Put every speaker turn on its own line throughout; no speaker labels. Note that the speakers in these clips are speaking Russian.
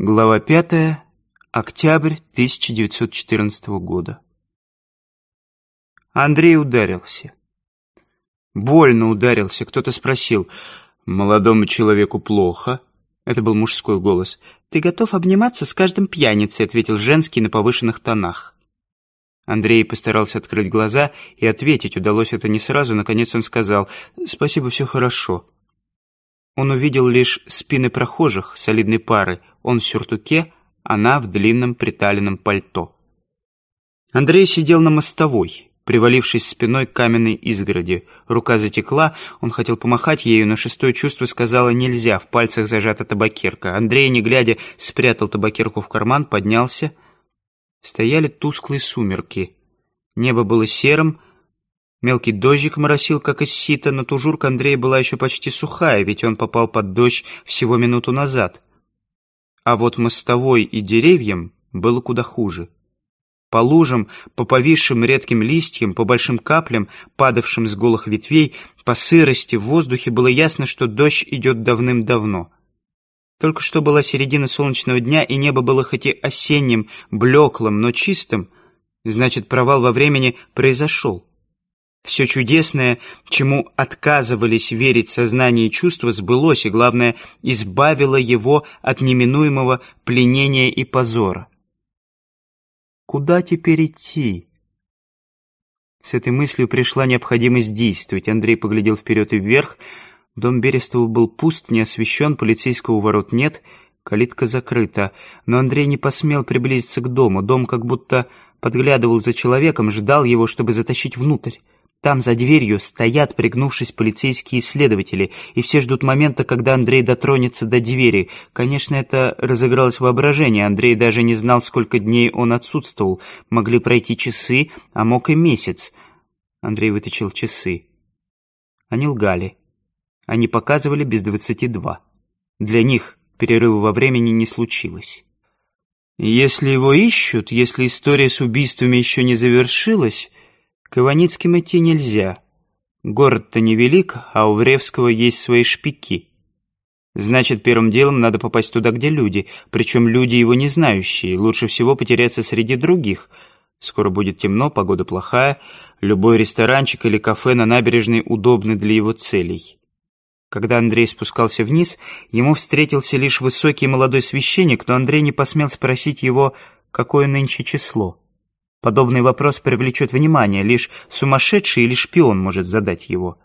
Глава 5. Октябрь 1914 года. Андрей ударился. Больно ударился. Кто-то спросил. «Молодому человеку плохо?» Это был мужской голос. «Ты готов обниматься с каждым пьяницей», — ответил женский на повышенных тонах. Андрей постарался открыть глаза, и ответить удалось это не сразу. Наконец он сказал «Спасибо, все хорошо». Он увидел лишь спины прохожих, солидной пары. Он в сюртуке, она в длинном приталенном пальто. Андрей сидел на мостовой, привалившись спиной к каменной изгороди. Рука затекла, он хотел помахать ею, но шестое чувство сказала «нельзя», в пальцах зажата табакерка. Андрей, не глядя, спрятал табакерку в карман, поднялся. Стояли тусклые сумерки. Небо было серым, Мелкий дождик моросил, как из сита, но тужурка Андрея была еще почти сухая, ведь он попал под дождь всего минуту назад. А вот мостовой и деревьям было куда хуже. По лужам, по повисшим редким листьям, по большим каплям, падавшим с голых ветвей, по сырости в воздухе было ясно, что дождь идет давным-давно. Только что была середина солнечного дня, и небо было хоть и осенним, блеклым, но чистым, значит, провал во времени произошел. Все чудесное, чему отказывались верить сознание и чувства, сбылось, и, главное, избавило его от неминуемого пленения и позора. Куда теперь идти? С этой мыслью пришла необходимость действовать. Андрей поглядел вперед и вверх. Дом Берестова был пуст, не освещен, полицейского ворот нет, калитка закрыта. Но Андрей не посмел приблизиться к дому. Дом как будто подглядывал за человеком, ждал его, чтобы затащить внутрь. Там за дверью стоят, пригнувшись, полицейские следователи, и все ждут момента, когда Андрей дотронется до двери. Конечно, это разыгралось воображение. Андрей даже не знал, сколько дней он отсутствовал. Могли пройти часы, а мог и месяц. Андрей вытащил часы. Они лгали. Они показывали без двадцати два. Для них перерыва во времени не случилось. Если его ищут, если история с убийствами еще не завершилась... К Иваницким идти нельзя. Город-то невелик, а у Вревского есть свои шпики. Значит, первым делом надо попасть туда, где люди, причем люди его не знающие. Лучше всего потеряться среди других. Скоро будет темно, погода плохая. Любой ресторанчик или кафе на набережной удобны для его целей. Когда Андрей спускался вниз, ему встретился лишь высокий молодой священник, но Андрей не посмел спросить его, какое нынче число. Подобный вопрос привлечет внимание, лишь сумасшедший или шпион может задать его.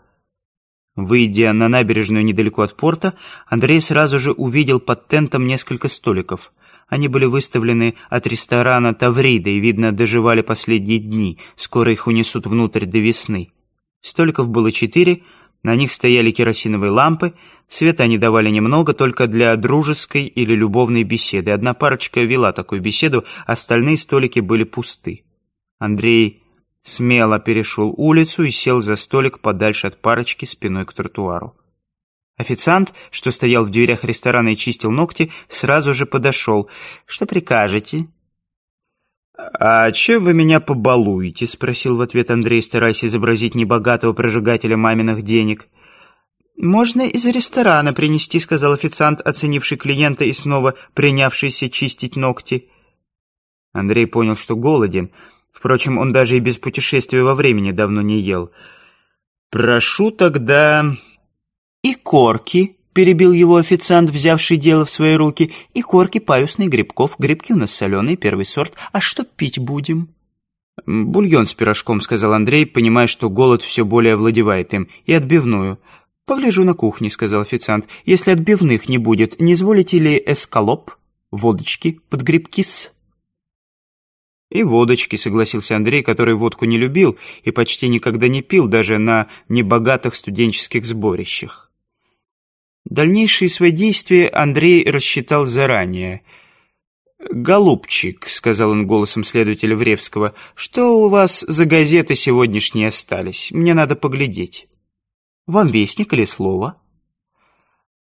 Выйдя на набережную недалеко от порта, Андрей сразу же увидел под тентом несколько столиков. Они были выставлены от ресторана Таврида и, видно, доживали последние дни, скоро их унесут внутрь до весны. Столиков было четыре, на них стояли керосиновые лампы, света они давали немного, только для дружеской или любовной беседы. Одна парочка вела такую беседу, остальные столики были пусты. Андрей смело перешел улицу и сел за столик подальше от парочки спиной к тротуару. Официант, что стоял в дверях ресторана и чистил ногти, сразу же подошел. «Что прикажете?» «А чем вы меня побалуете?» — спросил в ответ Андрей, стараясь изобразить небогатого прожигателя маминых денег. «Можно из ресторана принести», — сказал официант, оценивший клиента и снова принявшийся чистить ногти. Андрей понял, что голоден. Впрочем, он даже и без путешествия во времени давно не ел. «Прошу тогда...» «И корки», перебил его официант, взявший дело в свои руки, и корки парусных грибков, грибки у нас соленые, первый сорт. А что пить будем?» «Бульон с пирожком», — сказал Андрей, понимая, что голод все более овладевает им, — «и отбивную». «Погляжу на кухне», — сказал официант. «Если отбивных не будет, не изволите ли эскалоп, водочки под грибки с. «И водочки», — согласился Андрей, который водку не любил и почти никогда не пил, даже на небогатых студенческих сборищах. Дальнейшие свои действия Андрей рассчитал заранее. «Голубчик», — сказал он голосом следователя Вревского, — «что у вас за газеты сегодняшние остались? Мне надо поглядеть». «Вам вестник или слово?»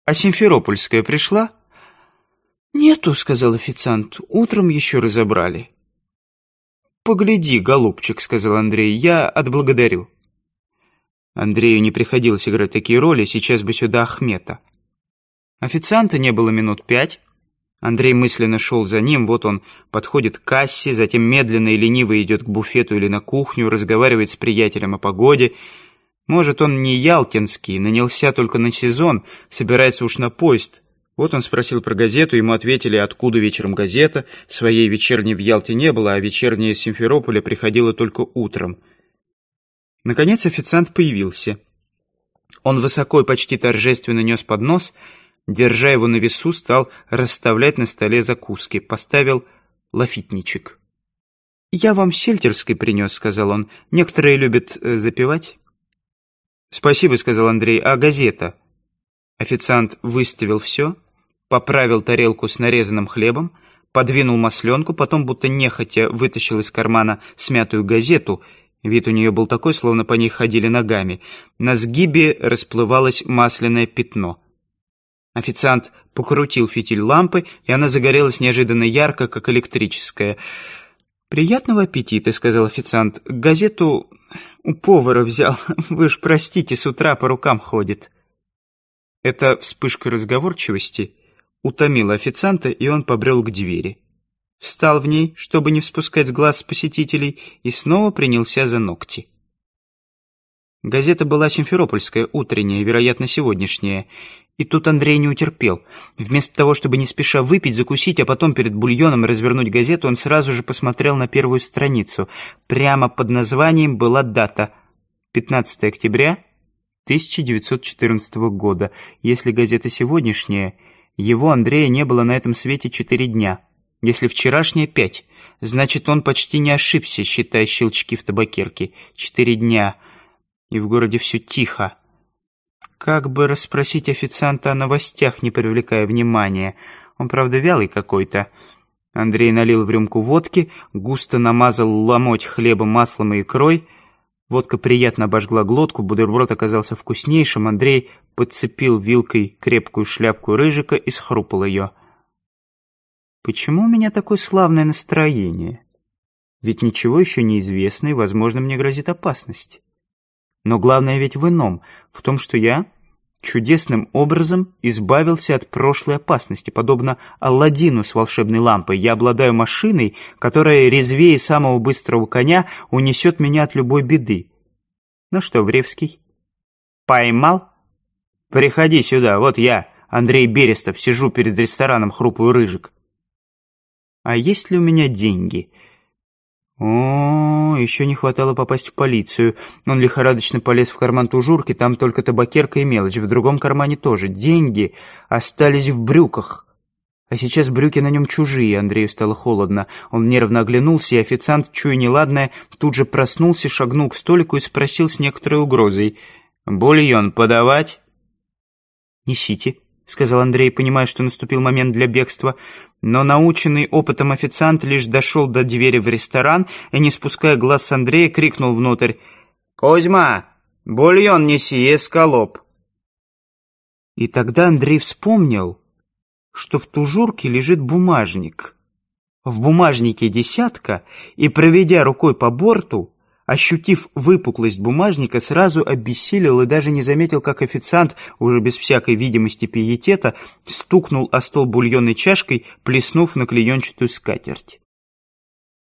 «А Симферопольская пришла?» «Нету», — сказал официант, — «утром еще разобрали». «Погляди, голубчик», — сказал Андрей, — «я отблагодарю». Андрею не приходилось играть такие роли, сейчас бы сюда Ахмета. Официанта не было минут пять. Андрей мысленно шел за ним, вот он подходит к кассе, затем медленно и лениво идет к буфету или на кухню, разговаривает с приятелем о погоде. Может, он не ялтинский, нанялся только на сезон, собирается уж на поезд. Вот он спросил про газету, ему ответили, откуда вечером газета. Своей вечерней в Ялте не было, а вечерняя из Симферополя приходила только утром. Наконец официант появился. Он высоко и почти торжественно нес поднос, держа его на весу, стал расставлять на столе закуски, поставил лафитничек. «Я вам сельтерской принес», — сказал он. «Некоторые любят э, запивать». «Спасибо», — сказал Андрей. «А газета?» Официант выставил все, поправил тарелку с нарезанным хлебом, подвинул масленку, потом будто нехотя вытащил из кармана смятую газету — Вид у нее был такой, словно по ней ходили ногами. На сгибе расплывалось масляное пятно. Официант покрутил фитиль лампы, и она загорелась неожиданно ярко, как электрическая. «Приятного аппетита», — сказал официант. «Газету у повара взял. Вы ж простите, с утра по рукам ходит». Эта вспышка разговорчивости утомила официанта, и он побрел к двери встал в ней, чтобы не вспускать глаз с посетителей, и снова принялся за ногти. Газета была симферопольская, утренняя, вероятно, сегодняшняя. И тут Андрей не утерпел. Вместо того, чтобы не спеша выпить, закусить, а потом перед бульоном развернуть газету, он сразу же посмотрел на первую страницу. Прямо под названием была дата. 15 октября 1914 года. Если газета сегодняшняя, его, Андрея, не было на этом свете четыре дня. Если вчерашняя — пять. Значит, он почти не ошибся, считая щелчки в табакерке. Четыре дня, и в городе все тихо. Как бы расспросить официанта о новостях, не привлекая внимания. Он, правда, вялый какой-то. Андрей налил в рюмку водки, густо намазал ломоть хлеба маслом и икрой. Водка приятно обожгла глотку, бутерброд оказался вкуснейшим. Андрей подцепил вилкой крепкую шляпку рыжика и схрупал ее. Почему у меня такое славное настроение? Ведь ничего еще не известно, и, возможно, мне грозит опасность. Но главное ведь в ином, в том, что я чудесным образом избавился от прошлой опасности. Подобно Алладину с волшебной лампой, я обладаю машиной, которая резвее самого быстрого коня унесет меня от любой беды. Ну что, Вревский, поймал? Приходи сюда, вот я, Андрей Берестов, сижу перед рестораном «Хрупую рыжик» а есть ли у меня деньги?» О, еще не хватало попасть в полицию. Он лихорадочно полез в карман тужурки, там только табакерка и мелочь, в другом кармане тоже. Деньги остались в брюках. А сейчас брюки на нем чужие, Андрею стало холодно. Он нервно оглянулся, и официант, чуя неладное, тут же проснулся, шагнул к столику и спросил с некоторой угрозой. «Бульон подавать?» «Несите», — сказал Андрей, понимая, что наступил момент для бегства. Но наученный опытом официант лишь дошел до двери в ресторан и, не спуская глаз с Андрея, крикнул внутрь. "Козьма, бульон неси, эскалоп!» И тогда Андрей вспомнил, что в тужурке лежит бумажник. В бумажнике десятка, и, проведя рукой по борту, Ощутив выпуклость бумажника, сразу обессилел и даже не заметил, как официант, уже без всякой видимости пиетета, стукнул о стол бульонной чашкой, плеснув на клеенчатую скатерть.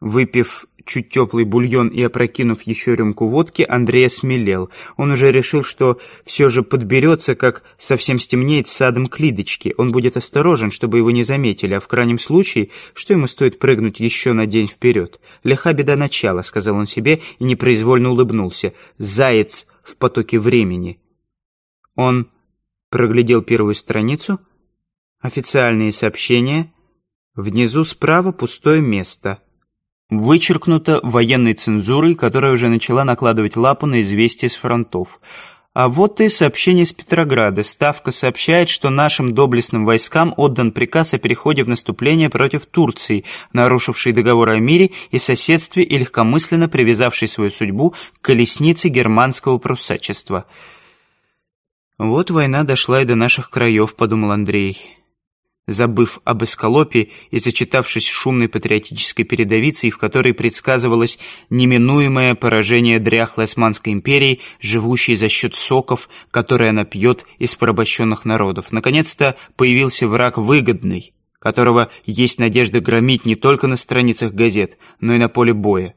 Выпив чуть теплый бульон и опрокинув еще рюмку водки, Андрей осмелел. Он уже решил, что все же подберется, как совсем стемнеет садом к Лидочке. Он будет осторожен, чтобы его не заметили, а в крайнем случае, что ему стоит прыгнуть еще на день вперед. «Лиха беда начала», — сказал он себе и непроизвольно улыбнулся. «Заяц в потоке времени». Он проглядел первую страницу. Официальные сообщения. Внизу справа пустое место вычеркнуто военной цензурой, которая уже начала накладывать лапу на известия с фронтов. А вот и сообщение с Петрограда. Ставка сообщает, что нашим доблестным войскам отдан приказ о переходе в наступление против Турции, нарушившей договор о мире и соседстве и легкомысленно привязавшей свою судьбу к колеснице германского прусачества. «Вот война дошла и до наших краев», — подумал Андрей забыв об эскалопе и зачитавшись шумной патриотической передовицей, в которой предсказывалось неминуемое поражение дряхлой Османской империи, живущей за счет соков, которые она пьет из порабощенных народов. Наконец-то появился враг выгодный, которого есть надежда громить не только на страницах газет, но и на поле боя.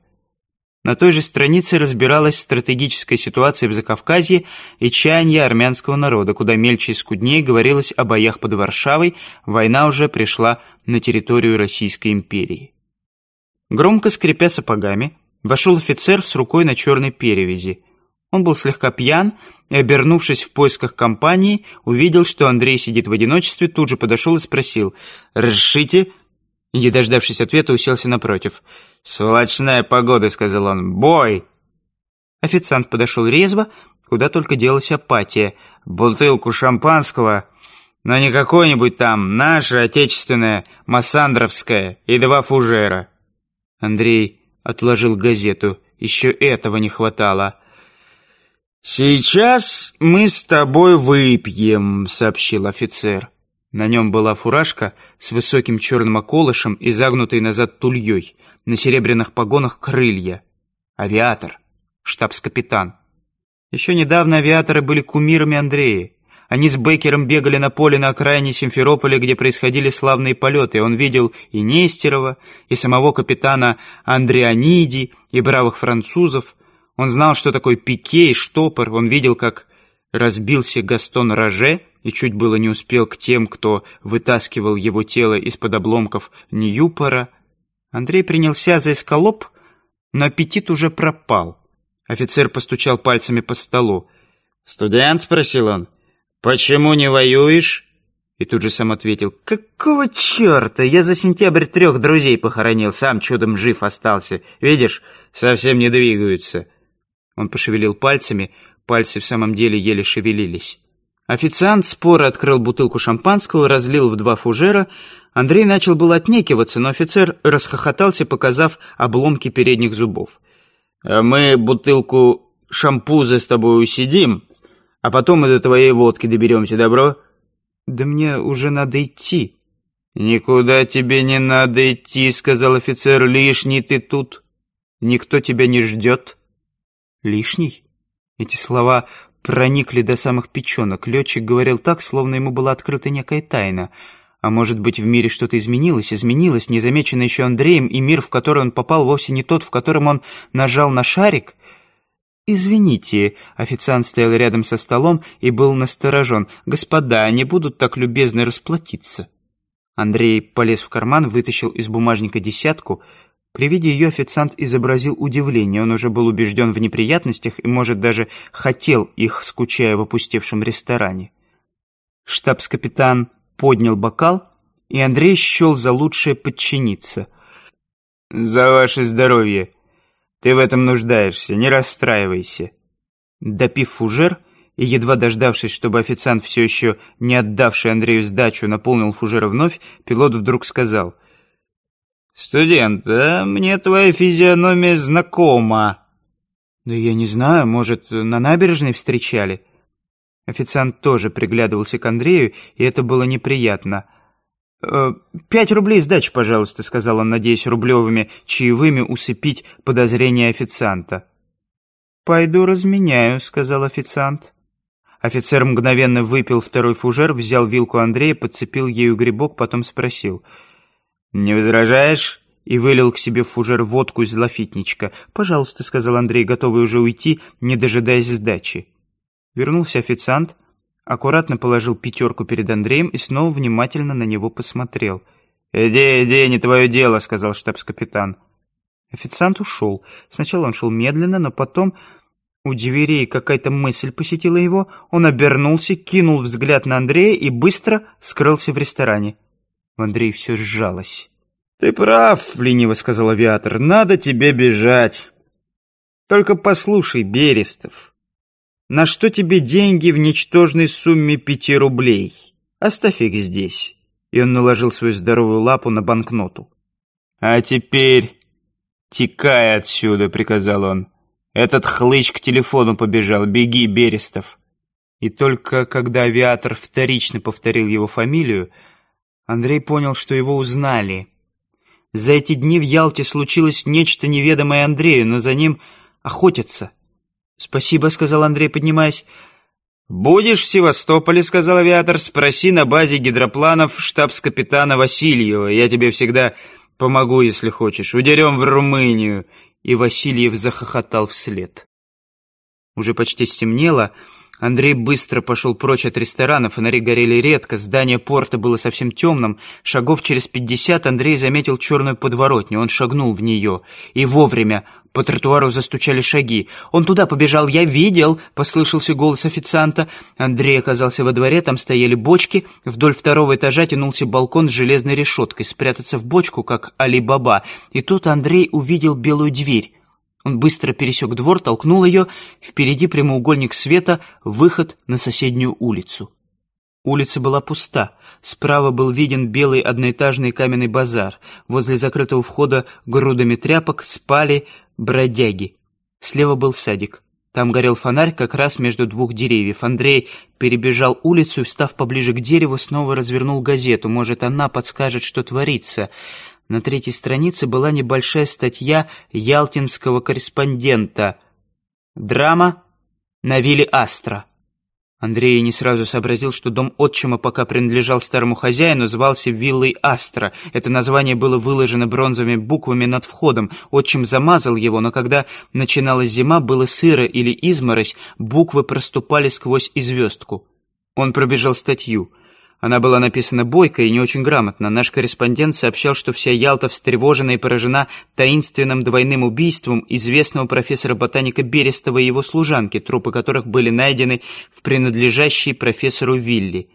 На той же странице разбиралась стратегическая ситуация в Закавказье и чаяния армянского народа, куда мельче и скуднее говорилось о боях под Варшавой, война уже пришла на территорию Российской империи. Громко скрипя сапогами, вошел офицер с рукой на черной перевязи. Он был слегка пьян и, обернувшись в поисках компании, увидел, что Андрей сидит в одиночестве, тут же подошел и спросил «Разрешите?» и, не дождавшись ответа, уселся напротив. «Сволочная погода», — сказал он. «Бой!» Официант подошел резво, куда только делась апатия. «Бутылку шампанского, но не какое-нибудь там, наше, отечественное, массандровское, и два фужера». Андрей отложил газету. Еще этого не хватало. «Сейчас мы с тобой выпьем», — сообщил офицер. На нем была фуражка с высоким черным околышем и загнутой назад тульей, на серебряных погонах крылья. Авиатор. Штабс-капитан. Еще недавно авиаторы были кумирами Андрея. Они с Беккером бегали на поле на окраине Симферополя, где происходили славные полеты. Он видел и Нестерова, и самого капитана Андреаниди, и бравых французов. Он знал, что такое пике и штопор. Он видел, как разбился Гастон Роже, и чуть было не успел к тем, кто вытаскивал его тело из-под обломков Ньюпора. Андрей принялся за эскалоп, но аппетит уже пропал. Офицер постучал пальцами по столу. «Студент?» — спросил он. «Почему не воюешь?» И тут же сам ответил. «Какого черта? Я за сентябрь трех друзей похоронил, сам чудом жив остался. Видишь, совсем не двигаются». Он пошевелил пальцами, пальцы в самом деле еле шевелились. Официант споро открыл бутылку шампанского, разлил в два фужера. Андрей начал было отнекиваться, но офицер расхохотался, показав обломки передних зубов. «Э, «Мы бутылку шампуза с тобой усидим, а потом мы до твоей водки доберемся, добро?» «Да мне уже надо идти». «Никуда тебе не надо идти», — сказал офицер. «Лишний ты тут. Никто тебя не ждет». «Лишний?» Эти слова проникли до самых печенок. Летчик говорил так, словно ему была открыта некая тайна. А может быть, в мире что-то изменилось, изменилось, незамечено еще Андреем, и мир, в который он попал, вовсе не тот, в котором он нажал на шарик? «Извините», — официант стоял рядом со столом и был насторожен. «Господа, они будут так любезны расплатиться». Андрей полез в карман, вытащил из бумажника десятку — при виде ее официант изобразил удивление. Он уже был убежден в неприятностях и, может, даже хотел их, скучая в опустевшем ресторане. Штабс-капитан поднял бокал, и Андрей счел за лучшее подчиниться. «За ваше здоровье! Ты в этом нуждаешься, не расстраивайся!» Допив фужер и едва дождавшись, чтобы официант, все еще не отдавший Андрею сдачу, наполнил фужер вновь, пилот вдруг сказал — «Студент, а мне твоя физиономия знакома». «Да я не знаю, может, на набережной встречали?» Официант тоже приглядывался к Андрею, и это было неприятно. «Э, «Пять рублей сдачи, пожалуйста», — сказал он, надеясь рублевыми чаевыми усыпить подозрения официанта. «Пойду разменяю», — сказал официант. Офицер мгновенно выпил второй фужер, взял вилку Андрея, подцепил ею грибок, потом спросил — «Не возражаешь?» и вылил к себе фужер водку из лафитничка. «Пожалуйста», — сказал Андрей, готовый уже уйти, не дожидаясь сдачи. Вернулся официант, аккуратно положил пятерку перед Андреем и снова внимательно на него посмотрел. «Иди, иди, не твое дело», — сказал штабс-капитан. Официант ушел. Сначала он шел медленно, но потом... У дверей какая-то мысль посетила его. Он обернулся, кинул взгляд на Андрея и быстро скрылся в ресторане. У все сжалось. «Ты прав», — лениво сказал авиатор, — «надо тебе бежать». «Только послушай, Берестов, на что тебе деньги в ничтожной сумме пяти рублей? Оставь их здесь». И он наложил свою здоровую лапу на банкноту. «А теперь...» «Текай отсюда», — приказал он. «Этот хлыч к телефону побежал. Беги, Берестов». И только когда авиатор вторично повторил его фамилию, Андрей понял, что его узнали. За эти дни в Ялте случилось нечто неведомое Андрею, но за ним охотятся. «Спасибо», — сказал Андрей, поднимаясь. «Будешь в Севастополе», — сказал авиатор, — «спроси на базе гидропланов штабс-капитана Васильева. Я тебе всегда помогу, если хочешь. Удерем в Румынию». И Васильев захохотал вслед. Уже почти стемнело, — Андрей быстро пошел прочь от ресторана, фонари горели редко, здание порта было совсем темным. Шагов через пятьдесят Андрей заметил черную подворотню, он шагнул в нее. И вовремя по тротуару застучали шаги. «Он туда побежал, я видел!» — послышался голос официанта. Андрей оказался во дворе, там стояли бочки. Вдоль второго этажа тянулся балкон с железной решеткой. Спрятаться в бочку, как Али Баба. И тут Андрей увидел белую дверь. Он быстро пересек двор, толкнул ее. Впереди прямоугольник света, выход на соседнюю улицу. Улица была пуста. Справа был виден белый одноэтажный каменный базар. Возле закрытого входа грудами тряпок спали бродяги. Слева был садик. Там горел фонарь как раз между двух деревьев. Андрей перебежал улицу и, встав поближе к дереву, снова развернул газету. Может, она подскажет, что творится. На третьей странице была небольшая статья ялтинского корреспондента «Драма на вилле Астра». Андрей не сразу сообразил, что дом отчима пока принадлежал старому хозяину, звался «Виллой Астра». Это название было выложено бронзовыми буквами над входом. Отчим замазал его, но когда начиналась зима, было сыро или изморось, буквы проступали сквозь известку. Он пробежал статью – она была написана бойко и не очень грамотно. Наш корреспондент сообщал, что вся Ялта встревожена и поражена таинственным двойным убийством известного профессора-ботаника Берестова и его служанки, трупы которых были найдены в принадлежащей профессору Вилли.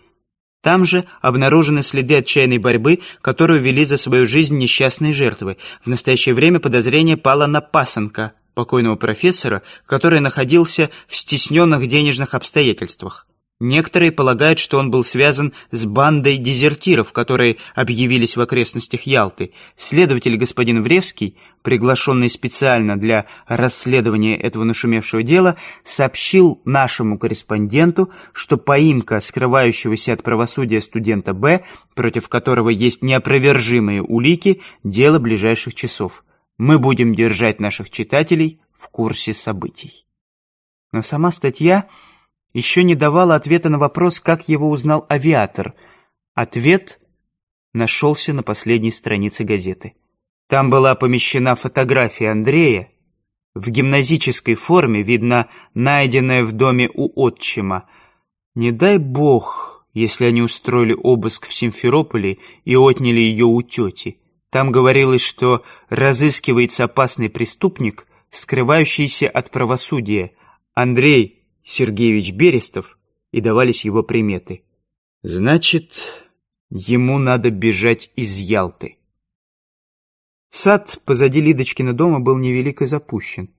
Там же обнаружены следы отчаянной борьбы, которую вели за свою жизнь несчастные жертвы. В настоящее время подозрение пало на пасынка, покойного профессора, который находился в стесненных денежных обстоятельствах. Некоторые полагают, что он был связан с бандой дезертиров, которые объявились в окрестностях Ялты. Следователь господин Вревский, приглашенный специально для расследования этого нашумевшего дела, сообщил нашему корреспонденту, что поимка скрывающегося от правосудия студента Б, против которого есть неопровержимые улики, дело ближайших часов. Мы будем держать наших читателей в курсе событий. Но сама статья еще не давала ответа на вопрос, как его узнал авиатор. Ответ нашелся на последней странице газеты. Там была помещена фотография Андрея в гимназической форме, видно, найденная в доме у отчима. Не дай бог, если они устроили обыск в Симферополе и отняли ее у тети. Там говорилось, что разыскивается опасный преступник, скрывающийся от правосудия. Андрей Сергеевич Берестов, и давались его приметы. Значит, ему надо бежать из Ялты. Сад позади Лидочкина дома был невелик и запущен.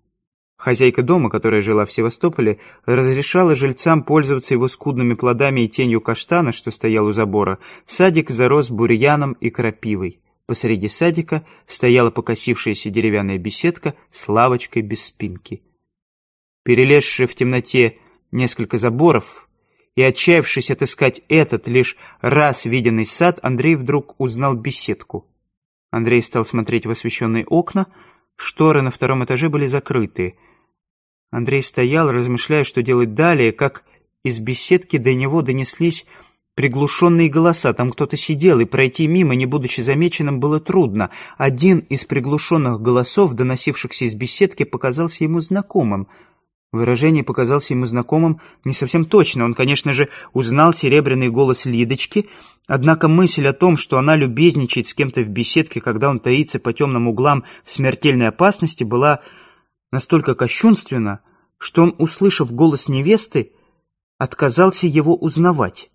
Хозяйка дома, которая жила в Севастополе, разрешала жильцам пользоваться его скудными плодами и тенью каштана, что стоял у забора. Садик зарос бурьяном и крапивой. Посреди садика стояла покосившаяся деревянная беседка с лавочкой без спинки перелезший в темноте несколько заборов, и, отчаявшись отыскать этот лишь раз виденный сад, Андрей вдруг узнал беседку. Андрей стал смотреть в освещенные окна, шторы на втором этаже были закрыты. Андрей стоял, размышляя, что делать далее, как из беседки до него донеслись приглушенные голоса. Там кто-то сидел, и пройти мимо, не будучи замеченным, было трудно. Один из приглушенных голосов, доносившихся из беседки, показался ему знакомым — Выражение показалось ему знакомым не совсем точно. Он, конечно же, узнал серебряный голос Лидочки, однако мысль о том, что она любезничает с кем-то в беседке, когда он таится по темным углам в смертельной опасности, была настолько кощунственна, что он, услышав голос невесты, отказался его узнавать.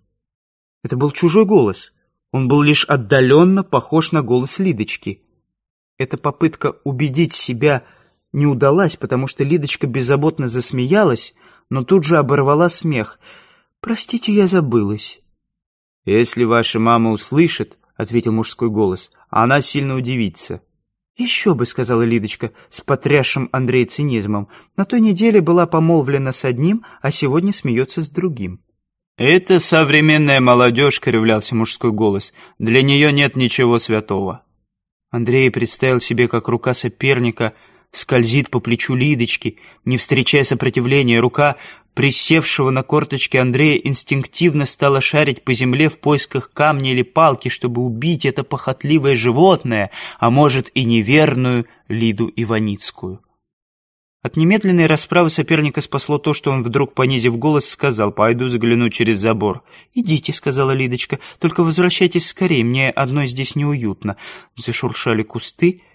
Это был чужой голос. Он был лишь отдаленно похож на голос Лидочки. Эта попытка убедить себя, не удалась, потому что Лидочка беззаботно засмеялась, но тут же оборвала смех. «Простите, я забылась». «Если ваша мама услышит», — ответил мужской голос, — «она сильно удивится». «Еще бы», — сказала Лидочка с потрясшим Андрей цинизмом. «На той неделе была помолвлена с одним, а сегодня смеется с другим». «Это современная молодежь», — кривлялся мужской голос. «Для нее нет ничего святого». Андрей представил себе, как рука соперника — скользит по плечу Лидочки, не встречая сопротивления. Рука присевшего на корточке Андрея инстинктивно стала шарить по земле в поисках камня или палки, чтобы убить это похотливое животное, а может и неверную Лиду Иваницкую. От немедленной расправы соперника спасло то, что он вдруг, понизив голос, сказал «Пойду загляну через забор». «Идите», — сказала Лидочка, — «только возвращайтесь скорее, мне одной здесь неуютно». Зашуршали кусты, —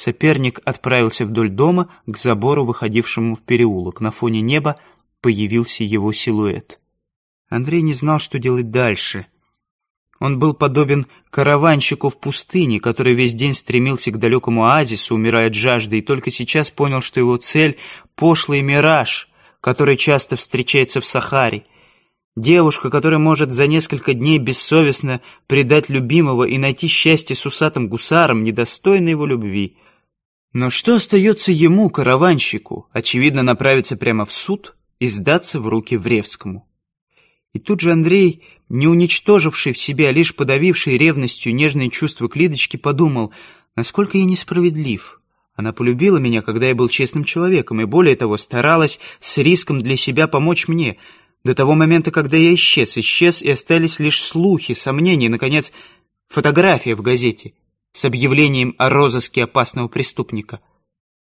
Соперник отправился вдоль дома к забору, выходившему в переулок. На фоне неба появился его силуэт. Андрей не знал, что делать дальше. Он был подобен караванщику в пустыне, который весь день стремился к далекому оазису, умирая от жажды, и только сейчас понял, что его цель — пошлый мираж, который часто встречается в Сахаре. Девушка, которая может за несколько дней бессовестно предать любимого и найти счастье с усатым гусаром, недостойна его любви — но что остается ему, караванщику, очевидно, направиться прямо в суд и сдаться в руки Вревскому? И тут же Андрей, не уничтоживший в себе, а лишь подавивший ревностью нежные чувства к Лидочке, подумал, насколько я несправедлив. Она полюбила меня, когда я был честным человеком, и более того, старалась с риском для себя помочь мне. До того момента, когда я исчез, исчез, и остались лишь слухи, сомнения, и, наконец, фотография в газете — с объявлением о розыске опасного преступника.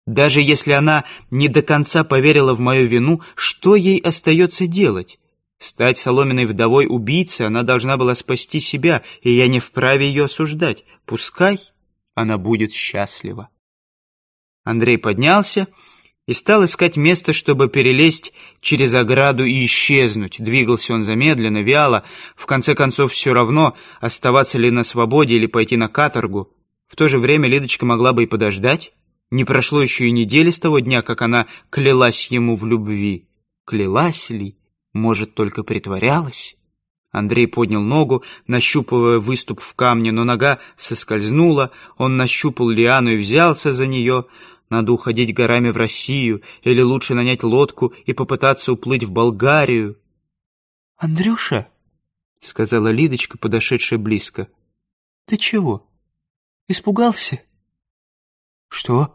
Даже если она не до конца поверила в мою вину, что ей остается делать? Стать соломенной вдовой убийцы она должна была спасти себя, и я не вправе ее осуждать. Пускай она будет счастлива. Андрей поднялся и стал искать место, чтобы перелезть через ограду и исчезнуть. Двигался он замедленно, вяло, в конце концов все равно, оставаться ли на свободе или пойти на каторгу. В то же время Лидочка могла бы и подождать. Не прошло еще и недели с того дня, как она клялась ему в любви. Клялась ли? Может, только притворялась? Андрей поднял ногу, нащупывая выступ в камне, но нога соскользнула, он нащупал лиану и взялся за нее — надо уходить горами в Россию, или лучше нанять лодку и попытаться уплыть в Болгарию. «Андрюша», — сказала Лидочка, подошедшая близко, — «ты чего? Испугался?» «Что?»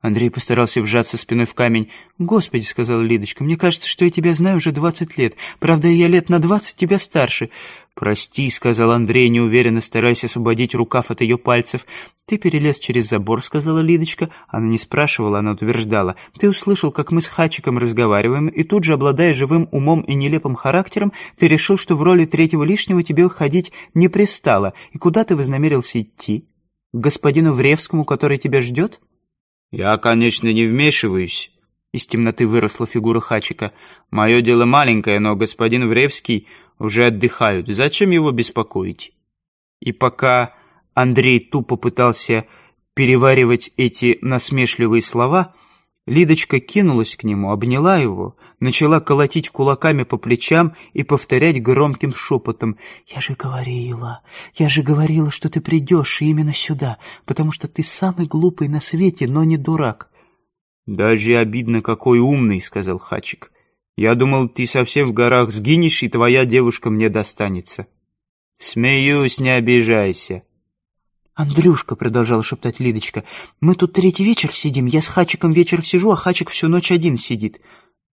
Андрей постарался вжаться спиной в камень. «Господи», — сказала Лидочка, — «мне кажется, что я тебя знаю уже двадцать лет. Правда, я лет на двадцать тебя старше. «Прости», — сказал Андрей, неуверенно стараясь освободить рукав от ее пальцев. «Ты перелез через забор», — сказала Лидочка. Она не спрашивала, она утверждала. «Ты услышал, как мы с Хачиком разговариваем, и тут же, обладая живым умом и нелепым характером, ты решил, что в роли третьего лишнего тебе уходить не пристало. И куда ты вознамерился идти? К господину Вревскому, который тебя ждет?»
«Я, конечно, не вмешиваюсь». Из темноты выросла фигура Хачика. «Мое дело маленькое, но господин Вревский...» уже отдыхают, зачем его беспокоить?
И пока Андрей тупо пытался переваривать эти насмешливые слова, Лидочка кинулась к нему, обняла его, начала колотить кулаками по плечам и повторять громким шепотом. «Я же говорила, я же говорила, что ты придешь именно сюда, потому что ты самый глупый на свете, но не дурак».
«Даже обидно, какой умный», — сказал Хачик. Я думал, ты совсем в горах сгинешь, и твоя девушка мне достанется. Смеюсь, не обижайся.
«Андрюшка», — продолжала шептать Лидочка, — «мы тут третий вечер сидим, я с Хачиком вечер сижу, а Хачик всю ночь один сидит».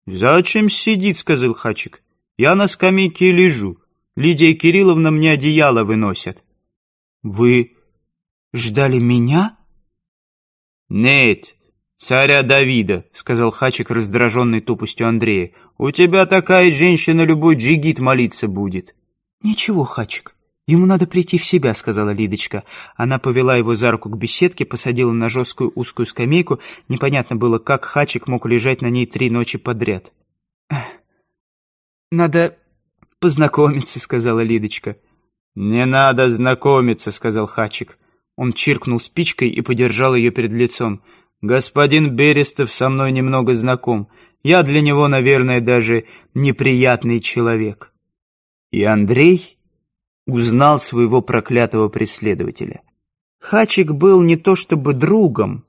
«Зачем сидит?» — сказал Хачик. «Я на скамейке лежу. Лидия Кирилловна мне одеяло выносят».
«Вы ждали меня?»
«Нет, царя Давида», — сказал Хачик, раздраженный тупостью Андрея. У тебя такая женщина любой джигит молиться будет».
«Ничего, Хачик, ему надо прийти в себя», — сказала Лидочка. Она повела его за руку к беседке, посадила на жесткую узкую скамейку. Непонятно было, как Хачик мог лежать на ней три ночи подряд. «Надо познакомиться», — сказала Лидочка.
«Не надо знакомиться», — сказал Хачик. Он чиркнул спичкой и подержал ее перед лицом. «Господин Берестов со мной немного знаком. Я для него, наверное, даже неприятный человек. И Андрей узнал своего проклятого преследователя. Хачик был не то чтобы другом,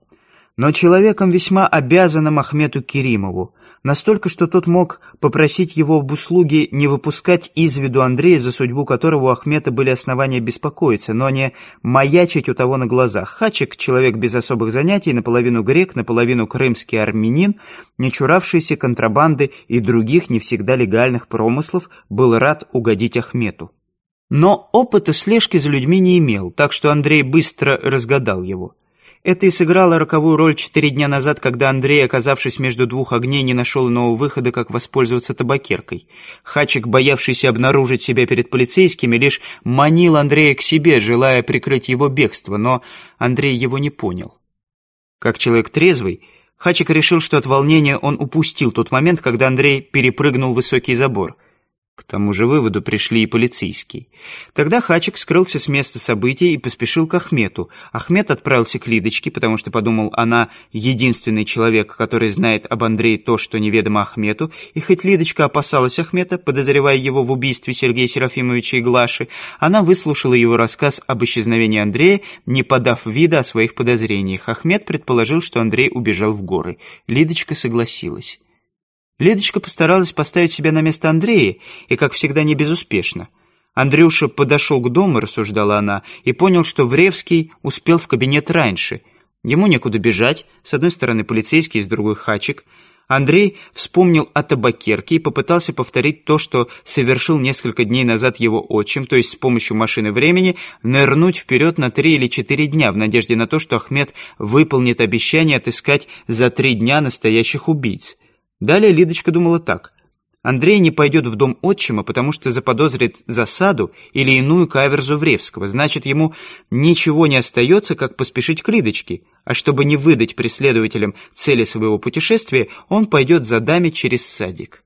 но человеком весьма обязанным Ахмету Керимову, настолько, что тот мог попросить его об услуге не выпускать из виду Андрея, за судьбу которого у Ахмета были основания беспокоиться, но не маячить у того на глазах. Хачик — человек без особых занятий, наполовину грек, наполовину крымский армянин, не чуравшийся контрабанды и других не всегда легальных промыслов, был рад угодить Ахмету. Но опыта слежки за людьми не имел, так что Андрей быстро разгадал его. Это и сыграло роковую роль четыре дня назад, когда Андрей, оказавшись между двух огней, не нашел иного выхода, как воспользоваться табакеркой. Хачик, боявшийся обнаружить себя перед полицейскими, лишь манил Андрея к себе, желая прикрыть его бегство, но Андрей его не понял. Как человек трезвый, Хачик решил, что от волнения он упустил тот момент, когда Андрей перепрыгнул высокий забор. К тому же выводу пришли и полицейские. Тогда Хачик скрылся с места событий и поспешил к Ахмету. Ахмет отправился к Лидочке, потому что подумал, она единственный человек, который знает об Андрее то, что неведомо Ахмету, и хоть Лидочка опасалась Ахмета, подозревая его в убийстве Сергея Серафимовича и Глаши, она выслушала его рассказ об исчезновении Андрея, не подав вида о своих подозрениях. Ахмет предположил, что Андрей убежал в горы. Лидочка согласилась. Лидочка постаралась поставить себя на место Андрея, и, как всегда, не безуспешно. Андрюша подошел к дому, рассуждала она, и понял, что Вревский успел в кабинет раньше. Ему некуда бежать, с одной стороны полицейский, с другой хачик. Андрей вспомнил о табакерке и попытался повторить то, что совершил несколько дней назад его отчим, то есть с помощью машины времени нырнуть вперед на три или четыре дня в надежде на то, что Ахмед выполнит обещание отыскать за три дня настоящих убийц. Далее Лидочка думала так. Андрей не пойдет в дом отчима, потому что заподозрит засаду или иную каверзу Вревского. Значит, ему ничего не остается, как поспешить к Лидочке. А чтобы не выдать преследователям цели своего путешествия, он пойдет за даме через садик.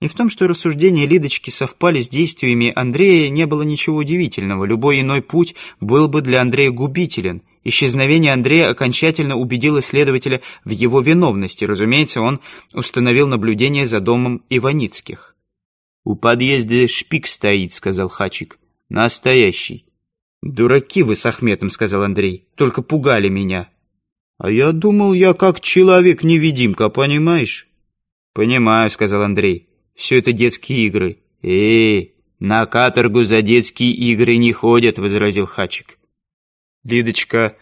И в том, что рассуждения Лидочки совпали с действиями Андрея, не было ничего удивительного. Любой иной путь был бы для Андрея губителен. Исчезновение Андрея окончательно убедило следователя в его виновности. Разумеется, он установил наблюдение за домом Иваницких. «У подъезда шпик стоит», — сказал Хачик. «Настоящий». «Дураки вы с Ахметом», — сказал Андрей. «Только пугали меня». «А я думал, я как человек-невидимка, понимаешь?» «Понимаю», — сказал Андрей. «Все это детские игры». «Эй, на каторгу за детские игры не ходят», — возразил Хачик. Лидочка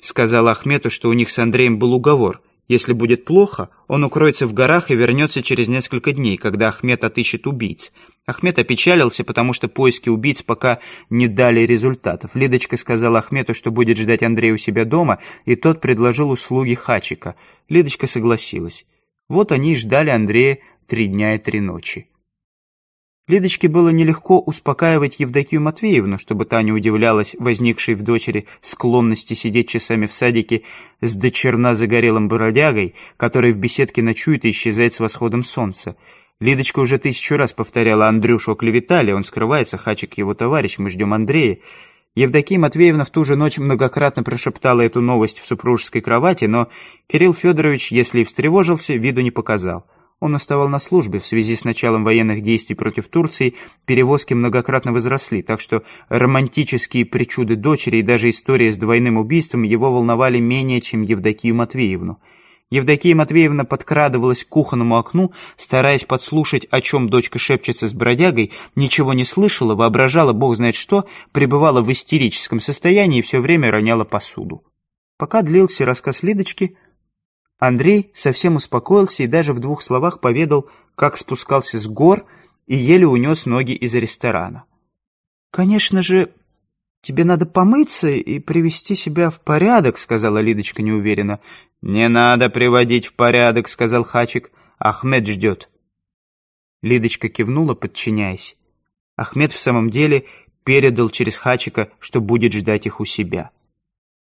сказала Ахмету, что у них с Андреем был уговор. Если будет плохо, он укроется в горах и вернется через несколько дней, когда Ахмед отыщет убийц. Ахмед опечалился, потому что поиски убийц пока не дали результатов. Лидочка сказала Ахмету, что будет ждать Андрея у себя дома, и тот предложил услуги Хачика. Лидочка согласилась. Вот они и ждали Андрея три дня и три ночи. Лидочке было нелегко успокаивать Евдокию Матвеевну, чтобы та не удивлялась возникшей в дочери склонности сидеть часами в садике с дочерна загорелым бородягой, который в беседке ночует и исчезает с восходом солнца. Лидочка уже тысячу раз повторяла Андрюшу оклеветали, он скрывается, Хачик его товарищ, мы ждем Андрея. Евдокия Матвеевна в ту же ночь многократно прошептала эту новость в супружеской кровати, но Кирилл Федорович, если и встревожился, виду не показал. Он оставал на службе. В связи с началом военных действий против Турции перевозки многократно возросли, так что романтические причуды дочери и даже история с двойным убийством его волновали менее, чем Евдокию Матвеевну. Евдокия Матвеевна подкрадывалась к кухонному окну, стараясь подслушать, о чем дочка шепчется с бродягой, ничего не слышала, воображала бог знает что, пребывала в истерическом состоянии и все время роняла посуду. Пока длился рассказ Лидочки, Андрей совсем успокоился и даже в двух словах поведал, как спускался с гор и еле унес ноги из ресторана. «Конечно же, тебе надо помыться и привести себя в порядок», — сказала Лидочка неуверенно. «Не надо приводить в порядок», — сказал Хачик. «Ахмед ждет». Лидочка кивнула, подчиняясь. Ахмед в самом деле передал через Хачика, что будет ждать их у себя.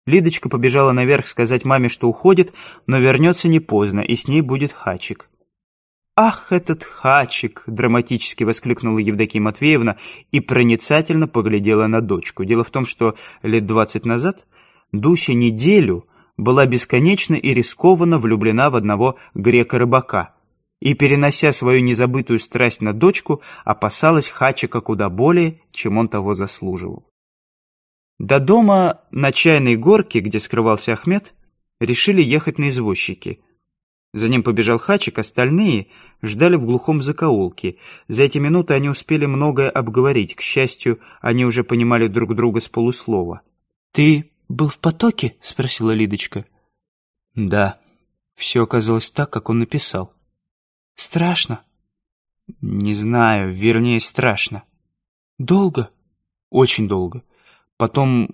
Лидочка побежала наверх сказать маме, что уходит, но вернется не поздно, и с ней будет Хачик. «Ах, этот Хачик!» — драматически воскликнула Евдокия Матвеевна и проницательно поглядела на дочку. Дело в том, что лет двадцать назад Дуся неделю была бесконечно и рискованно влюблена в одного грека-рыбака и, перенося свою незабытую страсть на дочку, опасалась Хачика куда более, чем он того заслуживал. До дома на чайной горке, где скрывался Ахмед, решили ехать на извозчике. За ним побежал Хачик, остальные ждали в глухом закоулке. За эти минуты они успели многое обговорить. К счастью, они уже понимали друг друга с полуслова. «Ты был в потоке?» — спросила Лидочка. «Да». Все оказалось так, как он написал. «Страшно?» «Не знаю, вернее, страшно». «Долго?» «Очень долго». Потом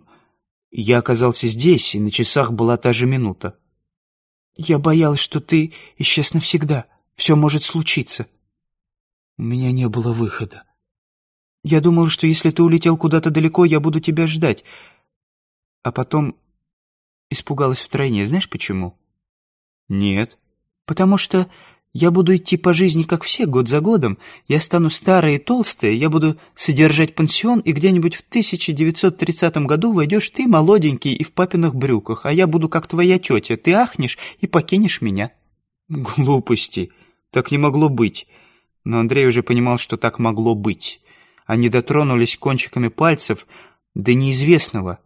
я оказался здесь, и на часах была та же минута. Я боялась, что ты исчез навсегда. Все может случиться. У меня не было выхода. Я думал, что если ты улетел куда-то далеко, я буду тебя ждать. А потом испугалась втройне. Знаешь почему? Нет. Потому что я буду идти по жизни, как все, год за годом. Я стану старая и толстая, я буду содержать пансион, и где-нибудь в 1930 году войдешь ты, молоденький, и в папиных брюках, а я буду как твоя тетя. Ты ахнешь и покинешь меня». Глупости. Так не могло быть. Но Андрей уже понимал, что так могло быть. Они дотронулись кончиками пальцев до неизвестного,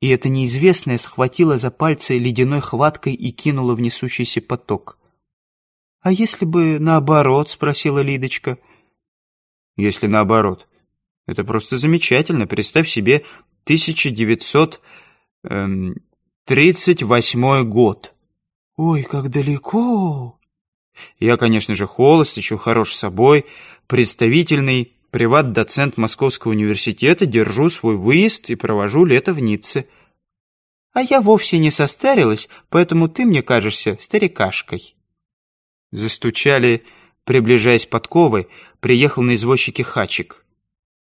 и это неизвестное схватило за пальцы ледяной хваткой и кинуло в несущийся поток. «А если бы наоборот?» — спросила Лидочка. «Если наоборот. Это просто замечательно. Представь себе 1938 эм, год». «Ой, как далеко!» Я, конечно же, холост, еще хорош собой, представительный, приват-доцент Московского университета, держу свой выезд и провожу лето в Ницце. А я вовсе не состарилась, поэтому ты мне кажешься старикашкой. Застучали, приближаясь подковы, приехал на извозчике хачик.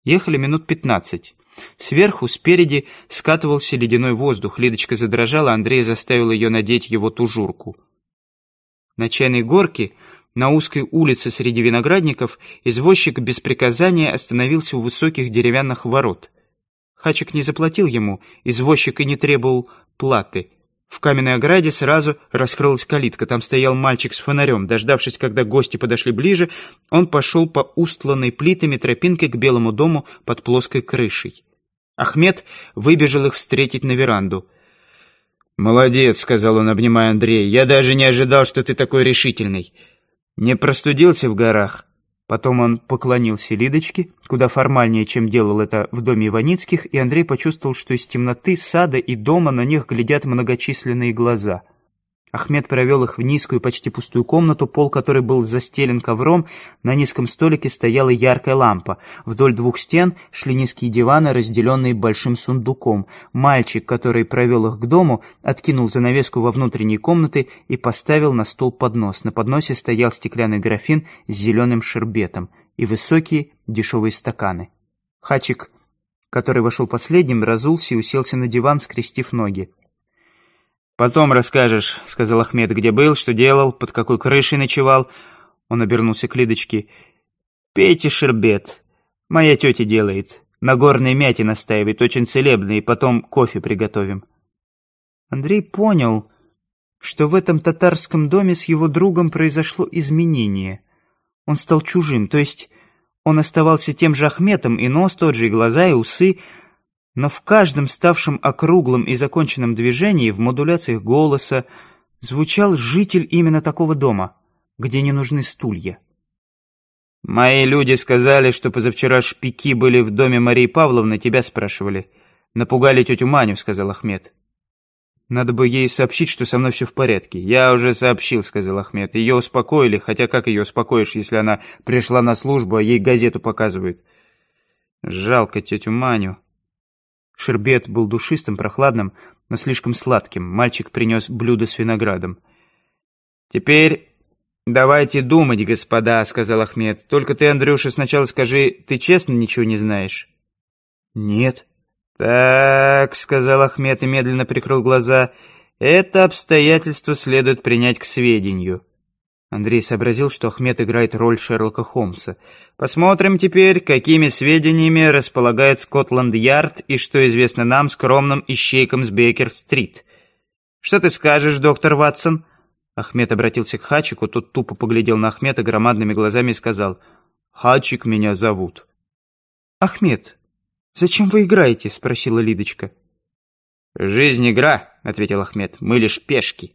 Ехали минут пятнадцать. Сверху, спереди, скатывался ледяной воздух. Лидочка задрожала, Андрей заставил ее надеть его тужурку. На чайной горке, на узкой улице среди виноградников, извозчик без приказания остановился у высоких деревянных ворот. Хачик не заплатил ему, извозчик и не требовал платы — в каменной ограде сразу раскрылась калитка. Там стоял мальчик с фонарем. Дождавшись, когда гости подошли ближе, он пошел по устланной плитами тропинке к белому дому под плоской крышей. Ахмед выбежал их встретить на веранду. «Молодец», — сказал он, обнимая Андрея. «Я даже не ожидал, что ты такой решительный. Не простудился в горах?» Потом он поклонился Лидочке, куда формальнее, чем делал это в доме Иваницких, и Андрей почувствовал, что из темноты сада и дома на них глядят многочисленные глаза – Ахмед провел их в низкую, почти пустую комнату, пол которой был застелен ковром, на низком столике стояла яркая лампа. Вдоль двух стен шли низкие диваны, разделенные большим сундуком. Мальчик, который провел их к дому, откинул занавеску во внутренней комнаты и поставил на стол поднос. На подносе стоял стеклянный графин с зеленым шербетом и высокие дешевые стаканы. Хачик, который вошел последним, разулся и уселся на диван, скрестив ноги. «Потом расскажешь», — сказал Ахмед, — «где был, что делал, под какой крышей ночевал». Он обернулся к Лидочке. «Пейте шербет. Моя тетя делает. На горной мяте настаивает, очень целебный, и потом кофе приготовим». Андрей понял, что в этом татарском доме с его другом произошло изменение. Он стал чужим, то есть он оставался тем же Ахметом, и нос тот же, и глаза, и усы — но в каждом ставшем округлом и законченном движении, в модуляциях голоса, звучал житель именно такого дома, где не нужны стулья. «Мои люди сказали, что позавчера шпики были в доме Марии Павловны, тебя спрашивали. Напугали тетю Маню», — сказал Ахмед. «Надо бы ей сообщить, что со мной все в порядке». «Я уже сообщил», — сказал Ахмед. «Ее успокоили, хотя как ее успокоишь, если она пришла на службу, а ей газету показывают?» «Жалко тетю Маню». Шербет был душистым, прохладным, но слишком сладким. Мальчик принес блюдо с виноградом. «Теперь давайте думать, господа», — сказал Ахмед. «Только ты, Андрюша, сначала скажи, ты честно ничего не знаешь?» «Нет». «Так», — сказал Ахмед и медленно прикрыл глаза, — «это обстоятельство следует принять к сведению». Андрей сообразил, что Ахмед играет роль Шерлока Холмса. «Посмотрим теперь, какими сведениями располагает Скотланд-Ярд и что известно нам, скромным ищейкам с Бейкер-стрит. Что ты скажешь, доктор Ватсон?» Ахмед обратился к Хачику, тот тупо поглядел на Ахмеда громадными глазами и сказал «Хачик меня зовут». «Ахмед, зачем вы играете?» — спросила Лидочка.
«Жизнь — игра», — ответил Ахмед, — «мы лишь пешки».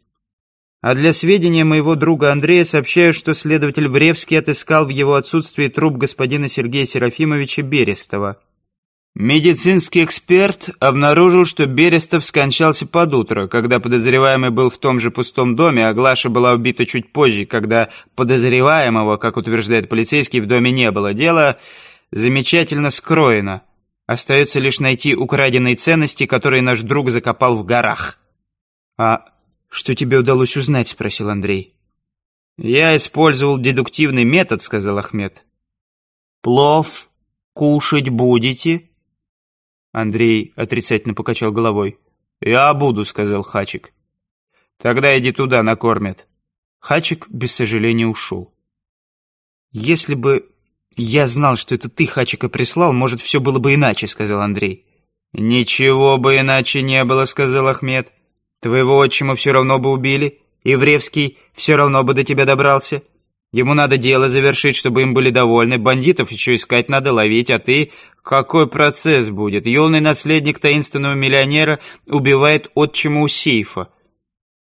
А для сведения моего друга Андрея сообщаю, что следователь Вревский отыскал в его отсутствии труп господина Сергея Серафимовича Берестова. Медицинский эксперт обнаружил, что Берестов скончался под утро, когда подозреваемый был в том же пустом доме, а Глаша была убита чуть позже, когда подозреваемого, как утверждает полицейский, в доме не было. Дело замечательно скроено. Остается лишь найти украденные ценности, которые наш друг закопал в горах.
А «Что тебе удалось узнать?» — спросил Андрей.
«Я использовал дедуктивный метод», — сказал Ахмед.
«Плов кушать будете?» Андрей отрицательно покачал головой.
«Я буду», — сказал Хачик. «Тогда иди туда, накормят».
Хачик без сожаления ушел. «Если бы я знал, что это ты Хачика прислал, может, все было бы иначе», — сказал Андрей.
«Ничего бы иначе не было», — сказал Ахмед. Твоего отчима все равно бы убили, и Вревский все равно бы до тебя добрался. Ему надо дело завершить, чтобы им были довольны. Бандитов еще искать надо, ловить. А ты... Какой процесс будет? Юный наследник таинственного миллионера убивает отчима у сейфа.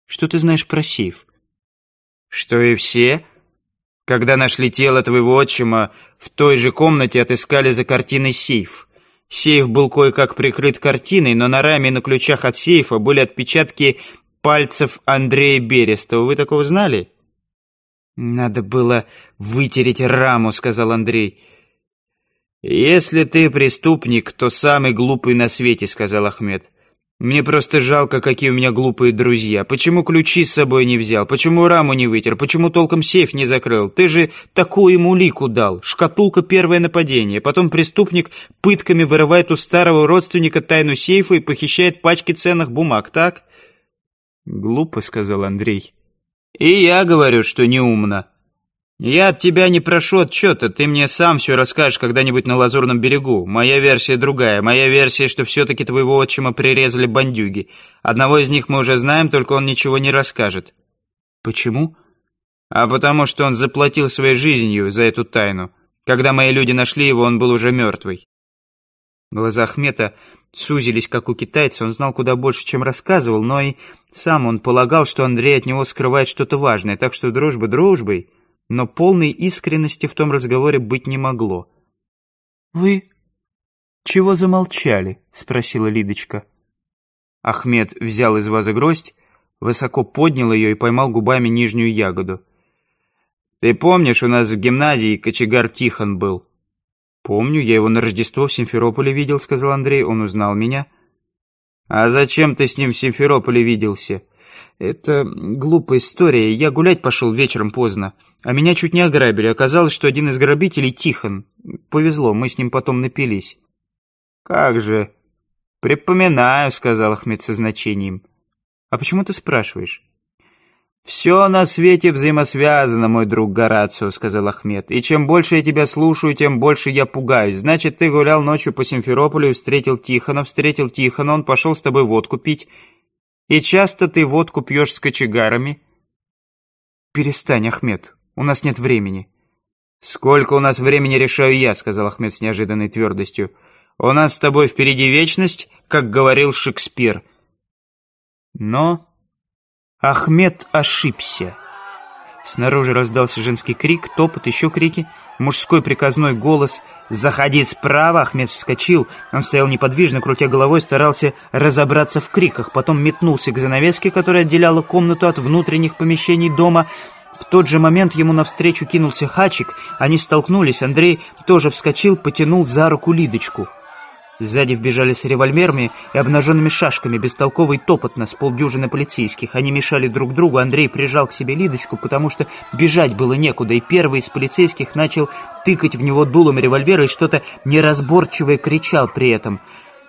Что ты знаешь про сейф?
Что и все. Когда нашли тело твоего отчима, в той же комнате отыскали за картиной сейф. Сейф был кое-как прикрыт картиной, но на раме на ключах от сейфа были отпечатки пальцев Андрея Берестова. Вы такого знали?
«Надо было вытереть раму», — сказал Андрей.
«Если ты преступник, то самый глупый на свете», — сказал Ахмед. Мне просто жалко, какие у меня глупые друзья. Почему ключи с собой не взял? Почему раму не вытер? Почему толком сейф не закрыл? Ты же такую ему лику дал. Шкатулка первое нападение. Потом преступник пытками вырывает у старого родственника тайну сейфа и похищает пачки ценных бумаг, так?
Глупо, сказал Андрей.
И я говорю, что неумно. «Я от тебя не прошу отчета, ты мне сам все расскажешь когда-нибудь на Лазурном берегу. Моя версия другая. Моя версия, что все-таки твоего отчима прирезали бандюги. Одного из них мы уже знаем, только он ничего не расскажет».
«Почему?»
«А потому что он заплатил своей жизнью за эту тайну. Когда мои люди нашли его, он был уже мертвый».
Глаза Ахмета сузились, как у китайца, он знал куда больше, чем рассказывал, но и сам он полагал, что Андрей от него скрывает что-то важное, так что дружба дружбой но полной искренности в том разговоре быть не могло. «Вы чего замолчали?» — спросила Лидочка. Ахмед взял из вазы гроздь, высоко поднял ее и поймал губами нижнюю ягоду.
«Ты помнишь, у нас в гимназии кочегар Тихон был?»
«Помню, я его на Рождество в Симферополе видел», — сказал Андрей, он узнал меня.
«А зачем ты с ним в Симферополе виделся?»
«Это глупая история, я гулять пошел вечером поздно». А меня чуть не ограбили. Оказалось, что один из грабителей — Тихон. Повезло, мы с ним потом напились».
«Как же?» «Припоминаю», — сказал Ахмед со значением.
«А почему ты спрашиваешь?»
«Все на свете взаимосвязано, мой друг Горацио», — сказал Ахмед. «И чем больше я тебя слушаю, тем больше я пугаюсь. Значит, ты гулял ночью по Симферополю и встретил Тихона. Встретил Тихона, он пошел с тобой водку пить. И часто ты водку пьешь с кочегарами?»
«Перестань, Ахмед», у нас нет времени».
«Сколько у нас времени, решаю я», — сказал Ахмед с неожиданной твердостью. «У нас с тобой впереди вечность, как говорил Шекспир».
Но Ахмед ошибся. Снаружи раздался женский крик, топот, еще крики, мужской приказной голос «Заходи справа!» Ахмед вскочил. Он стоял неподвижно, крутя головой, старался разобраться в криках, потом метнулся к занавеске, которая отделяла комнату от внутренних помещений дома. В тот же момент ему навстречу кинулся Хачик. Они столкнулись. Андрей тоже вскочил, потянул за руку Лидочку. Сзади вбежали с револьверами и обнаженными шашками, бестолковый топот нас полдюжины полицейских. Они мешали друг другу, Андрей прижал к себе Лидочку, потому что бежать было некуда, и первый из полицейских начал тыкать в него дулом револьвера и что-то неразборчивое кричал при этом.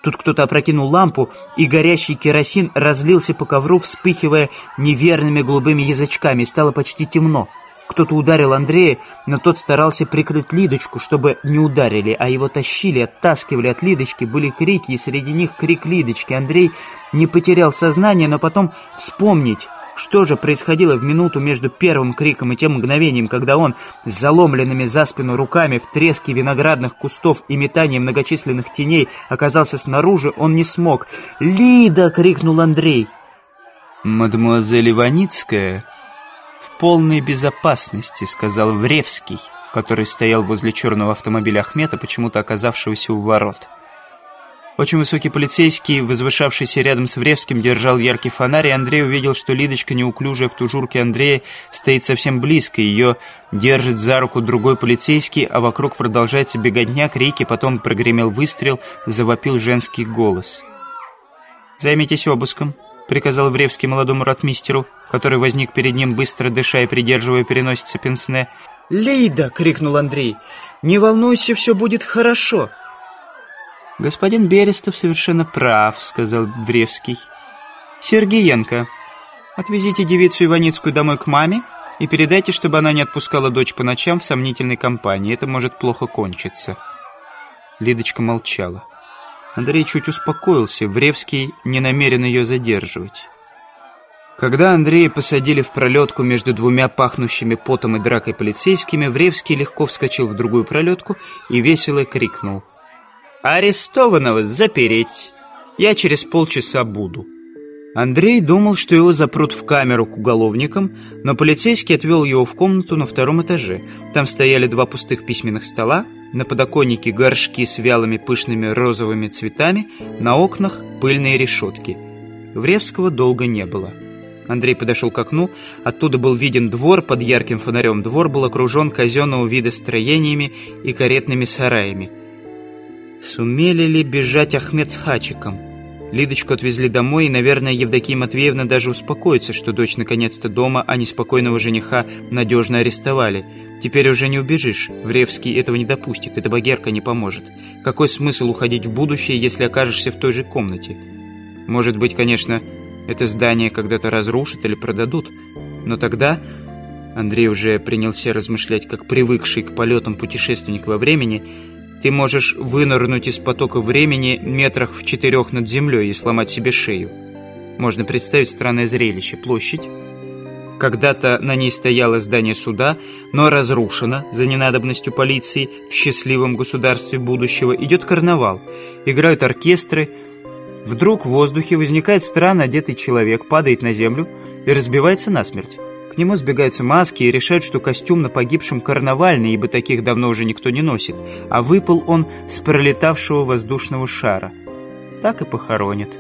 Тут кто-то опрокинул лампу, и горящий керосин разлился по ковру, вспыхивая неверными голубыми язычками. Стало почти темно. Кто-то ударил Андрея, но тот старался прикрыть Лидочку, чтобы не ударили, а его тащили, оттаскивали от Лидочки. Были крики, и среди них крик Лидочки. Андрей не потерял сознание, но потом вспомнить что же происходило в минуту между первым криком и тем мгновением, когда он с заломленными за спину руками в треске виноградных кустов и метании многочисленных теней оказался снаружи, он не смог. «Лида!» — крикнул Андрей.
«Мадемуазель Иваницкая в полной безопасности», — сказал Вревский, который стоял возле черного автомобиля Ахмета, почему-то оказавшегося у ворот. Очень высокий полицейский, возвышавшийся рядом с Вревским, держал яркий фонарь, и Андрей увидел, что Лидочка, неуклюжая в тужурке Андрея, стоит совсем близко. Ее держит за руку другой полицейский, а вокруг продолжается беготня, крики, потом прогремел выстрел, завопил женский голос. «Займитесь обыском», — приказал Вревский молодому ратмистеру, который возник перед ним, быстро дыша и придерживая переносица пенсне.
«Лейда!» — крикнул Андрей. «Не волнуйся, все будет хорошо!»
«Господин Берестов совершенно прав», — сказал Вревский. «Сергиенко, отвезите девицу Иваницкую домой к маме и передайте, чтобы она не отпускала дочь по ночам в сомнительной компании. Это может плохо кончиться». Лидочка молчала. Андрей чуть успокоился, Вревский не намерен ее задерживать. Когда Андрея посадили в пролетку между двумя пахнущими потом и дракой полицейскими, Вревский легко вскочил в другую пролетку и весело крикнул. Арестованного запереть. Я через полчаса буду». Андрей думал, что его запрут в камеру к уголовникам, но полицейский отвел его в комнату на втором этаже. Там стояли два пустых письменных стола, на подоконнике горшки с вялыми пышными розовыми цветами, на окнах пыльные решетки. Вревского долго не было. Андрей подошел к окну, оттуда был виден двор под ярким фонарем. Двор был окружен казенного вида строениями и каретными сараями. Сумели ли бежать Ахмед с Хачиком? Лидочку отвезли домой, и, наверное, Евдокия Матвеевна даже успокоится, что дочь наконец-то дома, а неспокойного жениха надежно арестовали. Теперь уже не убежишь. Вревский этого не допустит, эта багерка не поможет. Какой смысл уходить в будущее, если окажешься в той же комнате? Может быть, конечно, это здание когда-то разрушат или продадут, но тогда... Андрей уже принялся размышлять, как привыкший к полетам путешественник во времени – ты можешь вынырнуть из потока времени метрах в четырех над землей и сломать себе шею. Можно представить странное зрелище. Площадь. Когда-то на ней стояло здание суда, но разрушено за ненадобностью полиции. В счастливом государстве будущего идет карнавал. Играют оркестры. Вдруг в воздухе возникает странно одетый человек, падает на землю и разбивается насмерть нему сбегаются маски и решают, что костюм на погибшем карнавальный, ибо таких давно уже никто не носит, а выпал он с пролетавшего воздушного шара. Так и похоронят.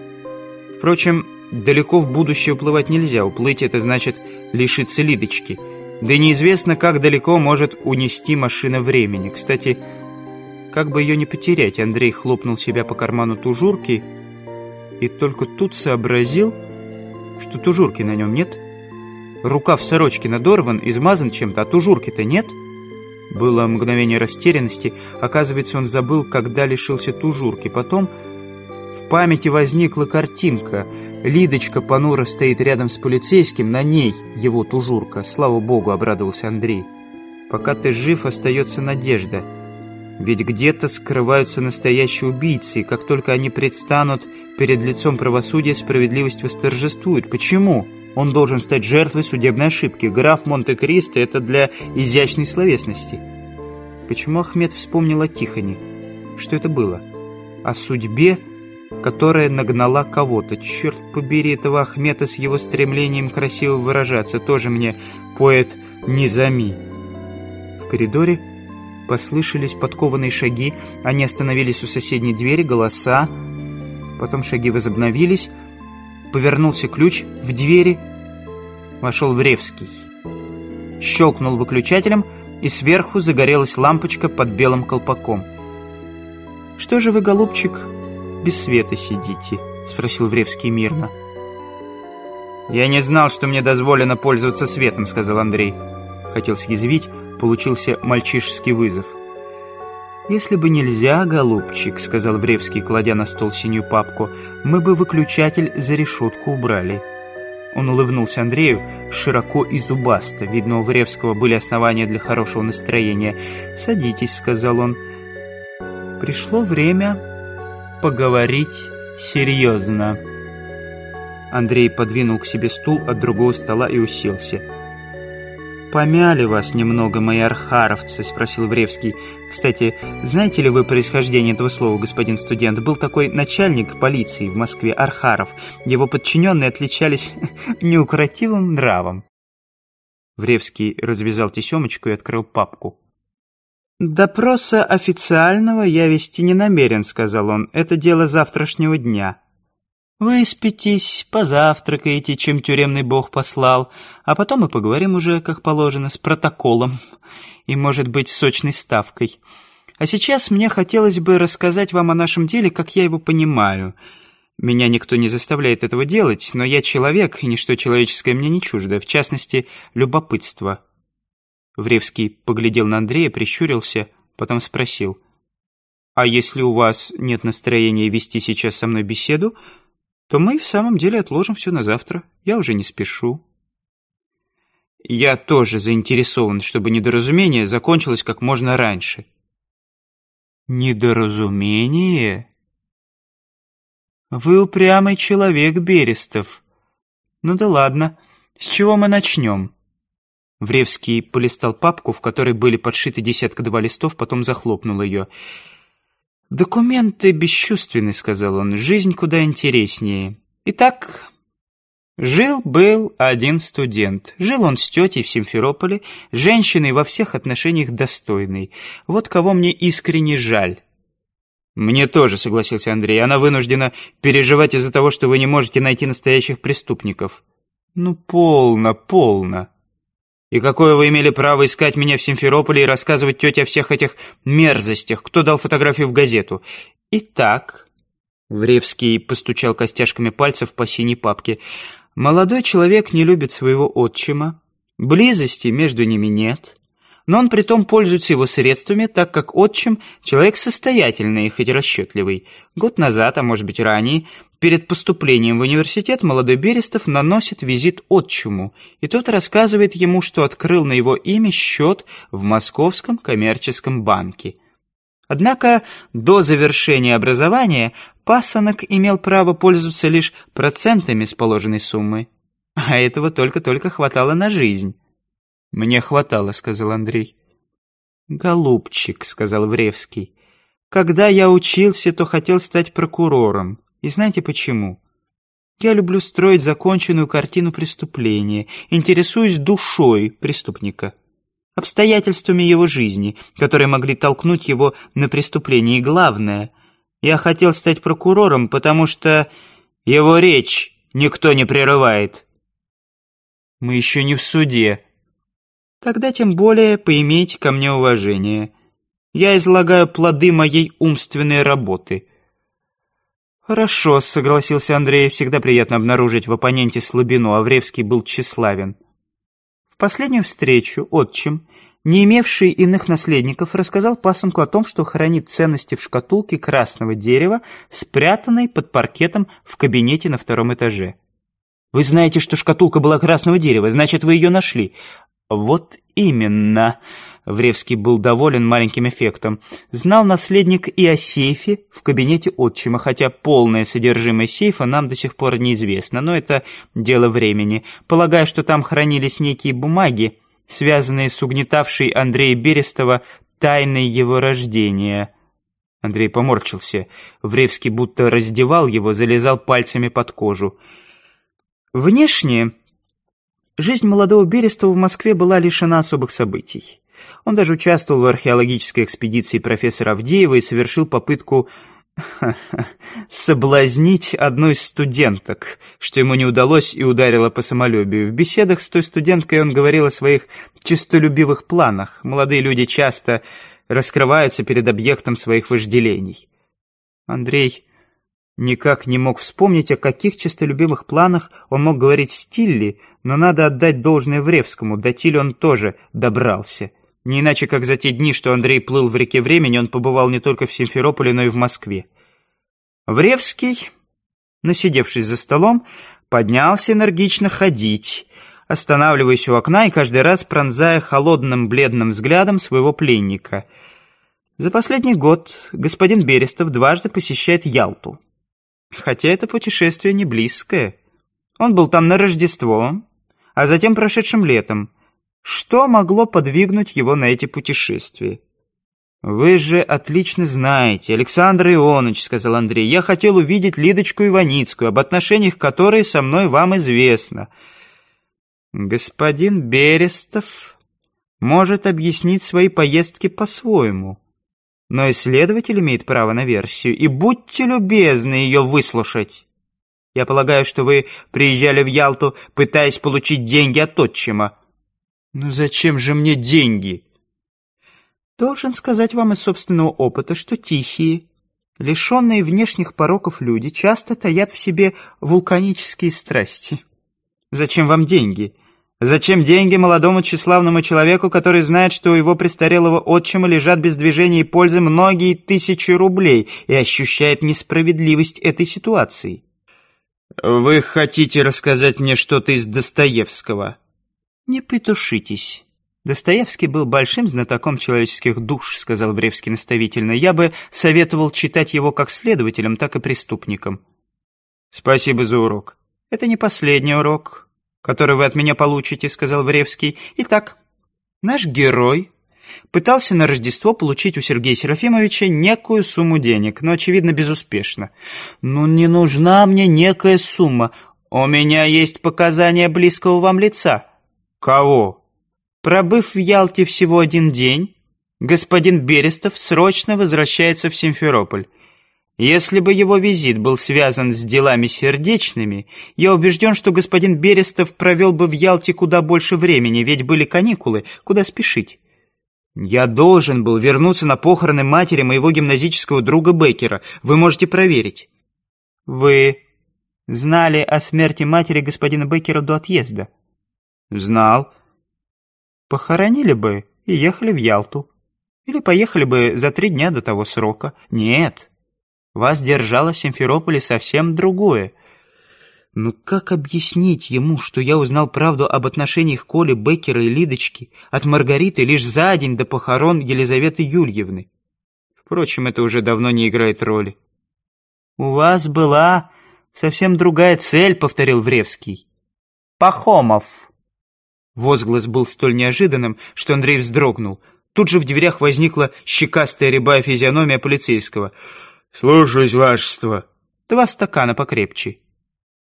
Впрочем, далеко в будущее уплывать нельзя. Уплыть — это значит лишиться Лидочки. Да неизвестно, как далеко может унести машина времени. Кстати, как бы ее не потерять, Андрей хлопнул себя по карману тужурки и только тут сообразил, что тужурки на нем нет — Рукав Сорочкина надорван, измазан чем-то, а тужурки-то нет. Было мгновение растерянности. Оказывается, он забыл, когда лишился тужурки. Потом в памяти возникла картинка. Лидочка понуро стоит рядом с полицейским, на ней его тужурка. Слава богу, обрадовался Андрей. Пока ты жив, остается надежда. Ведь где-то скрываются настоящие убийцы, и как только они предстанут перед лицом правосудия, справедливость восторжествует. Почему? Почему? Он должен стать жертвой судебной ошибки. Граф Монте-Кристо — это для изящной словесности. Почему Ахмед вспомнил о Тихоне? Что это было? О судьбе, которая нагнала кого-то. Черт побери этого Ахмеда с его стремлением красиво выражаться. Тоже мне поэт Низами. В коридоре послышались подкованные шаги. Они остановились у соседней двери, голоса. Потом шаги возобновились — Повернулся ключ в двери. Вошел Вревский. Щелкнул выключателем, и сверху загорелась лампочка под белым колпаком. «Что же вы, голубчик, без света сидите?» Спросил Вревский мирно. «Я не знал, что мне дозволено пользоваться светом», — сказал Андрей. Хотел съязвить, получился мальчишеский вызов. «Если бы нельзя, голубчик», — сказал Вревский, кладя на стол синюю папку, «мы бы выключатель за решетку убрали». Он улыбнулся Андрею широко и зубасто. Видно, у Вревского были основания для хорошего настроения. «Садитесь», — сказал он. «Пришло время поговорить серьезно».
Андрей подвинул к себе стул от другого стола и уселся. «Помяли вас немного, мои архаровцы?» — спросил Вревский. Кстати, знаете ли вы происхождение этого слова, господин студент? Был такой начальник полиции в Москве, Архаров. Его подчиненные отличались неукротивым нравом. Вревский развязал тесемочку и открыл папку. «Допроса официального я вести не намерен», — сказал он. «Это дело завтрашнего дня». Выспитесь, позавтракайте, чем тюремный бог послал, а потом мы поговорим уже, как положено, с протоколом и, может быть, сочной ставкой. А сейчас мне хотелось бы рассказать вам о нашем деле, как я его понимаю. Меня никто не заставляет этого делать, но я человек, и ничто человеческое мне не чуждо, в частности, любопытство». Вревский поглядел на Андрея, прищурился, потом спросил. «А если у вас нет настроения вести сейчас со мной беседу, то мы в самом деле отложим все на завтра. Я уже не спешу». «Я тоже заинтересован, чтобы недоразумение закончилось как можно раньше». «Недоразумение?» «Вы упрямый человек, Берестов. Ну да ладно, с чего мы начнем?» Вревский полистал папку, в которой были подшиты десятка-два листов, потом захлопнул ее. «Документы бесчувственны», — сказал он. «Жизнь куда интереснее. Итак, жил-был один студент. Жил он с тетей в Симферополе, женщиной во всех отношениях достойной. Вот кого мне искренне жаль». «Мне тоже», — согласился Андрей. «Она вынуждена переживать из-за того, что вы не можете найти настоящих преступников». «Ну, полно, полно». И какое вы имели право искать меня в Симферополе и рассказывать тете о всех этих мерзостях? Кто дал фотографию в газету? Итак...» Вревский постучал костяшками пальцев по синей папке. «Молодой человек не любит своего отчима. Близости между ними нет но он притом пользуется его средствами, так как отчим – человек состоятельный, хоть и расчетливый. Год назад, а может быть ранее, перед поступлением в университет молодой Берестов наносит визит отчиму, и тот рассказывает ему, что открыл на его имя счет в Московском коммерческом банке. Однако до завершения образования пасынок имел право пользоваться лишь процентами с положенной суммы. А этого только-только хватало на жизнь. «Мне хватало», — сказал Андрей. «Голубчик», — сказал Вревский, — «когда я учился, то хотел стать прокурором. И знаете почему? Я люблю строить законченную картину преступления, интересуюсь душой преступника, обстоятельствами его жизни, которые могли толкнуть его на преступление. И главное, я хотел стать прокурором, потому что его речь никто не прерывает». «Мы еще не в суде», тогда тем более поимейте ко мне уважение. Я излагаю плоды моей умственной работы». «Хорошо», — согласился Андрей, — «всегда приятно обнаружить в оппоненте слабину, Авревский был тщеславен». В последнюю встречу отчим, не имевший иных наследников, рассказал пасынку о том, что хранит ценности в шкатулке красного дерева, спрятанной под паркетом в кабинете на втором этаже. «Вы знаете, что шкатулка была красного дерева, значит, вы ее нашли. «Вот именно!» Вревский был доволен маленьким эффектом. Знал наследник и о сейфе в кабинете отчима, хотя полное содержимое сейфа нам до сих пор неизвестно, но это дело времени. Полагаю, что там хранились некие бумаги, связанные с угнетавшей Андрея Берестова тайной его рождения. Андрей поморщился. Вревский будто раздевал его, залезал пальцами под кожу. Внешне Жизнь молодого Берестова в Москве была лишена особых событий. Он даже участвовал в археологической экспедиции профессора Авдеева и совершил попытку соблазнить одну из студенток, что ему не удалось и ударило по самолюбию. В беседах с той студенткой он говорил о своих честолюбивых планах. Молодые люди часто раскрываются перед объектом своих вожделений. Андрей Никак не мог вспомнить, о каких честолюбимых планах он мог говорить Стилли, но надо отдать должное Вревскому, до Тиль он тоже добрался. Не иначе, как за те дни, что Андрей плыл в реке времени, он побывал не только в Симферополе, но и в Москве. Вревский, насидевшись за столом, поднялся энергично ходить, останавливаясь у окна и каждый раз пронзая холодным бледным взглядом своего пленника. За последний год господин Берестов дважды посещает Ялту. Хотя это путешествие не близкое.
Он был там на Рождество, а затем прошедшим летом. Что могло подвигнуть его на эти путешествия? «Вы же отлично знаете, Александр Ионович», — сказал Андрей, «я хотел увидеть Лидочку Иваницкую, об отношениях которой со мной вам известно». «Господин Берестов может объяснить свои поездки по-своему», но исследователь имеет право на версию, и будьте любезны ее выслушать. Я полагаю, что вы приезжали в Ялту, пытаясь получить деньги от отчима. Ну зачем же мне деньги? Должен сказать вам из собственного опыта, что тихие, лишенные внешних пороков люди часто таят в себе вулканические страсти. Зачем вам деньги? — Зачем деньги молодому тщеславному человеку, который знает, что у его престарелого отчима лежат без движения и пользы многие тысячи рублей и ощущает несправедливость этой ситуации? «Вы хотите рассказать мне что-то из Достоевского?» «Не притушитесь. «Достоевский был большим знатоком человеческих душ», — сказал Вревский наставительно. «Я бы советовал читать его как следователям, так и преступникам». «Спасибо за урок». «Это не последний урок который вы от меня получите», — сказал Вревский. «Итак, наш герой пытался на Рождество получить у Сергея Серафимовича некую сумму денег, но, очевидно, безуспешно. Но не нужна мне некая сумма. У меня есть показания близкого вам лица». «Кого?» Пробыв в Ялте всего один день, господин Берестов срочно возвращается в Симферополь. Если бы его визит был связан с делами сердечными, я убежден, что господин Берестов провел бы в Ялте куда больше времени, ведь были каникулы, куда спешить. Я должен был вернуться на похороны матери моего гимназического друга Бекера. Вы можете проверить. Вы знали о смерти матери господина Бекера до отъезда? Знал. Похоронили бы и ехали в Ялту. Или поехали бы за три дня до того срока. Нет, вас держало в Симферополе совсем другое. Но как объяснить ему, что я узнал правду об отношениях Коли, Беккера и Лидочки от Маргариты лишь за день до похорон Елизаветы Юльевны? Впрочем, это уже давно не играет роли. «У вас была совсем другая цель», — повторил Вревский. «Пахомов». Возглас был столь неожиданным, что Андрей вздрогнул. Тут же в дверях возникла щекастая рябая физиономия полицейского — «Слушаюсь, вашество». «Два стакана покрепче».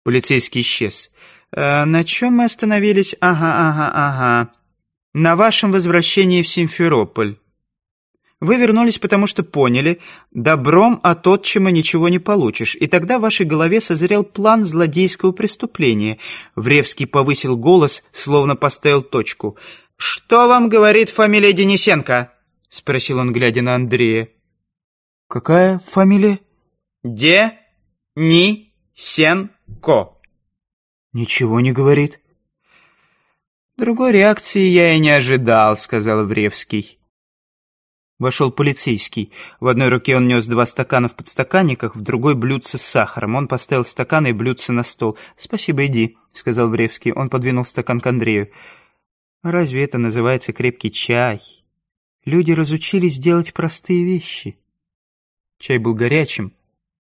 Полицейский исчез. «Э, «На чем мы остановились? Ага, ага, ага. На вашем возвращении в Симферополь. Вы вернулись, потому что поняли, добром от отчима ничего не получишь, и тогда в вашей голове созрел план злодейского преступления». Вревский повысил голос, словно поставил точку. «Что вам говорит фамилия Денисенко?» — спросил он, глядя на Андрея. Какая фамилия? Де-ни-сен-ко. Ничего не говорит. Другой реакции я и не ожидал, сказал Вревский. Вошел полицейский. В одной руке он нес два стакана в подстаканниках, в другой блюдце с сахаром. Он поставил стакан и блюдце на стол. «Спасибо, иди», — сказал Вревский. Он подвинул стакан к Андрею. «Разве это называется крепкий чай? Люди разучились делать простые вещи». Чай был горячим.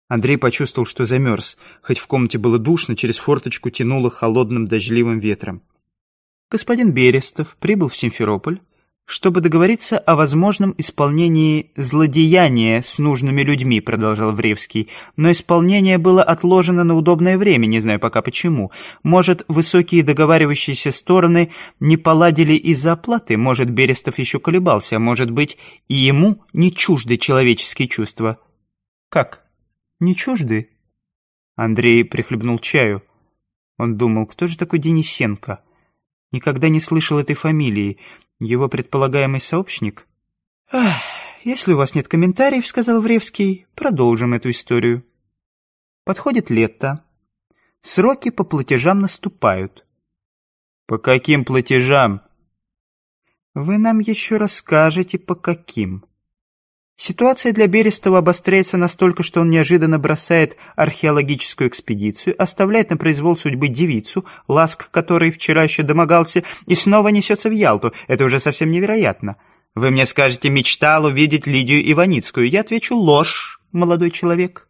Андрей почувствовал, что замерз. Хоть в комнате было душно, через форточку тянуло холодным дождливым ветром. Господин Берестов прибыл в Симферополь чтобы договориться о возможном исполнении злодеяния с нужными людьми», — продолжал Вревский. «Но исполнение было отложено на удобное время, не знаю пока почему. Может, высокие договаривающиеся стороны не поладили из-за оплаты, может, Берестов еще колебался, может быть, и ему не чужды человеческие чувства». «Как? Не чужды?» Андрей прихлебнул чаю. Он думал, кто же такой Денисенко? Никогда не слышал этой фамилии. Его предполагаемый сообщник? «Ах, если у вас нет комментариев, — сказал Вревский, — продолжим эту историю. Подходит лето. Сроки по платежам наступают. По каким платежам? Вы нам еще расскажете, по каким. Ситуация для Берестова обостряется настолько, что он неожиданно бросает археологическую экспедицию, оставляет на произвол судьбы девицу, ласк которой вчера еще домогался, и снова несется в Ялту. Это уже совсем невероятно. Вы мне скажете, мечтал увидеть Лидию Иваницкую. Я отвечу, ложь, молодой человек.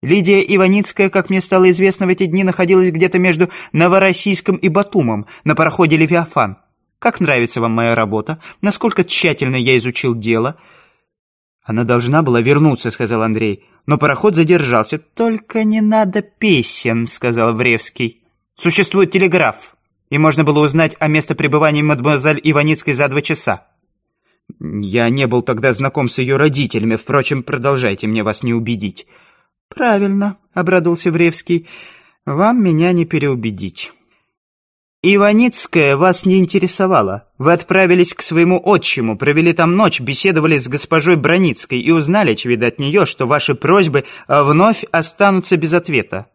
Лидия Иваницкая, как мне стало известно в эти дни, находилась где-то между Новороссийском и Батумом на пароходе «Левиафан». Как нравится вам моя работа? Насколько тщательно я изучил дело?» «Она должна была вернуться», — сказал Андрей. «Но пароход задержался». «Только не надо песен», — сказал Вревский. «Существует телеграф, и можно было узнать о местопребывании мадемуазель Иваницкой за два часа». «Я не был тогда знаком с ее родителями, впрочем, продолжайте мне вас не убедить». «Правильно», — обрадовался Вревский, — «вам меня не переубедить». Иваницкая вас не интересовала. Вы отправились к своему отчиму, провели там ночь, беседовали с госпожой Броницкой и узнали, очевидно, от нее, что ваши просьбы а, вновь останутся без ответа.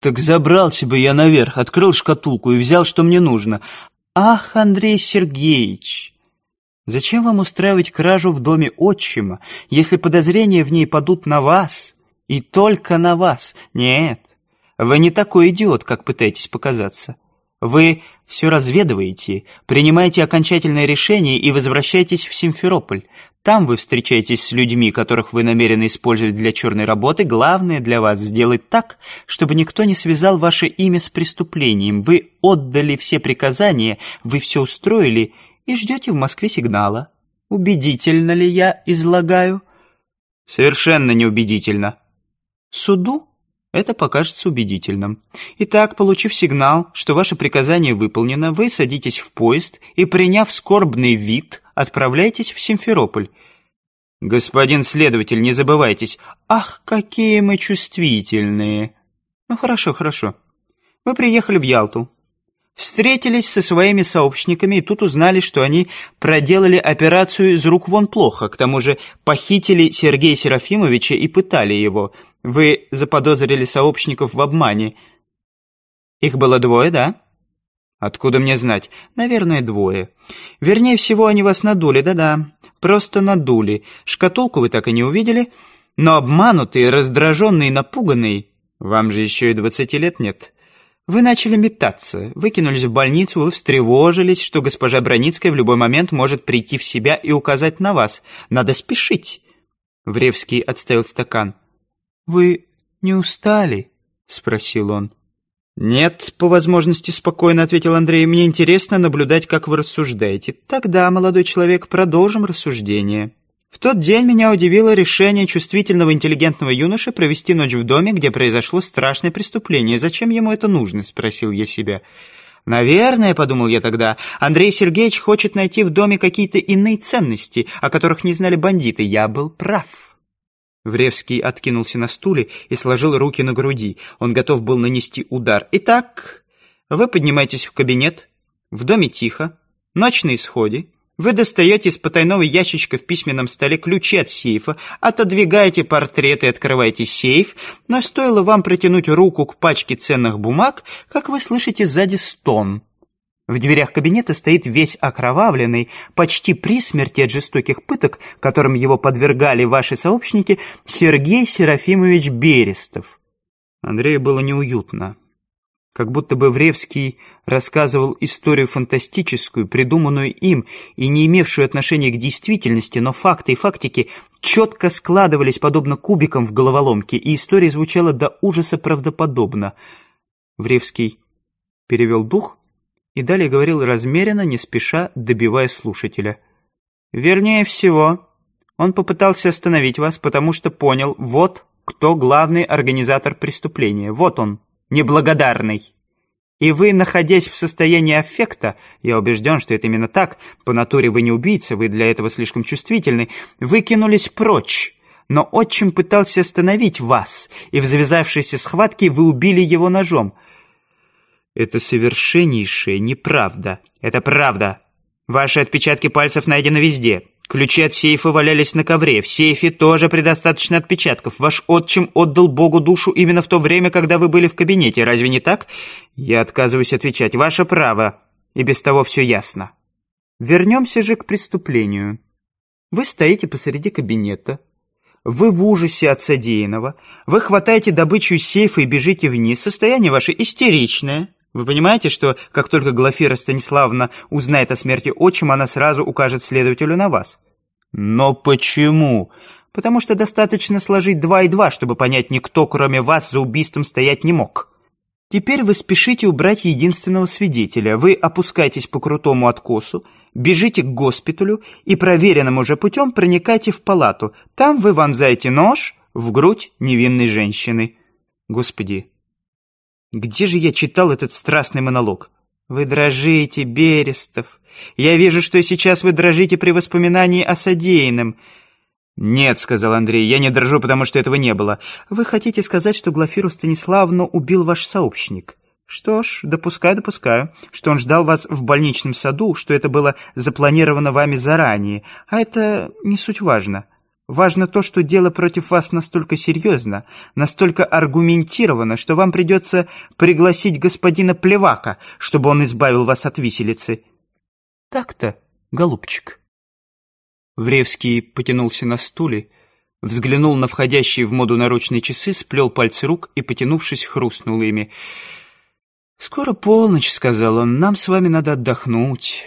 Так забрался бы я наверх, открыл шкатулку и взял, что мне нужно. Ах, Андрей Сергеевич, зачем вам устраивать кражу в доме отчима, если подозрения в ней падут на вас и только на вас? Нет, вы не такой идиот, как пытаетесь показаться. Вы все разведываете, принимаете окончательное решение и возвращаетесь в Симферополь. Там вы встречаетесь с людьми, которых вы намерены использовать для черной работы. Главное для вас сделать так, чтобы никто не связал ваше имя с преступлением. Вы отдали все приказания, вы все устроили и ждете в Москве сигнала. Убедительно ли я излагаю? Совершенно неубедительно. Суду? Это покажется убедительным. Итак, получив сигнал, что ваше приказание выполнено, вы садитесь в поезд и, приняв скорбный вид, отправляетесь в Симферополь. Господин следователь, не забывайтесь. Ах, какие мы чувствительные. Ну хорошо, хорошо. Вы приехали в Ялту. Встретились со своими сообщниками и тут узнали, что они проделали операцию из рук вон плохо, к тому же похитили Сергея Серафимовича и пытали его. Вы заподозрили сообщников в обмане. Их было двое, да? Откуда мне знать? Наверное, двое. Вернее всего, они вас надули, да-да. Просто надули. Шкатулку вы так и не увидели. Но обманутый, раздраженный, напуганный... Вам же еще и двадцати лет нет. Вы начали метаться, выкинулись в больницу, вы встревожились, что госпожа Броницкая в любой момент может прийти в себя и указать на вас. Надо спешить. Вревский отставил стакан. «Вы не устали?» — спросил он. «Нет, по возможности спокойно», — ответил Андрей. «Мне интересно наблюдать, как вы рассуждаете. Тогда, молодой человек, продолжим рассуждение». В тот день меня удивило решение чувствительного интеллигентного юноши провести ночь в доме, где произошло страшное преступление. «Зачем ему это нужно?» — спросил я себя. «Наверное», — подумал я тогда, — «Андрей Сергеевич хочет найти в доме какие-то иные ценности, о которых не знали бандиты. Я был прав». Вревский откинулся на стуле и сложил руки на груди. Он готов был нанести удар. «Итак, вы поднимаетесь в кабинет. В доме тихо. Ночь на исходе. Вы достаете из потайного ящичка в письменном столе ключи от сейфа, отодвигаете портрет и открываете сейф, но стоило вам протянуть руку к пачке ценных бумаг, как вы слышите сзади стон. В дверях кабинета стоит весь окровавленный, почти при смерти от жестоких пыток, которым его подвергали ваши сообщники, Сергей Серафимович Берестов. Андрею было неуютно как будто бы Вревский рассказывал историю фантастическую, придуманную им и не имевшую отношения к действительности, но факты и фактики четко складывались подобно кубикам в головоломке, и история звучала до ужаса правдоподобно. Вревский перевел дух и далее говорил размеренно, не спеша, добивая слушателя. «Вернее всего, он попытался остановить вас, потому что понял, вот кто главный организатор преступления, вот он» неблагодарный. И вы, находясь в состоянии аффекта, я убежден, что это именно так, по натуре вы не убийца, вы для этого слишком чувствительны, вы кинулись прочь, но отчим пытался остановить вас, и в завязавшейся схватке вы убили его ножом. Это совершеннейшая неправда. Это правда. Ваши отпечатки пальцев найдены везде. Ключи от сейфа валялись на ковре. В сейфе тоже предостаточно отпечатков. Ваш отчим отдал Богу душу именно в то время, когда вы были в кабинете. Разве не так? Я отказываюсь отвечать. Ваше право. И без того все ясно. Вернемся же к преступлению. Вы стоите посреди кабинета. Вы в ужасе от содеянного. Вы хватаете добычу из сейфа и бежите вниз. Состояние ваше истеричное. Вы понимаете, что как только Глафира Станиславовна узнает о смерти отчима, она сразу укажет следователю на вас? Но почему? Потому что достаточно сложить два и два, чтобы понять, никто, кроме вас, за убийством стоять не мог. Теперь вы спешите убрать единственного свидетеля. Вы опускаетесь по крутому откосу, бежите к госпиталю и проверенным уже путем проникаете в палату. Там вы вонзаете нож в грудь невинной женщины. Господи, где же я читал этот страстный монолог? Вы дрожите, Берестов. Я вижу, что сейчас вы дрожите при воспоминании о содеянном. «Нет», — сказал Андрей, — «я не дрожу, потому что этого не было». «Вы хотите сказать, что Глафиру Станиславну убил ваш сообщник?» «Что ж, допускаю, допускаю, что он ждал вас в больничном саду, что это было запланировано вами заранее, а это не суть важно. Важно то, что дело против вас настолько серьезно, настолько аргументировано, что вам придется пригласить господина Плевака, чтобы он избавил вас от виселицы. Так-то, голубчик. Вревский потянулся на стуле, взглянул на входящие в моду наручные часы, сплел пальцы рук и, потянувшись, хрустнул ими. «Скоро полночь», — сказал он, — «нам с вами надо отдохнуть».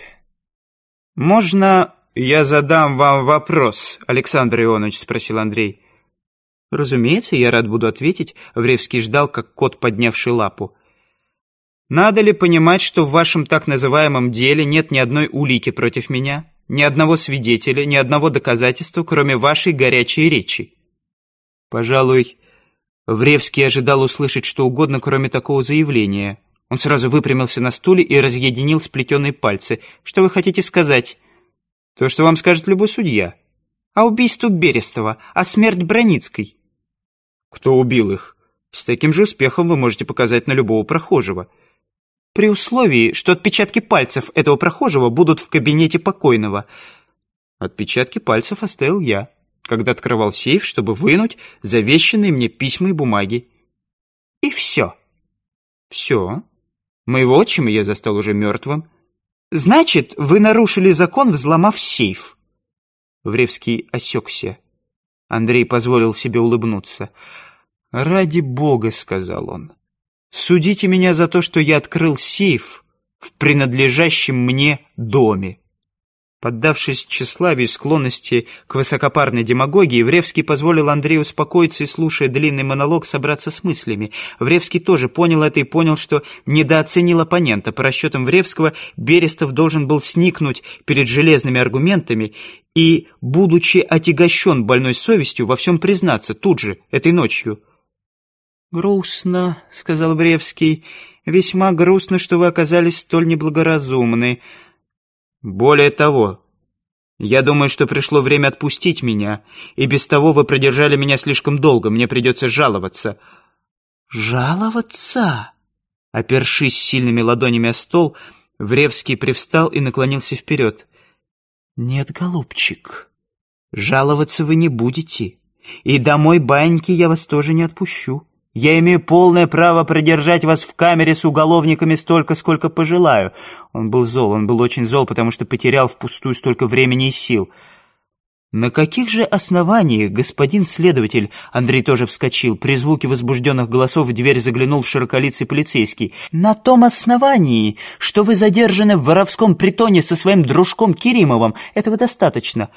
«Можно «Я задам вам вопрос, Александр Ионович», — спросил Андрей. «Разумеется, я рад буду ответить», — Вревский ждал, как кот, поднявший лапу. «Надо ли понимать, что в вашем так называемом деле нет ни одной улики против меня, ни одного свидетеля, ни одного доказательства, кроме вашей горячей речи?» «Пожалуй, Вревский ожидал услышать что угодно, кроме такого заявления». Он сразу выпрямился на стуле и разъединил сплетенные пальцы. «Что вы хотите сказать?» То, что вам скажет любой судья. А убийство Берестова, а смерть Броницкой. Кто убил их? С таким же успехом вы можете показать на любого прохожего. При условии, что отпечатки пальцев этого прохожего будут в кабинете покойного. Отпечатки пальцев оставил я, когда открывал сейф, чтобы вынуть завещанные мне письма и бумаги. И все. Все. Моего отчима я застал уже мертвым. «Значит, вы нарушили закон, взломав сейф». Вревский осекся. Андрей позволил себе улыбнуться. «Ради бога», — сказал он, — «судите меня за то, что я открыл сейф в принадлежащем мне доме». Поддавшись тщеславию и склонности к высокопарной демагогии, Вревский позволил Андрею успокоиться и, слушая длинный монолог, собраться с мыслями. Вревский тоже понял это и понял, что недооценил оппонента. По расчетам Вревского, Берестов должен был сникнуть перед железными аргументами и, будучи отягощен больной совестью, во всем признаться тут же, этой ночью. «Грустно», — сказал Вревский, — «весьма грустно, что вы оказались столь неблагоразумны». Более того, я думаю, что пришло время отпустить меня, и без того вы продержали меня слишком долго, мне придется жаловаться». «Жаловаться?» Опершись сильными ладонями о стол, Вревский привстал и наклонился вперед. «Нет, голубчик, жаловаться вы не будете, и домой баньки я вас тоже не отпущу. Я имею полное право продержать вас в камере с уголовниками столько, сколько пожелаю. Он был зол, он был очень зол, потому что потерял впустую столько времени и сил. На каких же основаниях, господин следователь, Андрей тоже вскочил, при звуке возбужденных голосов в дверь заглянул широколицый полицейский. На том основании, что вы задержаны в воровском притоне со своим дружком Керимовым, этого достаточно.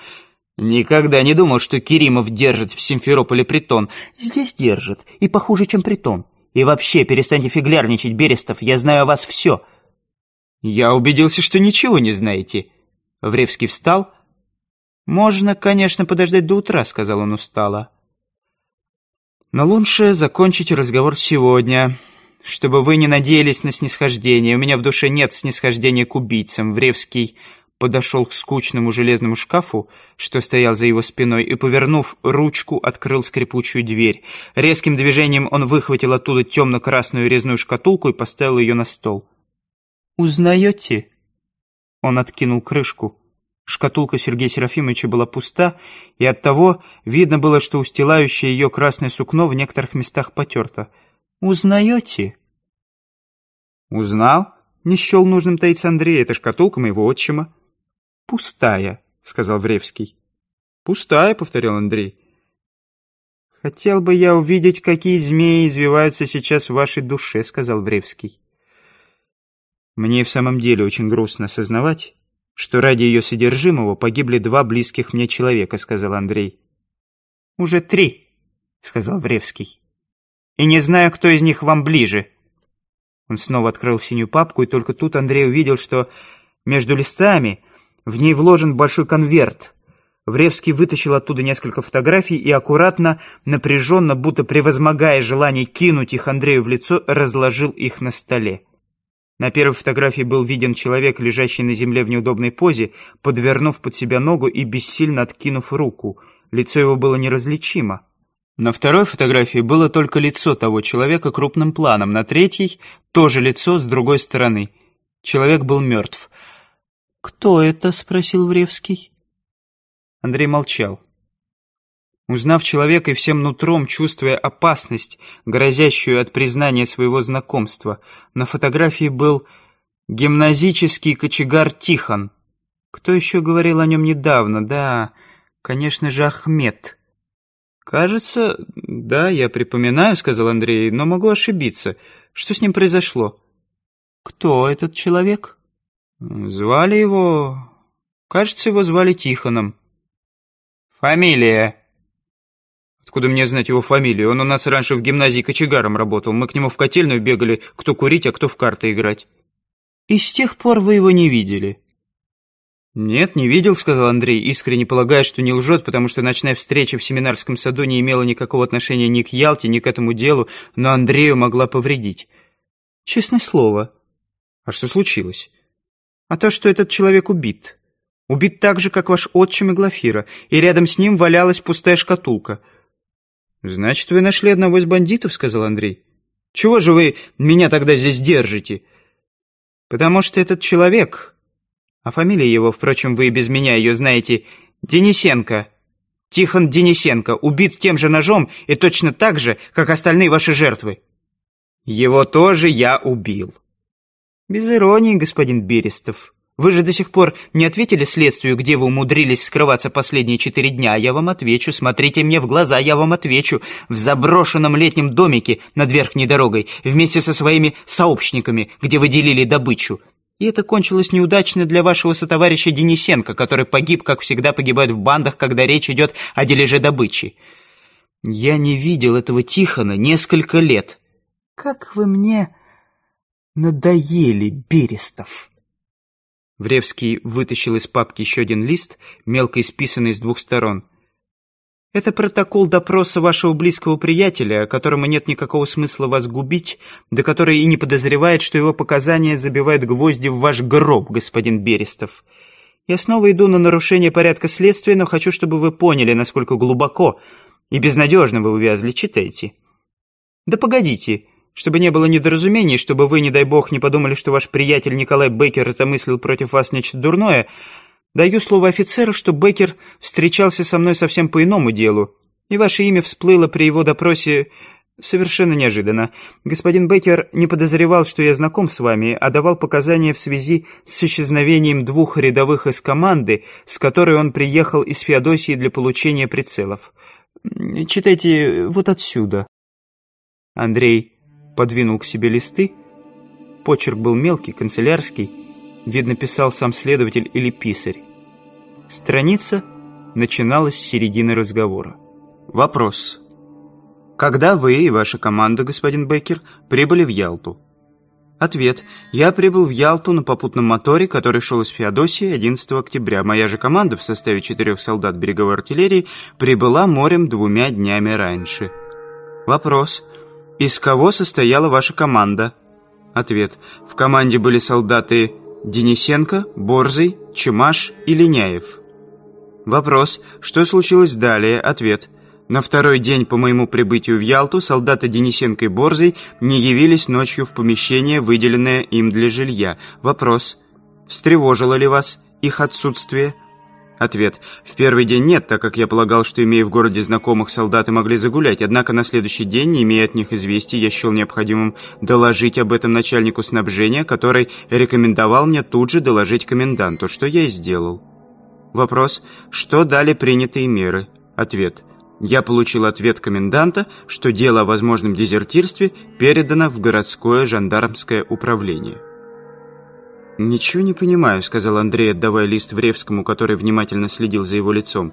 Никогда не думал, что Керимов держит в Симферополе притон. Здесь держит, и похуже, чем притон. И вообще, перестаньте фиглярничать, Берестов, я знаю о вас все. Я убедился, что ничего не знаете. Вревский встал. Можно, конечно, подождать до утра, сказал он устало. Но лучше закончить разговор сегодня, чтобы вы не надеялись на снисхождение. У меня в душе нет снисхождения к убийцам, Вревский подошел к скучному железному шкафу, что стоял за его спиной, и, повернув ручку, открыл скрипучую дверь. Резким движением он выхватил оттуда темно-красную резную шкатулку и поставил ее на стол. «Узнаете?» Он откинул крышку. Шкатулка Сергея Серафимовича была пуста, и оттого видно было, что устилающее ее красное сукно в некоторых местах потерто. «Узнаете?» «Узнал?» Не счел нужным таиться Андрей, это шкатулка моего отчима. «Пустая», — сказал Вревский. «Пустая», — повторил Андрей. «Хотел бы я увидеть, какие змеи извиваются сейчас в вашей душе», — сказал Вревский. «Мне в самом деле очень грустно осознавать, что ради ее содержимого погибли два близких мне человека», — сказал Андрей. «Уже три», — сказал Вревский. «И не знаю, кто из них вам ближе». Он снова открыл синюю папку, и только тут Андрей увидел, что между листами в ней вложен большой конверт. Вревский вытащил оттуда несколько фотографий и аккуратно, напряженно, будто превозмогая желание кинуть их Андрею в лицо, разложил их на столе. На первой фотографии был виден человек, лежащий на земле в неудобной позе, подвернув под себя ногу и бессильно откинув руку. Лицо его было неразличимо. На второй фотографии было только лицо того человека крупным планом, на третьей — тоже лицо с другой стороны. Человек был мертв. «Кто это?» — спросил Вревский. Андрей молчал. Узнав человека и всем нутром, чувствуя опасность, грозящую от признания своего знакомства, на фотографии был гимназический кочегар Тихон. Кто еще говорил о нем недавно? Да, конечно же, Ахмед. «Кажется, да, я припоминаю», — сказал Андрей, — «но могу ошибиться. Что с ним произошло?» «Кто этот человек?» Звали его... Кажется, его звали Тихоном. Фамилия. Откуда мне знать его фамилию? Он у нас раньше в гимназии кочегаром работал. Мы к нему в котельную бегали, кто курить, а кто в карты играть. И с тех пор вы его не видели? Нет, не видел, сказал Андрей, искренне полагая, что не лжет, потому что ночная встреча в семинарском саду не имела никакого отношения ни к Ялте, ни к этому делу, но Андрею могла повредить. Честное слово. А что случилось? а то, что этот человек убит. Убит так же, как ваш отчим и Глафира, и рядом с ним валялась пустая шкатулка». «Значит, вы нашли одного из бандитов», — сказал Андрей. «Чего же вы меня тогда здесь держите?» «Потому что этот человек, а фамилия его, впрочем, вы и без меня ее знаете, Денисенко, Тихон Денисенко, убит тем же ножом и точно так же, как остальные ваши жертвы». «Его тоже я убил». «Без иронии, господин Берестов. Вы же до сих пор не ответили следствию, где вы умудрились скрываться последние четыре дня. Я вам отвечу. Смотрите мне в глаза, я вам отвечу. В заброшенном летнем домике над верхней дорогой, вместе со своими сообщниками, где вы делили добычу. И это кончилось неудачно для вашего сотоварища Денисенко, который погиб, как всегда погибает в бандах, когда речь идет о дележе добычи. Я не видел этого Тихона несколько лет. Как вы мне Надоели, Берестов!» Вревский вытащил из папки еще один лист, мелко исписанный с двух сторон. «Это протокол допроса вашего близкого приятеля, которому нет никакого смысла вас губить, да который и не подозревает, что его показания забивают гвозди в ваш гроб, господин Берестов. Я снова иду на нарушение порядка следствия, но хочу, чтобы вы поняли, насколько глубоко и безнадежно вы увязли. Читайте». «Да погодите. Чтобы не было недоразумений, чтобы вы, не дай бог, не подумали, что ваш приятель Николай Беккер замыслил против вас нечто дурное, даю слово офицеру, что Беккер встречался со мной совсем по иному делу, и ваше имя всплыло при его допросе совершенно неожиданно. Господин Беккер не подозревал, что я знаком с вами, а давал показания в связи с исчезновением двух рядовых из команды, с которой он приехал из Феодосии для получения прицелов. Читайте вот отсюда». Андрей подвинул к себе листы. Почерк был мелкий, канцелярский, видно, писал сам следователь или писарь. Страница начиналась с середины разговора. Вопрос. Когда вы и ваша команда, господин Бейкер, прибыли в Ялту? Ответ. Я прибыл в Ялту на попутном моторе, который шел из Феодосии 11 октября. Моя же команда в составе четырех солдат береговой артиллерии прибыла морем двумя днями раньше. Вопрос. «Из кого состояла ваша команда?» Ответ. «В команде были солдаты Денисенко, Борзый, Чумаш и Линяев». Вопрос. «Что случилось далее?» Ответ. «На второй день по моему прибытию в Ялту солдаты Денисенко и Борзый не явились ночью в помещение, выделенное им для жилья. Вопрос. Встревожило ли вас их отсутствие?» Ответ. В первый день нет, так как я полагал, что, имея в городе знакомых, солдаты могли загулять. Однако на следующий день, не имея от них известий, я счел необходимым доложить об этом начальнику снабжения, который рекомендовал мне тут же доложить коменданту, что я и сделал. Вопрос. Что дали принятые меры? Ответ. Я получил ответ коменданта, что дело о возможном дезертирстве передано в городское жандармское управление. «Ничего не понимаю», — сказал Андрей, отдавая лист Вревскому, который внимательно следил за его лицом.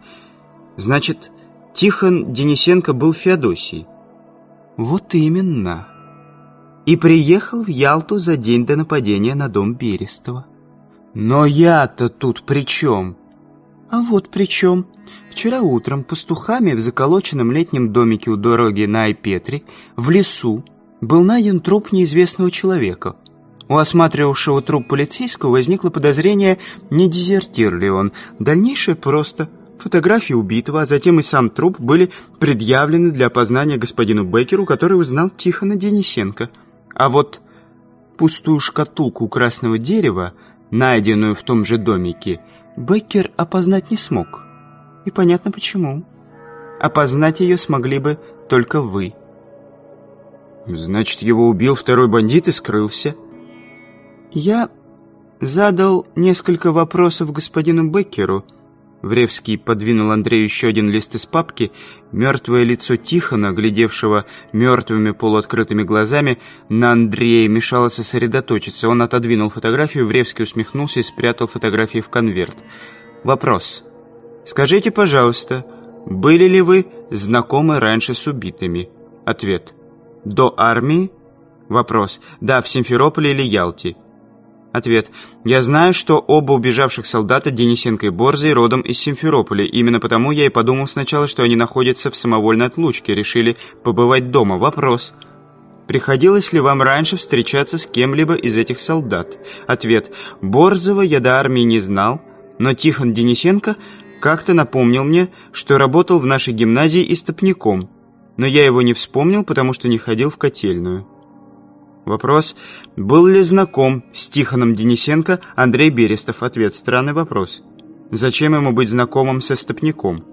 «Значит, Тихон Денисенко был в «Вот именно. И приехал в Ялту за день до нападения на дом Берестова». «Но я-то тут при чем?» «А вот при чем. Вчера утром пастухами в заколоченном летнем домике у дороги на Айпетре в лесу был найден труп неизвестного человека». У осматривавшего труп полицейского возникло подозрение, не дезертир ли он. Дальнейшее просто. Фотографии убитого, а затем и сам труп были предъявлены для опознания господину Беккеру, который узнал Тихона Денисенко. А вот пустую шкатулку красного дерева, найденную в том же домике, Беккер опознать не смог. И понятно почему. Опознать ее смогли бы только вы.
«Значит, его убил второй бандит и скрылся».
«Я задал несколько вопросов господину Беккеру». Вревский подвинул Андрею еще один лист из папки. Мертвое лицо Тихона, глядевшего мертвыми полуоткрытыми глазами, на Андрея мешало сосредоточиться. Он отодвинул фотографию, Вревский усмехнулся и спрятал фотографии в конверт. «Вопрос. Скажите, пожалуйста, были ли вы знакомы раньше с убитыми?» Ответ. «До армии?» Вопрос. «Да, в Симферополе или Ялте?» Ответ. Я знаю, что оба убежавших солдата, Денисенко и Борзый, родом из Симферополя. Именно потому я и подумал сначала, что они находятся в самовольной отлучке, решили побывать дома. Вопрос. Приходилось ли вам раньше встречаться с кем-либо из этих солдат? Ответ. Борзова я до армии не знал, но Тихон Денисенко как-то напомнил мне, что работал в нашей гимназии истопником, но я его не вспомнил, потому что не ходил в котельную. Вопрос. Был ли знаком с Тихоном Денисенко Андрей Берестов? Ответ. Странный вопрос. Зачем ему быть знакомым со Стопняком?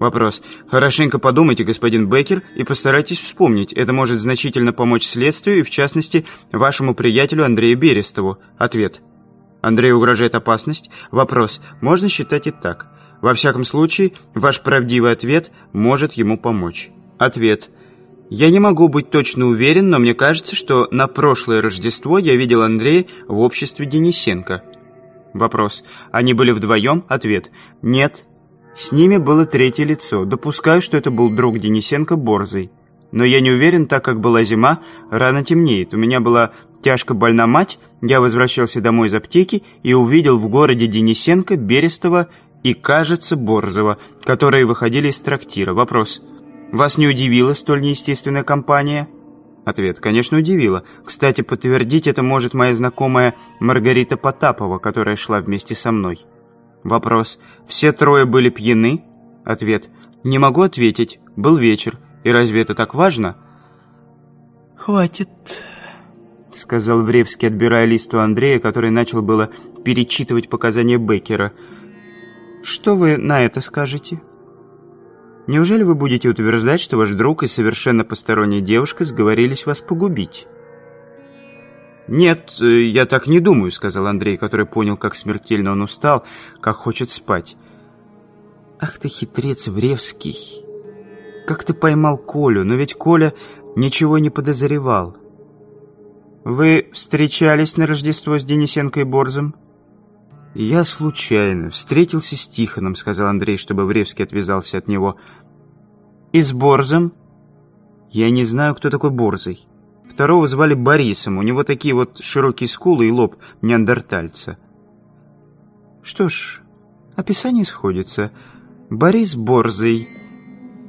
Вопрос. Хорошенько подумайте, господин Беккер, и постарайтесь вспомнить. Это может значительно помочь следствию и, в частности, вашему приятелю Андрею Берестову. Ответ. Андрей угрожает опасность? Вопрос. Можно считать и так. Во всяком случае, ваш правдивый ответ может ему помочь. Ответ. Я не могу быть точно уверен, но мне кажется, что на прошлое Рождество я видел Андрея в обществе Денисенко. Вопрос. Они были вдвоем? Ответ. Нет. С ними было третье лицо. Допускаю, что это был друг Денисенко Борзый. Но я не уверен, так как была зима, рано темнеет. У меня была тяжко больна мать, я возвращался домой из аптеки и увидел в городе Денисенко, Берестова и, кажется, Борзова, которые выходили из трактира. Вопрос. Вас не удивила столь неестественная компания?» Ответ, конечно, удивила. Кстати, подтвердить это может моя знакомая Маргарита Потапова, которая шла вместе со мной. Вопрос, все трое были пьяны? Ответ, не могу ответить, был вечер, и разве это так важно?
«Хватит», —
сказал Вревский, отбирая лист у Андрея, который начал было перечитывать показания Беккера. «Что вы на это скажете?» Неужели вы будете утверждать, что ваш друг и совершенно посторонняя девушка сговорились вас погубить? «Нет, э, я так не думаю», — сказал Андрей, который понял, как смертельно он устал, как хочет спать. «Ах ты хитрец, Вревский! Как ты поймал Колю? Но ведь Коля ничего не подозревал». «Вы встречались на Рождество с Денисенко и Борзом?» «Я случайно встретился с Тихоном», — сказал Андрей, чтобы Вревский отвязался от него. «И с Борзом?» «Я не знаю, кто такой Борзый. Второго звали Борисом. У него такие вот широкие скулы и лоб неандертальца». «Что ж, описание сходится. Борис Борзый,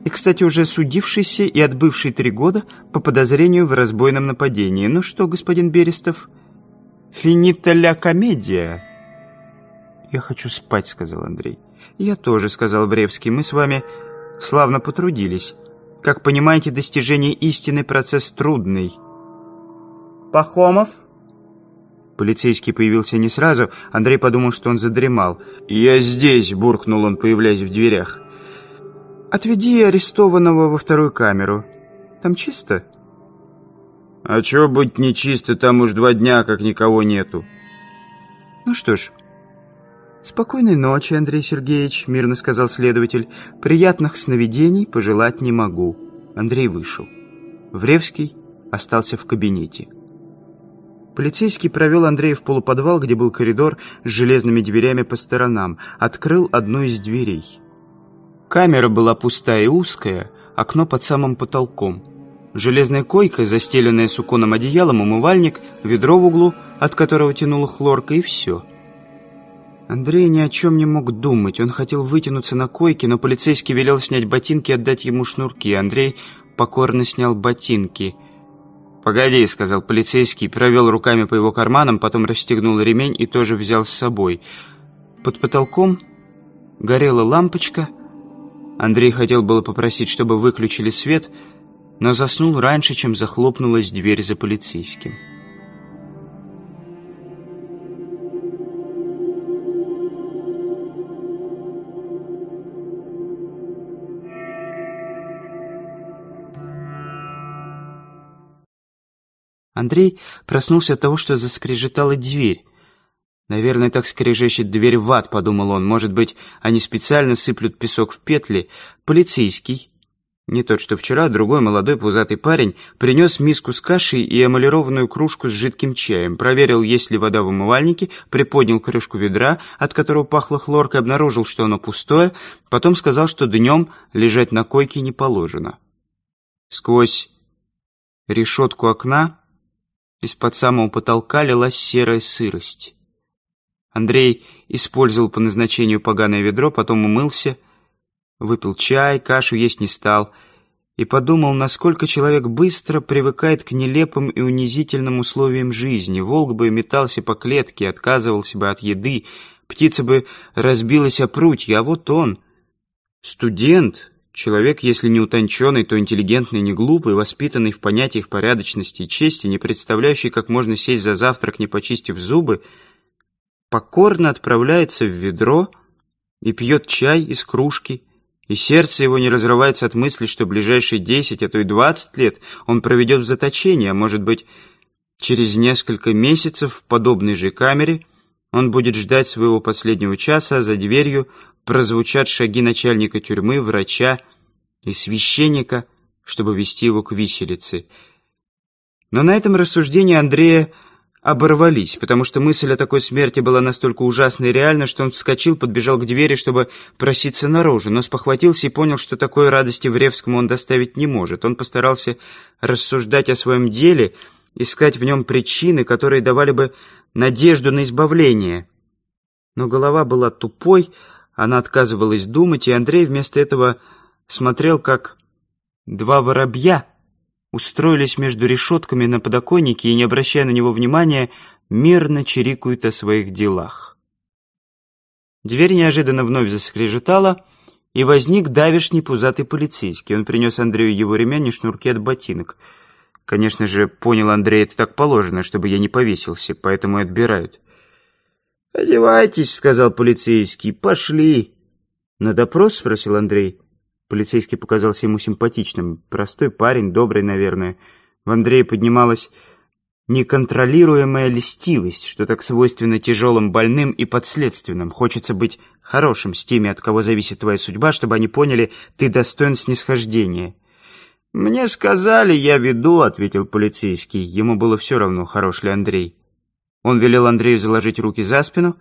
и, кстати, уже судившийся и отбывший три года по подозрению в разбойном нападении. Ну что, господин Берестов, финита ля комедия?» «Я хочу спать», — сказал Андрей. «Я тоже», — сказал Бревский. «Мы с вами славно потрудились. Как понимаете, достижение истины — процесс трудный».
«Пахомов?»
Полицейский появился не сразу. Андрей подумал, что он задремал. «Я здесь!» — буркнул он, появляясь в дверях. «Отведи арестованного во вторую камеру. Там чисто?»
«А чё быть нечисто? Там уж два дня, как никого нету».
«Ну что ж, «Спокойной ночи, Андрей Сергеевич», — мирно сказал следователь. «Приятных сновидений пожелать не могу». Андрей вышел. Вревский остался в кабинете. Полицейский провел Андрея в полуподвал, где был коридор с железными дверями по сторонам, открыл одну из дверей. Камера была пустая и узкая, окно под самым потолком. Железная койка, застеленная суконом одеялом, умывальник, ведро в углу, от которого тянуло хлорка и все — Андрей ни о чем не мог думать. Он хотел вытянуться на койке, но полицейский велел снять ботинки и отдать ему шнурки. Андрей покорно снял ботинки. «Погоди», — сказал полицейский, провел руками по его карманам, потом расстегнул ремень и тоже взял с собой. Под потолком горела лампочка. Андрей хотел было попросить, чтобы выключили свет, но заснул раньше, чем захлопнулась дверь за полицейским. Андрей проснулся от того, что заскрежетала дверь. «Наверное, так скрежещет дверь в ад», — подумал он. «Может быть, они специально сыплют песок в петли? Полицейский». Не тот, что вчера, а другой молодой пузатый парень принес миску с кашей и эмалированную кружку с жидким чаем, проверил, есть ли вода в умывальнике, приподнял крышку ведра, от которого пахло хлоркой, обнаружил, что оно пустое, потом сказал, что днем лежать на койке не положено. Сквозь решетку окна из-под самого потолка лилась серая сырость. Андрей использовал по назначению поганое ведро, потом умылся, выпил чай, кашу есть не стал и подумал, насколько человек быстро привыкает к нелепым и унизительным условиям жизни. Волк бы метался по клетке, отказывался бы от еды, птица бы разбилась о прутья, а вот он, студент Человек, если не утонченный, то интеллигентный, не глупый, воспитанный в понятиях порядочности и чести, не представляющий, как можно сесть за завтрак, не почистив зубы, покорно отправляется в ведро и пьет чай из кружки, и сердце его не разрывается от мысли, что ближайшие 10, а то и 20 лет он проведет в заточении, а может быть, через несколько месяцев в подобной же камере он будет ждать своего последнего часа, за дверью прозвучат шаги начальника тюрьмы, врача и священника, чтобы вести его к виселице. Но на этом рассуждения Андрея оборвались, потому что мысль о такой смерти была настолько ужасна и реальна, что он вскочил, подбежал к двери, чтобы проситься наружу, но спохватился и понял, что такой радости в Вревскому он доставить не может. Он постарался рассуждать о своем деле, искать в нем причины, которые давали бы надежду на избавление. Но голова была тупой, она отказывалась думать, и Андрей вместо этого смотрел, как два воробья устроились между решетками на подоконнике и, не обращая на него внимания, мирно чирикают о своих делах. Дверь неожиданно вновь заскрежетала, и возник давишний пузатый полицейский. Он принес Андрею его ремень и шнурки от ботинок. Конечно же, понял Андрей, это так положено, чтобы я не повесился, поэтому и отбирают. «Одевайтесь», — сказал полицейский, — «пошли». «На допрос?» — спросил Андрей. Полицейский показался ему симпатичным. Простой парень, добрый, наверное. В Андрея поднималась неконтролируемая льстивость, что так свойственно тяжелым больным и подследственным. Хочется быть хорошим с теми, от кого зависит твоя судьба, чтобы они поняли, ты достоин снисхождения. «Мне сказали, я веду», — ответил полицейский. Ему было все равно, хорош ли Андрей. Он велел Андрею заложить руки за спину.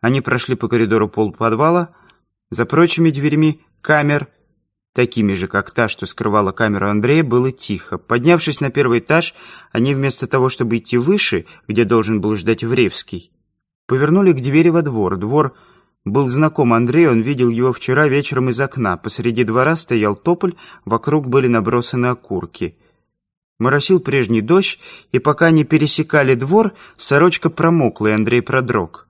Они прошли по коридору полуподвала, За прочими дверьми камер, такими же, как та, что скрывала камеру Андрея, было тихо. Поднявшись на первый этаж, они вместо того, чтобы идти выше, где должен был ждать Вревский, повернули к двери во двор. Двор был знаком Андрею, он видел его вчера вечером из окна. Посреди двора стоял тополь, вокруг были набросаны окурки — Моросил прежний дождь, и пока не пересекали двор, сорочка промокла, и Андрей продрог.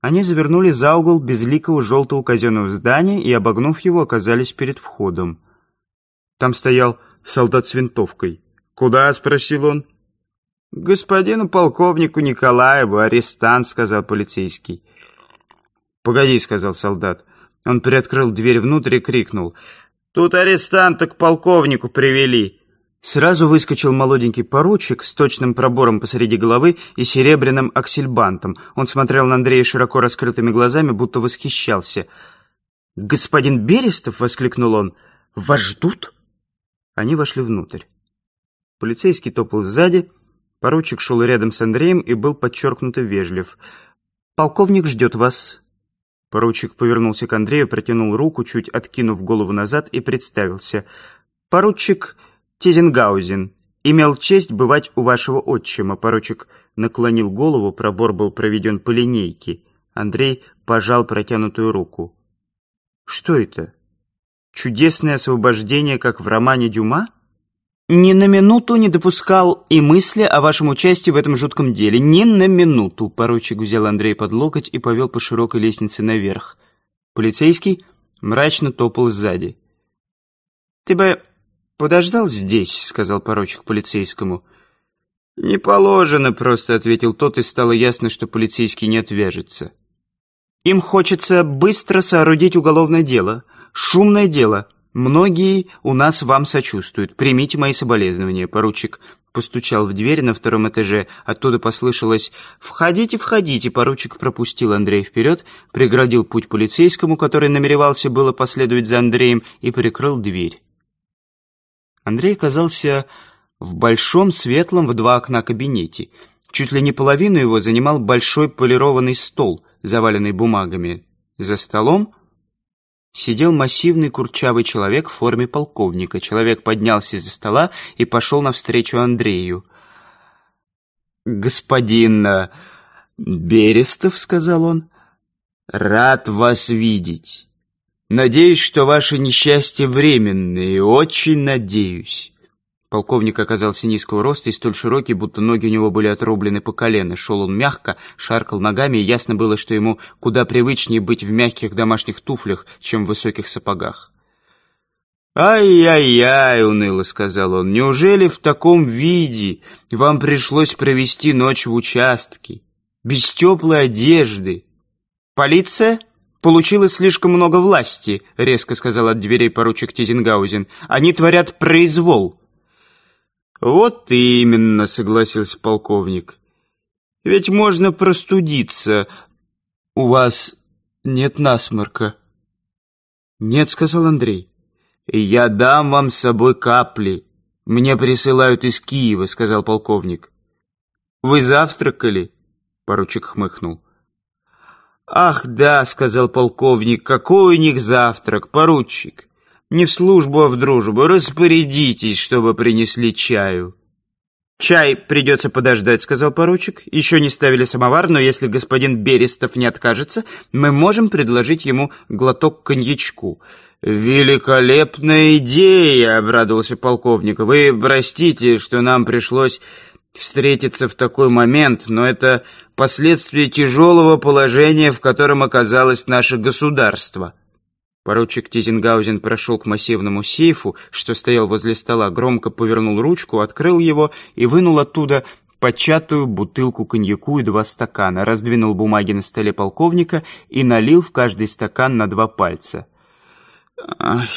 Они завернули за угол безликого желтого казенного здания и, обогнув его, оказались перед входом. Там стоял солдат с винтовкой. «Куда?» — спросил он. «Господину полковнику Николаеву, арестант», — сказал полицейский. «Погоди», — сказал солдат. Он приоткрыл дверь внутрь и крикнул. «Тут арестанта к полковнику привели. Сразу выскочил молоденький поручик с точным пробором посреди головы и серебряным аксельбантом. Он смотрел на Андрея широко раскрытыми глазами, будто восхищался. «Господин Берестов!» — воскликнул он. «Вас ждут?» Они вошли внутрь. Полицейский топал сзади, поручик шел рядом с Андреем и был подчеркнуто вежлив. «Полковник ждет вас». Поручик повернулся к Андрею, протянул руку, чуть откинув голову назад и представился. «Поручик...» Тизенгаузен. Имел честь бывать у вашего отчима». Поручик наклонил голову, пробор был проведен по линейке. Андрей пожал протянутую руку. «Что это? Чудесное освобождение, как в романе Дюма?» «Ни на минуту не допускал и мысли о вашем участии в этом жутком деле. Ни на минуту!» Поручик взял Андрей под локоть и повел по широкой лестнице наверх. Полицейский мрачно топал сзади. «Ты бы подождал здесь», — сказал поручик полицейскому. «Не положено», — просто ответил тот, и стало ясно, что полицейский не отвяжется. «Им хочется быстро соорудить уголовное дело, шумное дело. Многие у нас вам сочувствуют. Примите мои соболезнования, поручик». Постучал в дверь на втором этаже, оттуда послышалось «Входите, входите!» Поручик пропустил Андрея вперед, преградил путь полицейскому, который намеревался было последовать за Андреем, и прикрыл дверь. Андрей оказался в большом светлом в два окна кабинете. Чуть ли не половину его занимал большой полированный стол, заваленный бумагами. За столом сидел массивный курчавый человек в форме полковника. Человек поднялся из-за стола и пошел навстречу Андрею. «Господин э, Берестов», — сказал он, — «рад вас видеть». Надеюсь, что ваше несчастье временное, очень надеюсь». Полковник оказался низкого роста и столь широкий, будто ноги у него были отрублены по колено. Шел он мягко, шаркал ногами, и ясно было, что ему куда привычнее быть в мягких домашних туфлях, чем в высоких сапогах. «Ай-яй-яй!» — уныло сказал он. «Неужели в таком виде вам пришлось провести ночь в участке? Без теплой одежды? Полиция?» Получилось слишком много власти», — резко сказал от дверей поручик Тизенгаузен. «Они творят произвол». «Вот именно», — согласился полковник. «Ведь можно простудиться. У вас нет насморка». «Нет», — сказал Андрей. «Я дам вам с собой капли. Мне присылают из Киева», — сказал полковник. «Вы завтракали?» — поручик хмыхнул. «Ах, да», — сказал полковник, — «какой у них завтрак, поручик? Не в службу, а в дружбу. Распорядитесь, чтобы принесли чаю». «Чай придется подождать», — сказал поручик. «Еще не ставили самовар, но если господин Берестов не откажется, мы можем предложить ему глоток коньячку». «Великолепная идея!» — обрадовался полковник. «Вы простите, что нам пришлось встретиться в такой момент, но это последствия тяжелого положения, в котором оказалось наше государство. Поручик Тизенгаузен прошел к массивному сейфу, что стоял возле стола, громко повернул ручку, открыл его и вынул оттуда початую бутылку коньяку и два стакана, раздвинул бумаги на столе полковника и налил в каждый стакан на два пальца. «Ах,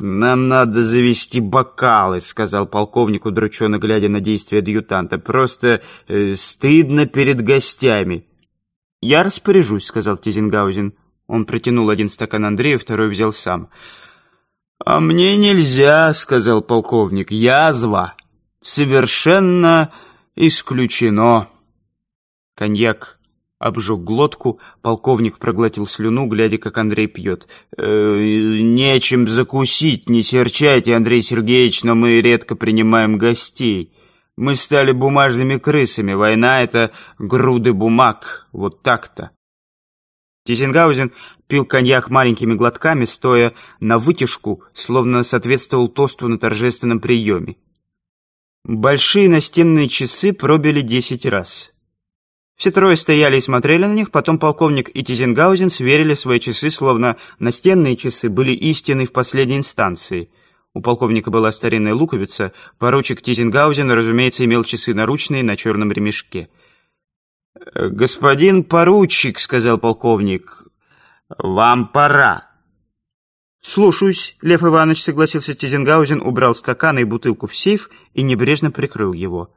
нам надо завести бокалы», — сказал полковник, удрученно глядя на действия адъютанта. «Просто э, стыдно перед гостями». «Я распоряжусь», — сказал Тизенгаузен. Он протянул один стакан Андрею, второй взял сам. «А мне нельзя», — сказал полковник. «Язва. Совершенно исключено». Коньяк Обжег глотку, полковник проглотил слюну, глядя, как Андрей пьет. «Э, «Нечем закусить, не серчайте, Андрей Сергеевич, но мы редко принимаем гостей. Мы стали бумажными крысами, война — это груды бумаг, вот так-то». Тисенгаузен пил коньяк маленькими глотками, стоя на вытяжку, словно соответствовал тосту на торжественном приеме. Большие настенные часы пробили десять раз. Все трое стояли и смотрели на них, потом полковник и Тизенгаузен сверили свои часы, словно настенные часы были истинны в последней инстанции. У полковника была старинная луковица, поручик Тизенгаузен, разумеется, имел часы наручные на черном ремешке. «Э, «Господин поручик», — сказал полковник, — «вам пора». «Слушаюсь», — Лев Иванович согласился Тизенгаузен, убрал стакан и бутылку в сейф и небрежно прикрыл его.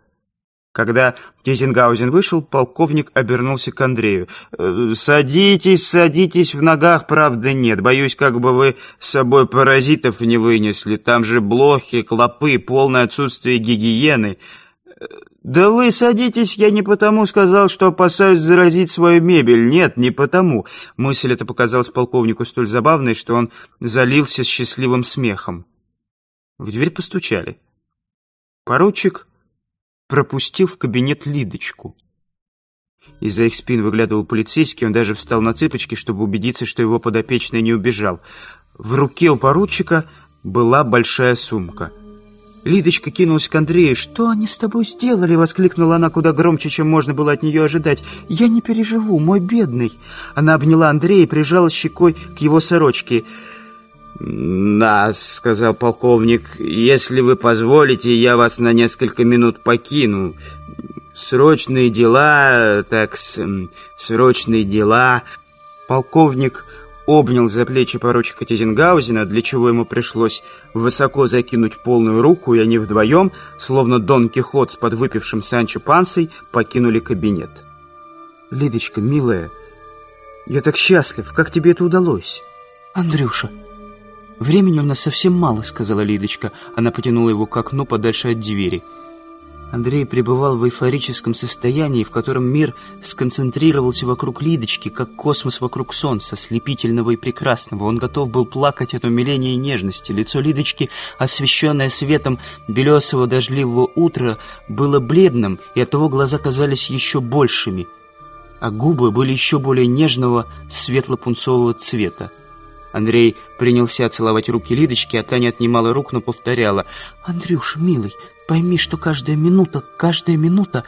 Когда Тизенгаузен вышел, полковник обернулся к Андрею. «Э, «Садитесь, садитесь, в ногах правда нет. Боюсь, как бы вы с собой паразитов не вынесли. Там же блохи, клопы, полное отсутствие гигиены». Э, «Да вы садитесь, я не потому сказал, что опасаюсь заразить свою мебель. Нет, не потому». Мысль эта показалась полковнику столь забавной, что он залился счастливым смехом. В дверь постучали. Поручик пропустил в кабинет Лидочку. Из-за их спин выглядывал полицейский, он даже встал на цыпочки, чтобы убедиться, что его подопечный не убежал. В руке у поручика была большая сумка. Лидочка кинулась к Андрею. «Что они с тобой сделали?» — воскликнула она куда громче, чем можно было от нее ожидать. «Я не переживу, мой бедный!» Она обняла Андрея и прижала щекой к его сорочке. «Андрея!» «Да», — сказал полковник, — «если вы позволите, я вас на несколько минут покину. Срочные дела, так, срочные дела...» Полковник обнял за плечи поручика Тизенгаузена, для чего ему пришлось высоко закинуть полную руку, и они вдвоем, словно Дон Кихот с подвыпившим Санчо Пансой, покинули кабинет. «Лидочка, милая, я так счастлив, как тебе это удалось?»
«Андрюша...» «Времени у нас совсем мало», — сказала Лидочка. Она потянула его к окну подальше от двери. Андрей пребывал в эйфорическом состоянии, в котором мир сконцентрировался вокруг Лидочки, как космос вокруг солнца, слепительного и прекрасного. Он готов был плакать от умиления и нежности. Лицо Лидочки, освещенное светом белесого дождливого утра, было бледным, и оттого глаза казались еще большими, а губы были еще более нежного светло-пунцового цвета. Андрей принялся целовать руки Лидочки, а Таня отнимала рук, но повторяла. "Андрюш милый, пойми, что каждая минута, каждая минута...»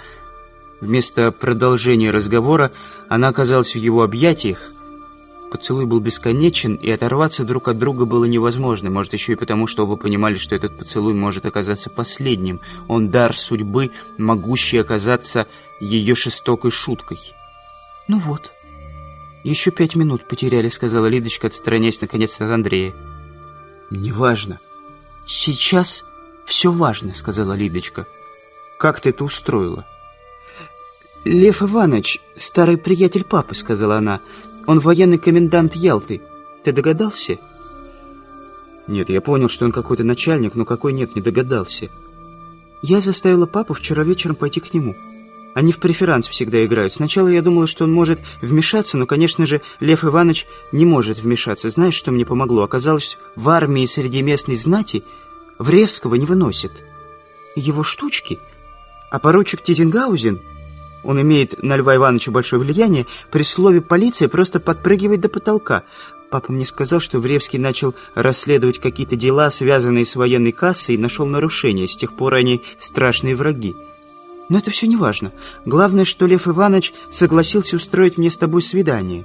Вместо продолжения разговора она оказалась в его объятиях. Поцелуй был бесконечен, и оторваться друг от друга было невозможно. Может, еще и потому, что оба понимали, что этот поцелуй может оказаться последним. Он дар судьбы, могущий оказаться ее жестокой шуткой. «Ну вот», «Еще пять минут потеряли», — сказала Лидочка, отстраняясь наконец от Андрея.
«Неважно».
«Сейчас все важно», — сказала Лидочка.
«Как ты это устроила?»
«Лев Иванович, старый приятель папы», — сказала она. «Он военный комендант Ялты. Ты догадался?»
«Нет, я понял, что он какой-то начальник, но какой нет, не догадался».
«Я заставила папу вчера вечером пойти к нему». Они в преферанс всегда играют. Сначала я думала, что он может вмешаться, но, конечно же, Лев Иванович не может вмешаться. Знаешь, что мне помогло? Оказалось, в армии среди местной знати Вревского не выносит. Его штучки. А поручик Тизенгаузен, он имеет на Льва Ивановича большое влияние, при слове «полиция» просто подпрыгивает до потолка. Папа мне сказал, что Вревский начал расследовать какие-то дела, связанные с военной кассой, и нашел нарушения. С тех пор они страшные враги. Но это все не важно. Главное, что Лев Иванович согласился устроить мне с тобой свидание.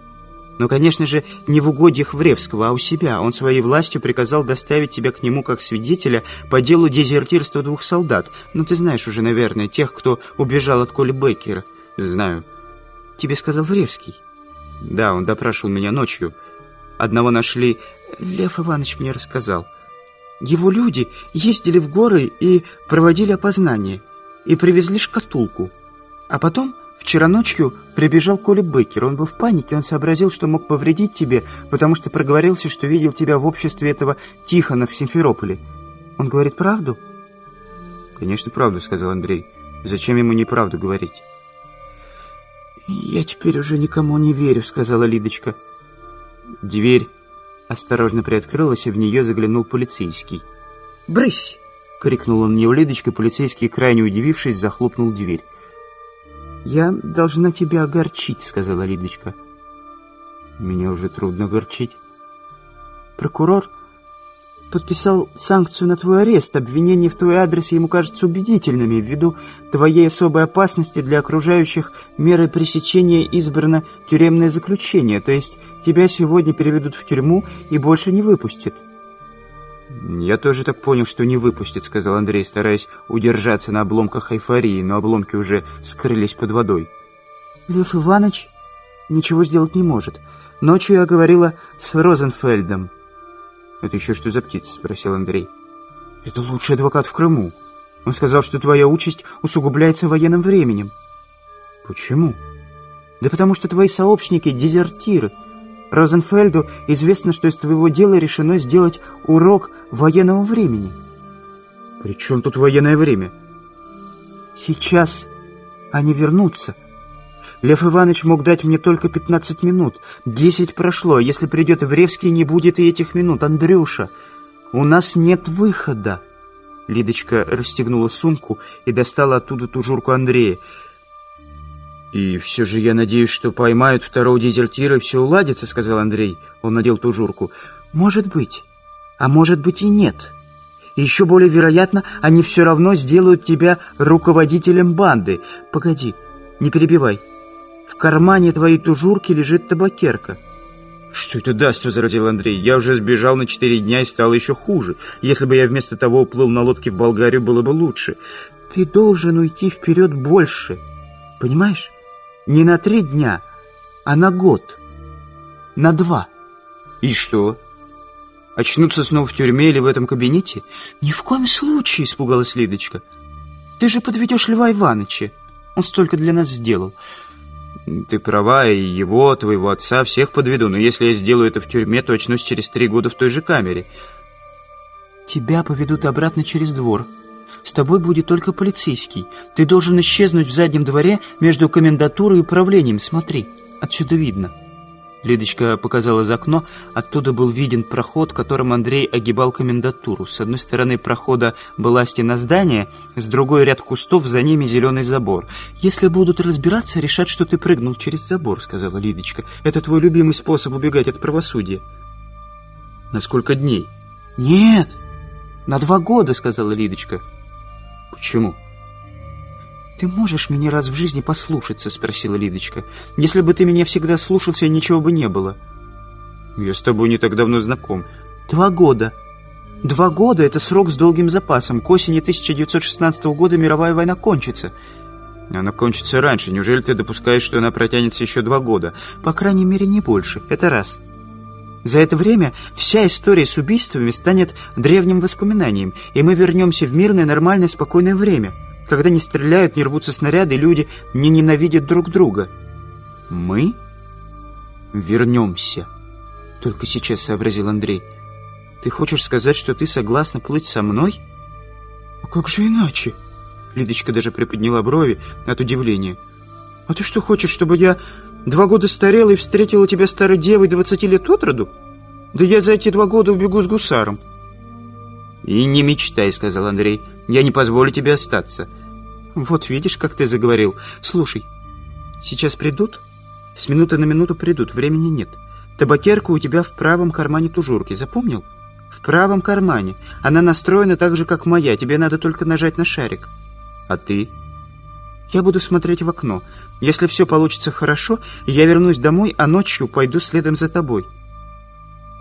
Но, конечно же, не в угодьях Вревского, а у себя. Он своей властью приказал доставить тебя к нему как свидетеля по делу дезертирства двух солдат. Но ты знаешь уже, наверное, тех, кто убежал от Коли Беккера.
Знаю.
Тебе сказал Вревский?
Да, он допрашивал меня ночью. Одного нашли.
Лев Иванович мне рассказал. Его люди ездили в горы и проводили опознание и привезли шкатулку. А потом, вчера ночью, прибежал Коля Беккер. Он был в панике, он сообразил, что мог повредить тебе, потому что проговорился, что видел тебя в обществе этого Тихона в Симферополе. Он говорит правду?»
«Конечно, правду», — сказал Андрей. «Зачем ему неправду говорить?»
«Я теперь уже никому не верю», — сказала Лидочка.
Дверь осторожно приоткрылась, и в нее заглянул полицейский.
«Брысь!» — крикнул он мне Лидочка, полицейский, крайне удивившись, захлопнул дверь. «Я должна тебя огорчить», — сказала Лидочка.
«Меня уже трудно огорчить».
«Прокурор подписал санкцию на твой арест. Обвинения в твой адрес ему кажутся убедительными. Ввиду твоей особой опасности для окружающих меры пресечения избрано тюремное заключение, то есть тебя сегодня переведут в тюрьму и больше не выпустят».
«Я тоже так понял, что не выпустит», — сказал Андрей, стараясь удержаться на обломках эйфории, но обломки уже скрылись под водой.
«Лев Иванович ничего сделать не может. Ночью я говорила с Розенфельдом».
«Это еще что за птица?» — спросил Андрей.
«Это лучший адвокат в Крыму. Он сказал, что твоя участь усугубляется военным временем».
«Почему?»
«Да потому что твои сообщники — дезертиры». Розенфельду известно, что из твоего дела решено сделать урок военного времени.
При чем тут военное время? Сейчас они вернутся. Лев Иванович мог дать мне только 15 минут. 10 прошло. А если придет Вревский, не будет и этих минут. Андрюша, у нас нет выхода. Лидочка расстегнула сумку и достала оттуда тужурку Андрея. «И все же я надеюсь, что поймают второго дезертира и все уладится», — сказал Андрей. Он надел тужурку. «Может быть. А может быть и нет. Еще более вероятно, они все равно сделают тебя руководителем банды. Погоди, не перебивай. В кармане твоей тужурки лежит табакерка». «Что это даст?» — возразил Андрей. «Я уже сбежал на четыре дня и стало еще хуже. Если бы я вместо того уплыл на лодке в Болгарию, было бы лучше». «Ты должен уйти вперед больше. Понимаешь?» Не на три дня, а на год. На два. И что? Очнуться снова в тюрьме или в этом кабинете? Ни в коем случае, испугалась Лидочка. Ты же подведешь Льва Ивановича. Он столько для нас сделал. Ты права, и его, твоего отца, всех подведу. Но если я сделаю это в тюрьме, то очнусь через три года в той же камере. Тебя поведут обратно через двор. С тобой будет только полицейский. Ты должен исчезнуть в заднем дворе между комендатурой и управлением. Смотри, отсюда видно». Лидочка показала за окно. Оттуда был виден проход, которым Андрей огибал комендатуру. С одной стороны прохода была стена здания, с другой ряд кустов, за ними зеленый забор. «Если будут разбираться, решат, что ты прыгнул через забор», — сказала Лидочка. «Это твой любимый способ убегать от правосудия». «На сколько дней?» «Нет, на два года», — сказала Лидочка. «Почему?» «Ты можешь меня раз в жизни послушаться?» — спросила Лидочка. «Если бы ты меня всегда слушался, ничего бы не было». «Я с тобой не так давно знаком». «Два года». «Два года — это срок с долгим запасом. К осени 1916 года мировая война кончится». «Она кончится раньше. Неужели ты допускаешь, что она протянется еще два года?» «По крайней мере, не больше. Это раз». За это время вся история с убийствами станет древним воспоминанием, и мы вернемся в мирное, нормальное, спокойное время, когда не стреляют, не рвутся снаряды, люди не ненавидят друг друга. Мы вернемся. Только сейчас сообразил Андрей. Ты хочешь сказать, что ты согласна плыть со мной? А как же иначе? Лидочка даже приподняла брови от удивления. «А ты что хочешь, чтобы я Два года старела и встретила тебя старой девой двадцати лет от роду? Да я за эти два года убегу с гусаром». «И не мечтай», — сказал Андрей. «Я не позволю тебе остаться». «Вот видишь, как ты заговорил. Слушай, сейчас придут? С минуты на минуту придут, времени нет. Табакерка у тебя в правом кармане тужурки, запомнил?» «В правом кармане. Она настроена так же, как моя. Тебе надо только нажать на шарик». «А ты?» «Я буду смотреть в окно. Если все получится хорошо, я вернусь домой, а ночью пойду следом за тобой.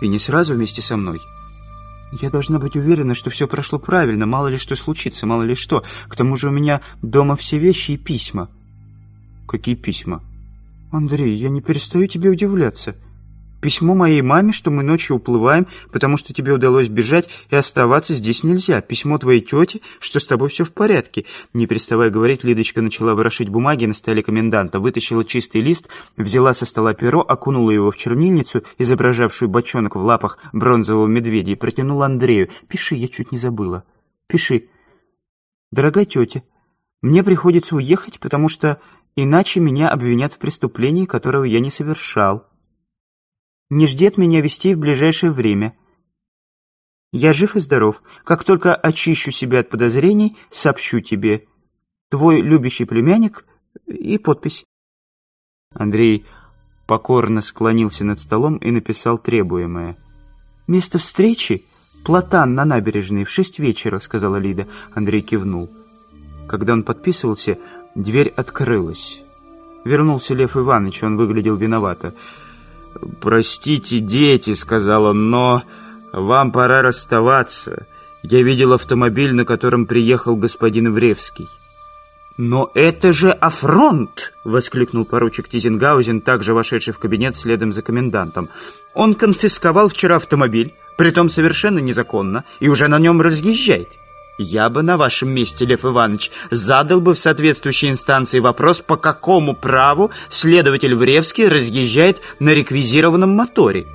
И не сразу вместе со мной. Я должна быть уверена, что все прошло правильно, мало ли что случится, мало ли что. К тому же у меня дома все вещи и письма. Какие письма? Андрей, я не перестаю тебе удивляться. Письмо моей маме, что мы ночью уплываем, потому что тебе удалось бежать, и оставаться здесь нельзя. Письмо твоей тете, что с тобой все в порядке». Не переставая говорить, Лидочка начала ворошить бумаги на столе коменданта, вытащила чистый лист, взяла со стола перо, окунула его в чернильницу, изображавшую бочонок в лапах бронзового медведя, и протянула Андрею. «Пиши, я чуть не забыла. Пиши. Дорогая тетя, мне приходится уехать, потому что иначе меня обвинят в преступлении, которого я не совершал» не ждет меня вести в ближайшее время. Я жив и здоров. Как только очищу себя от подозрений, сообщу тебе. Твой любящий племянник и подпись. Андрей покорно склонился над столом и написал требуемое. «Место встречи? Платан на набережной в шесть вечера», — сказала Лида. Андрей кивнул. Когда он подписывался, дверь открылась. Вернулся Лев Иванович, он выглядел виновато. «Простите, дети», — сказал он, — «но вам пора расставаться. Я видел автомобиль, на котором приехал господин Вревский». «Но это же афронт!» — воскликнул поручик Тизенгаузен, также вошедший в кабинет следом за комендантом. «Он конфисковал вчера автомобиль, притом совершенно незаконно, и уже на нем разъезжает». Я бы на вашем месте, Лев Иванович, задал бы в соответствующей инстанции вопрос, по какому праву следователь Вревский разъезжает на реквизированном моторе.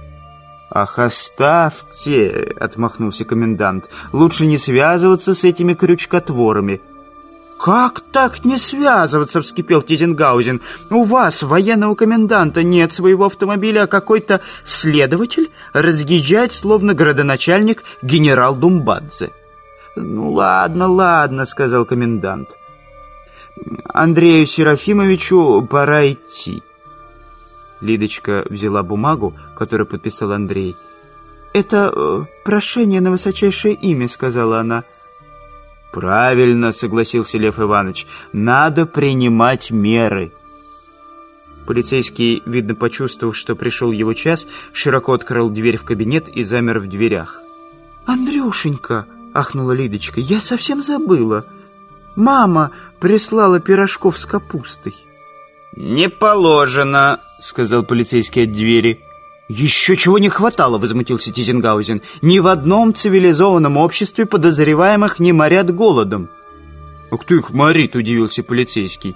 «Ах, оставьте!» — отмахнулся комендант. «Лучше не связываться с этими крючкотворами». «Как так не связываться?» — вскипел Тизенгаузен. «У вас, военного коменданта, нет своего автомобиля, а какой-то следователь разъезжает, словно градоначальник генерал Думбадзе». «Ну ладно, ладно», — сказал комендант. «Андрею Серафимовичу пора идти». Лидочка взяла бумагу, которую подписал Андрей. «Это э, прошение на высочайшее имя», — сказала она. «Правильно», — согласился Лев Иванович. «Надо принимать меры». Полицейский, видно, почувствовав, что пришел его час, широко открыл дверь в кабинет и замер в дверях. «Андрюшенька!» — ахнула Лидочка. «Я совсем забыла. Мама прислала пирожков с капустой».
«Не положено», — сказал полицейский от двери.
«Еще чего не хватало», — возмутился Тизенгаузен. «Ни в одном цивилизованном обществе подозреваемых не морят голодом».
«А кто их морит?» — удивился полицейский.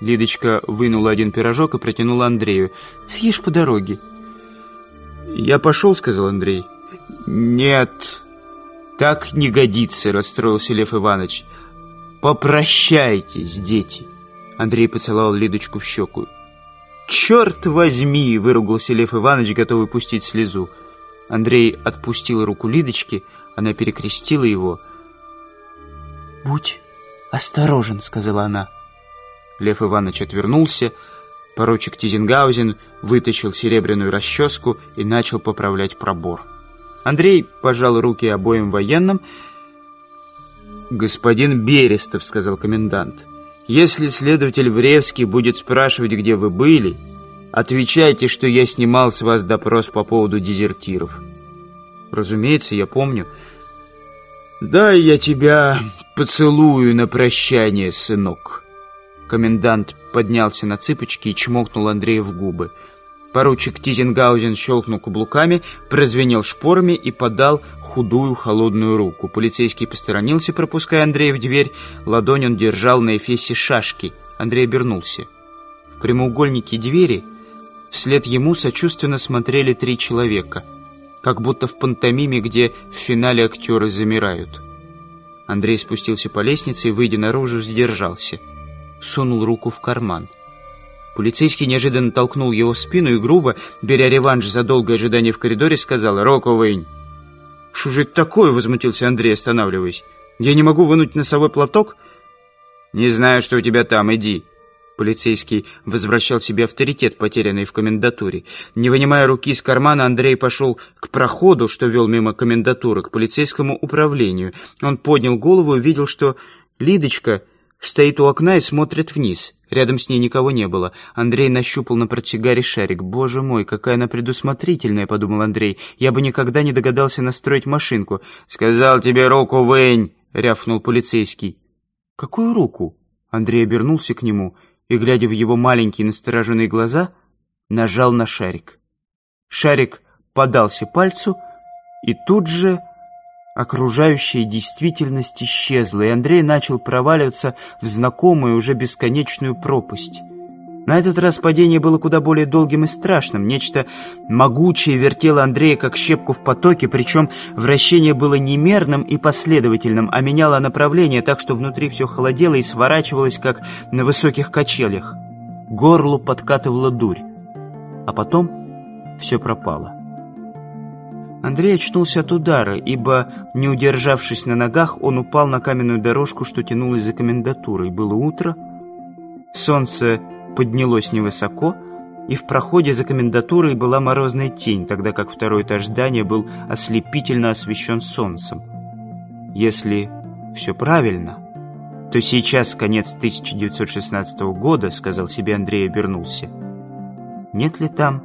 Лидочка вынула один пирожок и протянула Андрею.
«Съешь по дороге».
«Я пошел», — сказал Андрей.
«Нет», «Так не годится», — расстроился Лев Иванович. «Попрощайтесь, дети!» Андрей поцеловал Лидочку в щеку. «Черт возьми!» — выругался Лев Иванович, готовый пустить слезу. Андрей отпустил руку Лидочки, она перекрестила его. «Будь осторожен», — сказала она. Лев Иванович отвернулся. Поручик Тизенгаузен вытащил серебряную расческу и начал поправлять пробор. Андрей пожал руки обоим военным. «Господин Берестов», — сказал комендант, — «если следователь Вревский будет спрашивать, где вы были, отвечайте, что я снимал с вас допрос по поводу дезертиров». «Разумеется, я помню». «Дай я тебя поцелую на прощание, сынок». Комендант поднялся на цыпочки и чмокнул Андрея в губы. Поручик Тизенгаузен щелкнул каблуками, прозвенел шпорами и подал худую холодную руку. Полицейский посторонился, пропуская Андрея в дверь. Ладонь он держал на эфесе шашки. Андрей обернулся. В прямоугольнике двери вслед ему сочувственно смотрели три человека. Как будто в пантомиме, где в финале актеры замирают. Андрей спустился по лестнице и, выйдя наружу, сдержался. Сунул руку в карман. Полицейский неожиданно толкнул его в спину и грубо, беря реванш за долгое ожидание в коридоре, сказал «Роковынь!» «Что же это такое?» — возмутился Андрей, останавливаясь. «Я не могу вынуть носовой платок?» «Не знаю, что у тебя там, иди!» Полицейский возвращал себе авторитет, потерянный в комендатуре. Не вынимая руки из кармана, Андрей пошел к проходу, что вел мимо комендатуры, к полицейскому управлению. Он поднял голову и увидел, что Лидочка Стоит у окна и смотрит вниз. Рядом с ней никого не было. Андрей нащупал на портсигаре шарик. «Боже мой, какая она предусмотрительная!» — подумал Андрей. «Я бы никогда не догадался настроить машинку». «Сказал тебе руку, вынь!» — рявкнул полицейский. «Какую руку?» Андрей обернулся к нему и, глядя в его маленькие настороженные глаза, нажал на шарик. Шарик подался пальцу и тут же Окружающая действительность исчезла, и Андрей начал проваливаться в знакомую уже бесконечную пропасть. На этот раз падение было куда более долгим и страшным. Нечто могучее вертело Андрея как щепку в потоке, причем вращение было немерным и последовательным, а меняло направление так, что внутри все холодело и сворачивалось, как на высоких качелях. Горлу подкатывала дурь. А потом все пропало. Андрей очнулся от удара, ибо, не удержавшись на ногах, он упал на каменную дорожку, что тянулась за комендатурой. Было утро, солнце поднялось невысоко, и в проходе за комендатурой была морозная тень, тогда как второй этаж здания был ослепительно освещен солнцем. Если все правильно, то сейчас конец 1916 года, сказал себе Андрей и обернулся. Нет ли там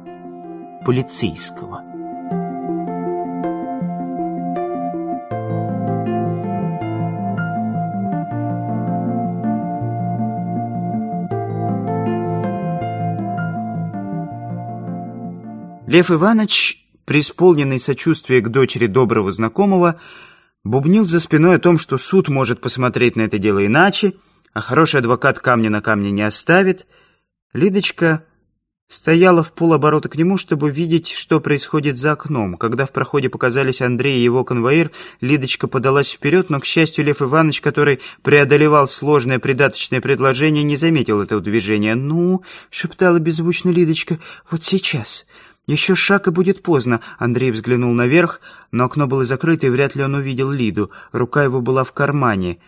полицейского? Лев Иванович, преисполненный сочувствия к дочери доброго знакомого, бубнил за спиной о том, что суд может посмотреть на это дело иначе, а хороший адвокат камня на камне не оставит. Лидочка стояла в полоборота к нему, чтобы видеть, что происходит за окном. Когда в проходе показались Андрей и его конвоир, Лидочка подалась вперед, но, к счастью, Лев Иванович, который преодолевал сложное придаточное предложение, не заметил этого движения. «Ну», — шептала беззвучно Лидочка, — «вот сейчас». «Еще шаг, и будет поздно», — Андрей взглянул наверх, но окно было закрыто, и вряд ли он увидел Лиду. Рука его была в кармане.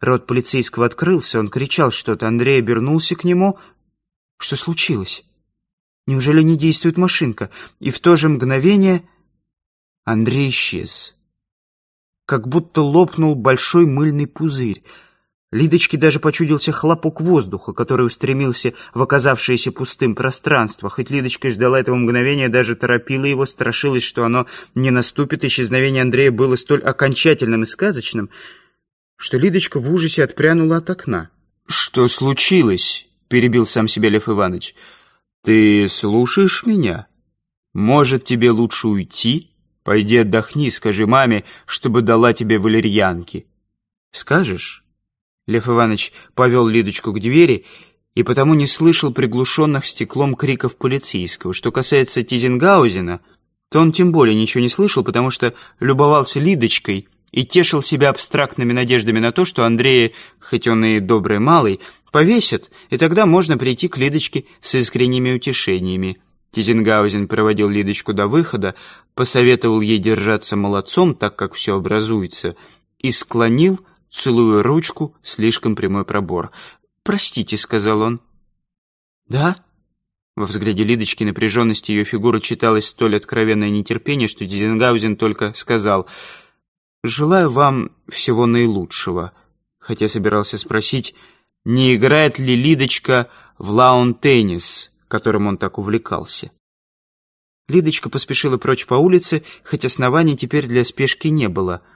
Рот полицейского открылся, он кричал что-то. Андрей обернулся к нему. «Что случилось? Неужели не действует машинка?» И в то же мгновение Андрей исчез. Как будто лопнул большой мыльный пузырь. Лидочке даже почудился хлопок воздуха, который устремился в оказавшееся пустым пространство. Хоть Лидочка ждала этого мгновения, даже торопила его, страшилась, что оно не наступит. Исчезновение Андрея было столь окончательным и сказочным, что Лидочка в ужасе отпрянула от окна.
«Что случилось?» — перебил сам себя Лев Иванович. «Ты слушаешь меня? Может, тебе лучше уйти? Пойди отдохни, скажи маме, чтобы дала тебе валерьянки.
Скажешь?» Лев Иванович повел Лидочку к двери и потому не слышал приглушенных стеклом криков полицейского. Что касается Тизенгаузена, то он тем более ничего не слышал, потому что любовался Лидочкой и тешил себя абстрактными надеждами на то, что Андрея, хоть он и добрый малый, повесят, и тогда можно прийти к Лидочке с искренними утешениями. Тизенгаузен проводил Лидочку до выхода, посоветовал ей держаться молодцом, так как все образуется, и склонил Целую ручку, слишком прямой пробор. «Простите», — сказал он. «Да?» Во взгляде Лидочки напряженности ее фигуры читалось столь откровенное нетерпение, что Дизенгаузен только сказал «Желаю вам всего наилучшего», хотя собирался спросить, не играет ли Лидочка в лаун-теннис, которым он так увлекался. Лидочка поспешила прочь по улице, хоть оснований теперь для спешки не было —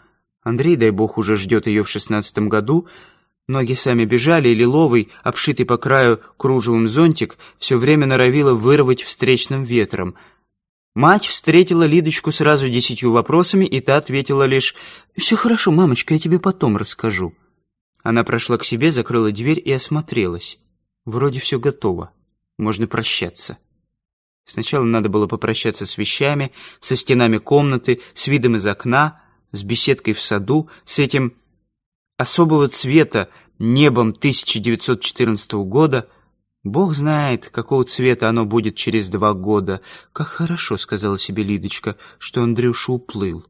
Андрей, дай бог, уже ждет ее в шестнадцатом году. Ноги сами бежали, и лиловый, обшитый по краю кружевым зонтик, все время норовила вырвать встречным ветром. Мать встретила Лидочку сразу десятью вопросами, и та ответила лишь «Все хорошо, мамочка, я тебе потом расскажу». Она прошла к себе, закрыла дверь и осмотрелась. Вроде все готово. Можно прощаться. Сначала надо было попрощаться с вещами, со стенами комнаты, с видом из окна — с беседкой в саду, с этим особого цвета небом 1914 года. Бог знает, какого цвета оно будет через два года. Как хорошо, сказала себе Лидочка, что Андрюша уплыл.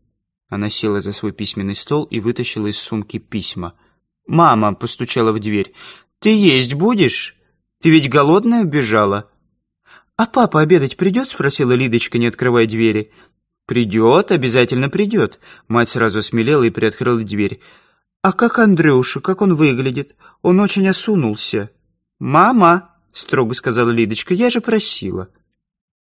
Она села за свой письменный стол и вытащила из сумки письма. «Мама!» — постучала в дверь. «Ты есть будешь? Ты ведь голодная убежала?» «А папа обедать придет?» — спросила Лидочка, не открывая двери. «Придет, обязательно придет». Мать сразу смелела и приоткрыла дверь. «А как Андрюша? Как он выглядит? Он очень осунулся». «Мама!» — строго сказала Лидочка. «Я же просила».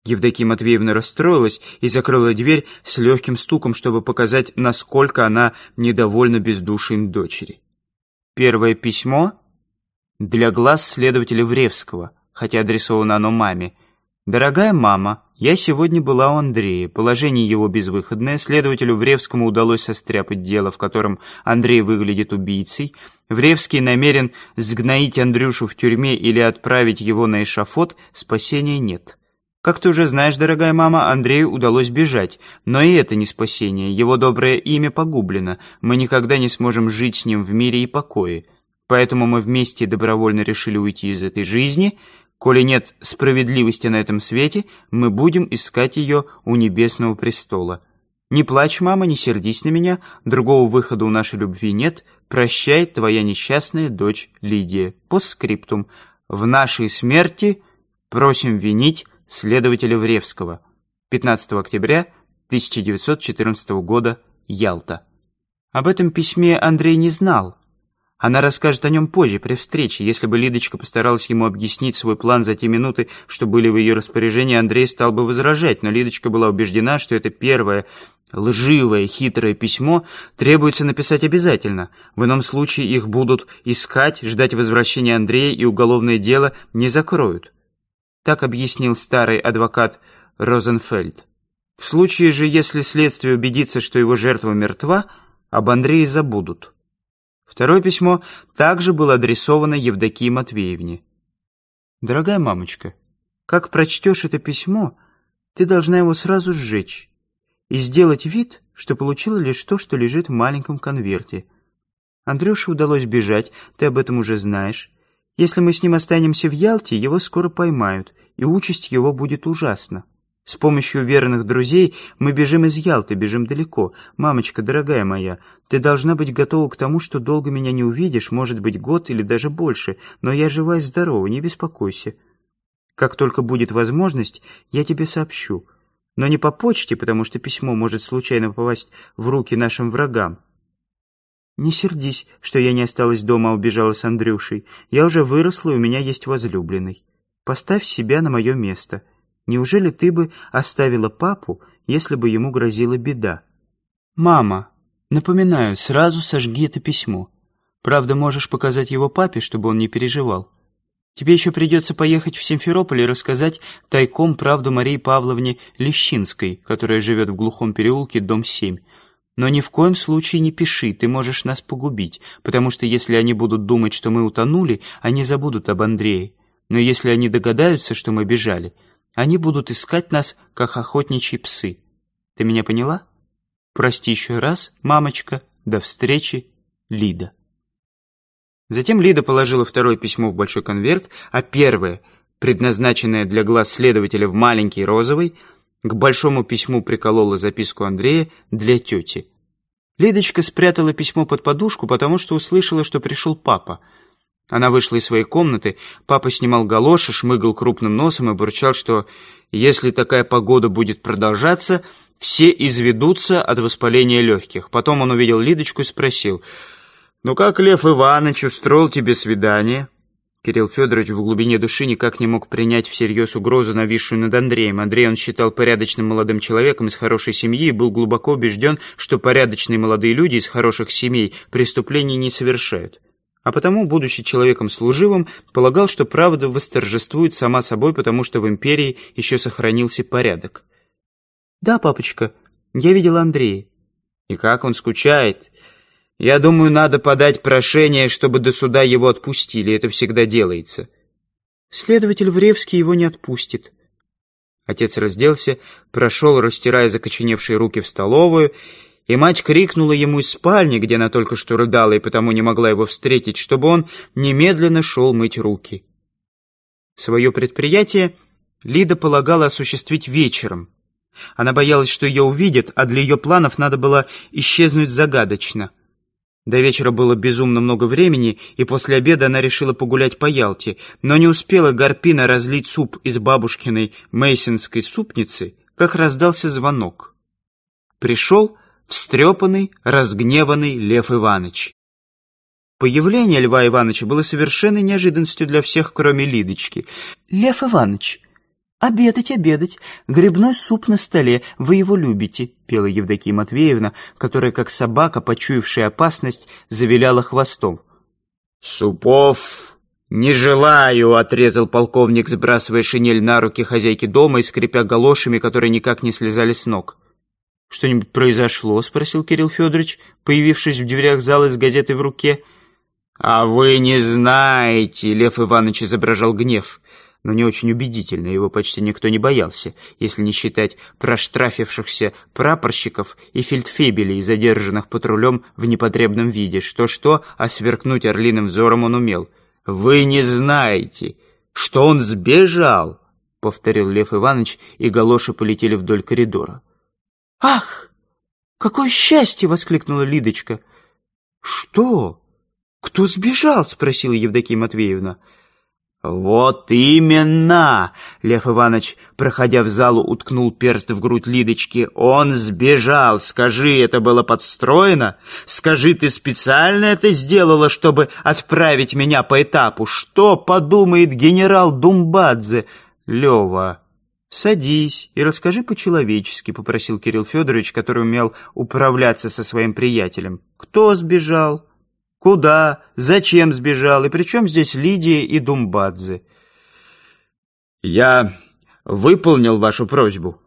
Евдокия Матвеевна расстроилась и закрыла дверь с легким стуком, чтобы показать, насколько она недовольна бездушием дочери. Первое письмо для глаз следователя Вревского, хотя адресовано оно маме. «Дорогая мама, я сегодня была у Андрея. Положение его безвыходное. Следователю Вревскому удалось состряпать дело, в котором Андрей выглядит убийцей. Вревский намерен сгноить Андрюшу в тюрьме или отправить его на эшафот. Спасения нет. Как ты уже знаешь, дорогая мама, Андрею удалось бежать. Но и это не спасение. Его доброе имя погублено. Мы никогда не сможем жить с ним в мире и покое. Поэтому мы вместе добровольно решили уйти из этой жизни — Коли нет справедливости на этом свете, мы будем искать ее у небесного престола. Не плачь, мама, не сердись на меня, другого выхода у нашей любви нет. Прощай, твоя несчастная дочь Лидия. Постскриптум. В нашей смерти просим винить следователя Вревского. 15 октября 1914 года. Ялта. Об этом письме Андрей не знал. Она расскажет о нем позже, при встрече. Если бы Лидочка постаралась ему объяснить свой план за те минуты, что были в ее распоряжении, Андрей стал бы возражать, но Лидочка была убеждена, что это первое лживое, хитрое письмо требуется написать обязательно. В ином случае их будут искать, ждать возвращения Андрея, и уголовное дело не закроют. Так объяснил старый адвокат Розенфельд. В случае же, если следствие убедится, что его жертва мертва, об Андрее забудут. Второе письмо также было адресовано Евдокии Матвеевне. «Дорогая мамочка, как прочтешь это письмо, ты должна его сразу сжечь и сделать вид, что получила лишь то, что лежит в маленьком конверте. Андрюше удалось бежать, ты об этом уже знаешь. Если мы с ним останемся в Ялте, его скоро поймают, и участь его будет ужасна». С помощью верных друзей мы бежим из Ялты, бежим далеко. Мамочка, дорогая моя, ты должна быть готова к тому, что долго меня не увидишь, может быть, год или даже больше, но я жива и здорова, не беспокойся. Как только будет возможность, я тебе сообщу. Но не по почте, потому что письмо может случайно попасть в руки нашим врагам. Не сердись, что я не осталась дома, а убежала с Андрюшей. Я уже выросла, и у меня есть возлюбленный. Поставь себя на мое место». Неужели ты бы оставила папу, если бы ему грозила беда? Мама, напоминаю, сразу сожги это письмо. Правда, можешь показать его папе, чтобы он не переживал. Тебе еще придется поехать в Симферополь и рассказать тайком правду Марии Павловне Лещинской, которая живет в глухом переулке, дом 7. Но ни в коем случае не пиши, ты можешь нас погубить, потому что если они будут думать, что мы утонули, они забудут об Андрее. Но если они догадаются, что мы бежали, они будут искать нас, как охотничьи псы. Ты меня поняла? Прости еще раз, мамочка. До встречи, Лида. Затем Лида положила второе письмо в большой конверт, а первое, предназначенное для глаз следователя в маленький розовый, к большому письму приколола записку Андрея для тети. Лидочка спрятала письмо под подушку, потому что услышала, что пришел папа — она вышла из своей комнаты, папа снимал галоши, шмыгал крупным носом и бурчал, что если такая погода будет продолжаться, все изведутся от воспаления легких. Потом он увидел Лидочку и спросил, «Ну как Лев Иванович устроил тебе свидание?» Кирилл Федорович в глубине души никак не мог принять всерьез угрозу, нависшую над Андреем. Андрей он считал порядочным молодым человеком из хорошей семьи и был глубоко убежден, что порядочные молодые люди из хороших семей преступлений не совершают а потому, будучи человеком служивым, полагал, что правда восторжествует сама собой, потому что в империи еще сохранился порядок. «Да, папочка, я видел Андрея». «И как он скучает. Я думаю, надо подать прошение, чтобы до суда его отпустили. Это всегда делается». «Следователь Вревский его не отпустит». Отец разделся, прошел, растирая закоченевшие руки в столовую, и мать крикнула ему из спальни, где она только что рыдала и потому не могла его встретить, чтобы он немедленно шел мыть руки. Свое предприятие Лида полагала осуществить вечером. Она боялась, что ее увидят, а для ее планов надо было исчезнуть загадочно. До вечера было безумно много времени, и после обеда она решила погулять по Ялте, но не успела Гарпина разлить суп из бабушкиной мейсинской супницы, как раздался звонок. Пришел — встрепанный, разгневанный Лев Иванович. Появление Льва Ивановича было совершенной неожиданностью для всех, кроме Лидочки. «Лев Иванович, обедать, обедать, грибной суп на столе, вы его любите», — пела Евдокия Матвеевна, которая, как собака, почуявшая опасность, завиляла хвостом.
«Супов «Не желаю», — отрезал полковник, сбрасывая шинель на руки хозяйки дома и скрипя галошами, которые никак не слезали с ног.
«Что-нибудь произошло?» — спросил Кирилл Федорович, появившись в дверях зала с газетой в руке.
«А вы не знаете!» — Лев Иванович изображал гнев,
но не очень убедительно, его почти никто не боялся, если не считать проштрафившихся прапорщиков и фельдфебелей, задержанных патрулем в непотребном виде. Что-что, а сверкнуть орлиным взором он умел.
«Вы не знаете, что он сбежал!» — повторил Лев Иванович, и галоши полетели вдоль коридора.
«Ах, какое счастье!» — воскликнула Лидочка. «Что? Кто сбежал?» — спросила Евдокия Матвеевна.
«Вот именно!» — Лев Иванович, проходя в залу, уткнул перст в грудь Лидочки. «Он сбежал! Скажи, это было подстроено? Скажи, ты специально это сделала, чтобы отправить меня по этапу? Что подумает генерал Думбадзе?»
«Лева, «Садись и расскажи по-человечески», — попросил Кирилл Федорович, который умел управляться со своим приятелем. «Кто сбежал? Куда? Зачем сбежал? И при здесь Лидия и Думбадзе?»
«Я выполнил вашу просьбу.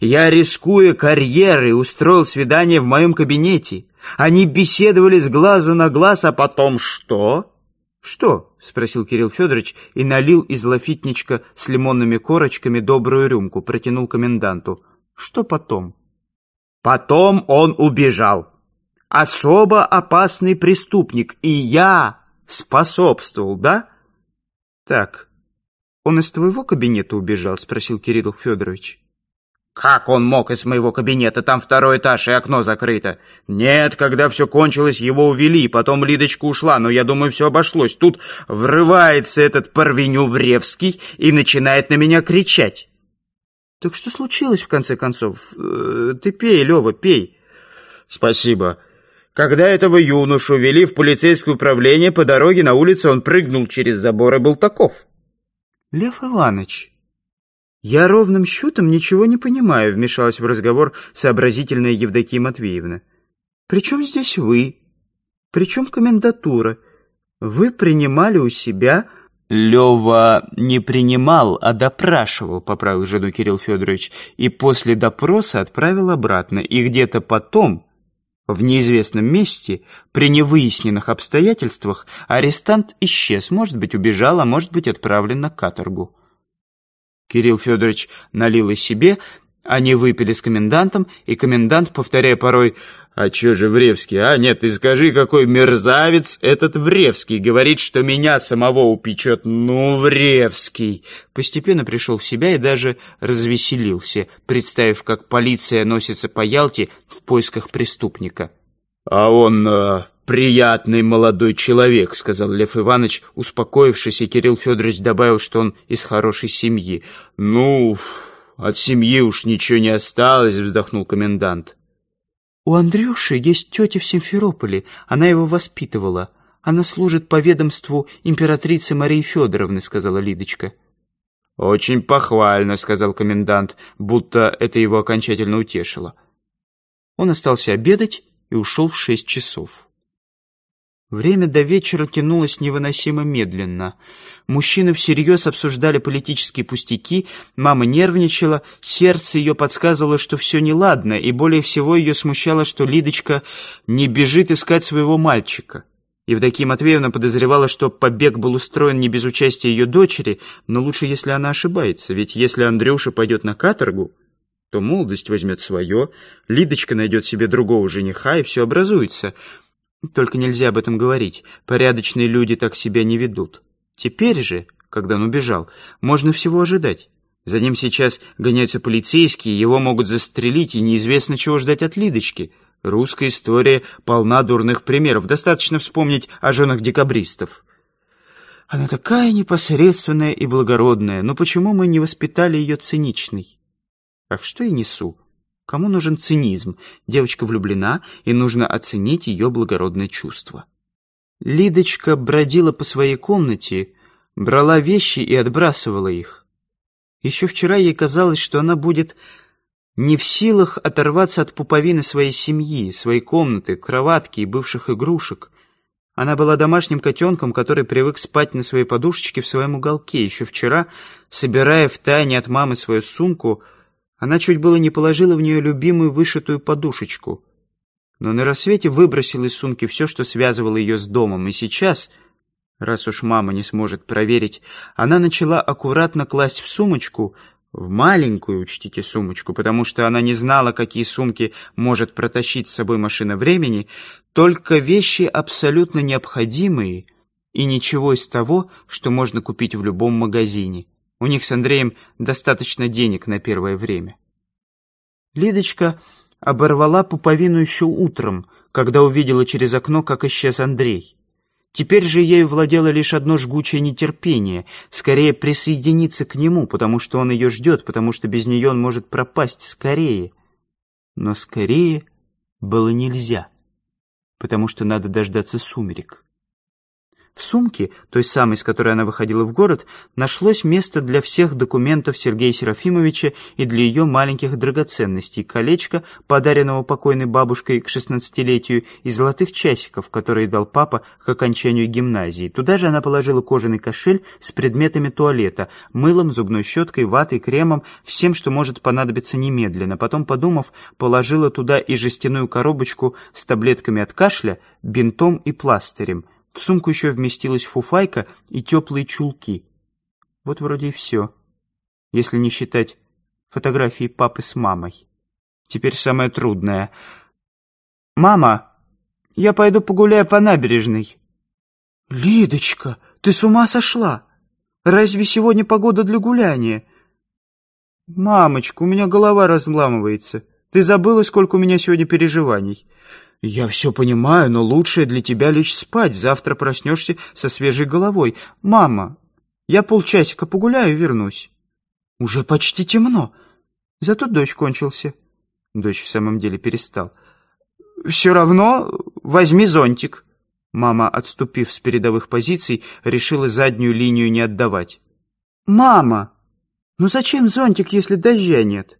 Я, рискуя карьерой, устроил свидание в моем кабинете. Они беседовали с глазу на глаз, а потом что?»
«Что?» — спросил Кирилл Федорович и налил из лафитничка с лимонными корочками добрую рюмку, протянул коменданту. «Что потом?» «Потом он убежал. Особо опасный преступник, и я способствовал, да?» «Так, он из твоего кабинета убежал?» — спросил Кирилл Федорович.
Как он мог из моего кабинета? Там второй этаж и окно закрыто. Нет, когда все кончилось, его увели, потом Лидочка ушла, но я думаю, все обошлось. Тут врывается этот парвеню Ревский и начинает на меня кричать.
Так что случилось, в конце концов? Э, ты пей, Лева, пей.
Спасибо. Когда этого юношу вели в полицейское управление, по дороге на улице он прыгнул через забор и был таков.
Лев Иванович, «Я ровным счетом ничего не понимаю», — вмешалась в разговор сообразительная Евдокия Матвеевна. «При чем здесь вы? При чем комендатура? Вы принимали у себя...»
«Лева не принимал, а допрашивал», — поправил жену Кирилл Федорович, и после допроса отправил обратно, и где-то потом, в неизвестном месте, при невыясненных обстоятельствах, арестант исчез, может быть, убежал, а может быть, отправлен на каторгу. Кирилл Федорович налил и себе, они выпили с комендантом, и комендант, повторяя порой «А чё же Вревский, а? Нет, ты скажи, какой мерзавец этот Вревский! Говорит, что меня самого упечет! Ну, Вревский!» Постепенно пришел в себя и даже развеселился, представив, как полиция носится по Ялте в поисках преступника. «А он...» э, приятный молодой человек», — сказал Лев Иванович, успокоившись, и Кирилл Федорович добавил, что он из хорошей семьи. «Ну, от семьи уж ничего не осталось», — вздохнул комендант.
«У Андрюши есть тетя в Симферополе, она его воспитывала. Она служит по ведомству императрицы Марии Федоровны», — сказала Лидочка.
«Очень похвально», — сказал комендант, будто это его окончательно утешило.
Он остался обедать и ушел в шесть часов. Время до вечера тянулось невыносимо медленно. Мужчины всерьез обсуждали политические пустяки, мама нервничала, сердце ее подсказывало, что все неладно, и более всего ее смущало, что Лидочка не бежит искать своего мальчика. Евдокия Матвеевна подозревала, что побег был устроен не без участия ее дочери, но лучше, если она ошибается, ведь если Андрюша пойдет на каторгу, то молодость возьмет свое, Лидочка найдет себе другого жениха, и все образуется — только нельзя об этом говорить. Порядочные люди так себя не ведут. Теперь же, когда он убежал, можно всего ожидать. За ним сейчас гоняются полицейские, его могут застрелить, и неизвестно, чего ждать от Лидочки. Русская история полна дурных примеров. Достаточно вспомнить о женах декабристов. Она такая непосредственная и благородная, но почему мы не воспитали ее циничной? Ах, что я несу? Кому нужен цинизм? Девочка влюблена, и нужно оценить ее благородное чувство. Лидочка бродила по своей комнате, брала вещи и отбрасывала их. Еще вчера ей казалось, что она будет не в силах оторваться от пуповины своей семьи, своей комнаты, кроватки и бывших игрушек. Она была домашним котенком, который привык спать на своей подушечке в своем уголке. Еще вчера, собирая в тайне от мамы свою сумку, она чуть было не положила в нее любимую вышитую подушечку. Но на рассвете выбросила из сумки все, что связывало ее с домом, и сейчас, раз уж мама не сможет проверить, она начала аккуратно класть в сумочку, в маленькую, учтите, сумочку, потому что она не знала, какие сумки может протащить с собой машина времени, только вещи абсолютно необходимые и ничего из того, что можно купить в любом магазине. У них с Андреем достаточно денег на первое время. Лидочка оборвала пуповину еще утром, когда увидела через окно, как исчез Андрей. Теперь же ею владело лишь одно жгучее нетерпение, скорее присоединиться к нему, потому что он ее ждет, потому что без нее он может пропасть скорее. Но скорее было нельзя, потому что надо дождаться сумерек. В сумке, той самой, с которой она выходила в город, нашлось место для всех документов Сергея Серафимовича и для ее маленьких драгоценностей, колечко, подаренного покойной бабушкой к шестнадцатилетию, и золотых часиков, которые дал папа к окончанию гимназии. Туда же она положила кожаный кошель с предметами туалета, мылом, зубной щеткой, ватой, кремом, всем, что может понадобиться немедленно. Потом, подумав, положила туда и жестяную коробочку с таблетками от кашля, бинтом и пластырем – в сумку еще вместилась фуфайка и теплые чулки. Вот вроде и все, если не считать фотографии папы с мамой. Теперь самое трудное. «Мама, я пойду погуляю по набережной». «Лидочка, ты с ума сошла? Разве сегодня погода для гуляния?» «Мамочка, у меня голова разламывается. Ты забыла, сколько у меня сегодня переживаний?» «Я все понимаю, но лучшее для тебя лечь спать. Завтра проснешься со свежей головой. Мама, я полчасика погуляю и вернусь». «Уже почти темно. Зато дождь кончился». Дождь в самом деле перестал. «Все равно возьми зонтик». Мама, отступив с передовых позиций, решила заднюю линию не отдавать. «Мама, ну зачем зонтик, если дождя нет?»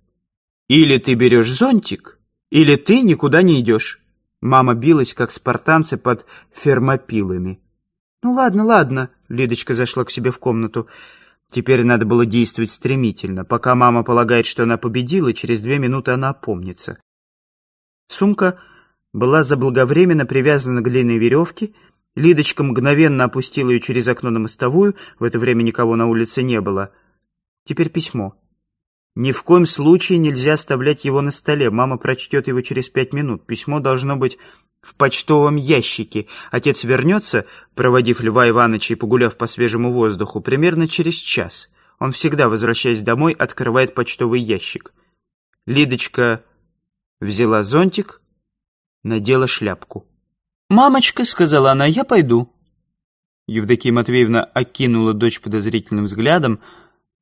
«Или ты берешь зонтик, или ты никуда не идешь». Мама билась, как спартанцы, под фермопилами. «Ну ладно, ладно», — Лидочка зашла к себе в комнату. Теперь надо было действовать стремительно. Пока мама полагает, что она победила, через две минуты она опомнится. Сумка была заблаговременно привязана к длинной веревке. Лидочка мгновенно опустила ее через окно на мостовую. В это время никого на улице не было. Теперь письмо. Ни в коем случае нельзя оставлять его на столе. Мама прочтет его через пять минут. Письмо должно быть в почтовом ящике. Отец вернется, проводив Льва Ивановича и погуляв по свежему воздуху, примерно через час. Он всегда, возвращаясь домой, открывает почтовый ящик. Лидочка взяла зонтик, надела шляпку. «Мамочка», — сказала она, — «я пойду». Евдокия Матвеевна окинула дочь подозрительным взглядом, —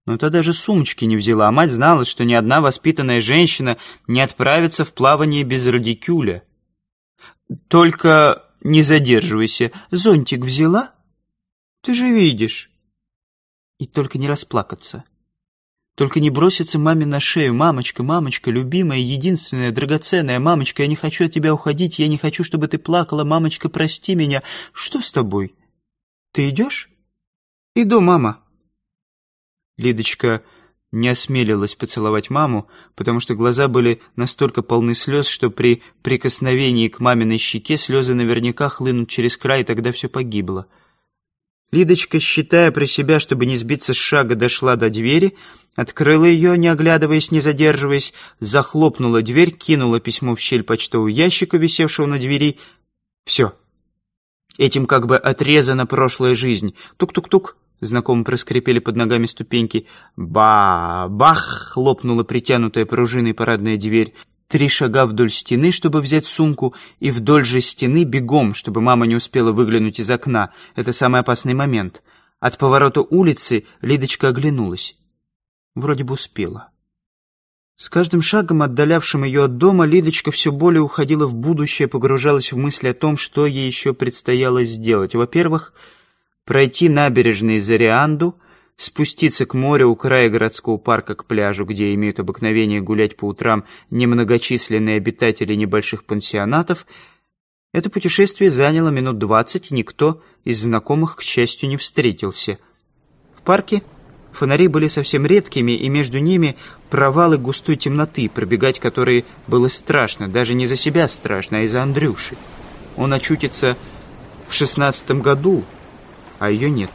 но та даже сумочки не взяла, а мать знала, что ни одна воспитанная женщина не отправится в плавание без радикюля. «Только не задерживайся. Зонтик взяла? Ты же видишь». И только не расплакаться. Только не броситься маме на шею. «Мамочка, мамочка, любимая, единственная, драгоценная мамочка, я не хочу от тебя уходить, я не хочу, чтобы ты плакала. Мамочка, прости меня. Что с тобой? Ты идешь? Иду, мама». Лидочка не осмелилась поцеловать маму, потому что глаза были настолько полны слез, что при прикосновении к маминой щеке слезы наверняка хлынут через край, и тогда все погибло. Лидочка, считая при себя, чтобы не сбиться с шага, дошла до двери, открыла ее, не оглядываясь, не задерживаясь, захлопнула дверь, кинула письмо в щель почтового ящика, висевшего на двери. Все. Этим как бы отрезана прошлая жизнь. Тук-тук-тук. Знакомо проскрипели под ногами ступеньки. Ба-бах! хлопнула притянутая пружиной парадная дверь. Три шага вдоль стены, чтобы взять сумку, и вдоль же стены бегом, чтобы мама не успела выглянуть из окна. Это самый опасный момент. От поворота улицы Лидочка оглянулась. Вроде бы успела. С каждым шагом, отдалявшим ее от дома, Лидочка все более уходила в будущее, погружалась в мысли о том, что ей еще предстояло сделать. Во-первых, пройти набережные Зарианду, спуститься к морю у края городского парка к пляжу, где имеют обыкновение гулять по утрам немногочисленные обитатели небольших пансионатов, это путешествие заняло минут двадцать, и никто из знакомых, к счастью, не встретился. В парке фонари были совсем редкими, и между ними провалы густой темноты, пробегать которые было страшно, даже не за себя страшно, а из-за Андрюши. Он очутится в шестнадцатом году, а ее нет.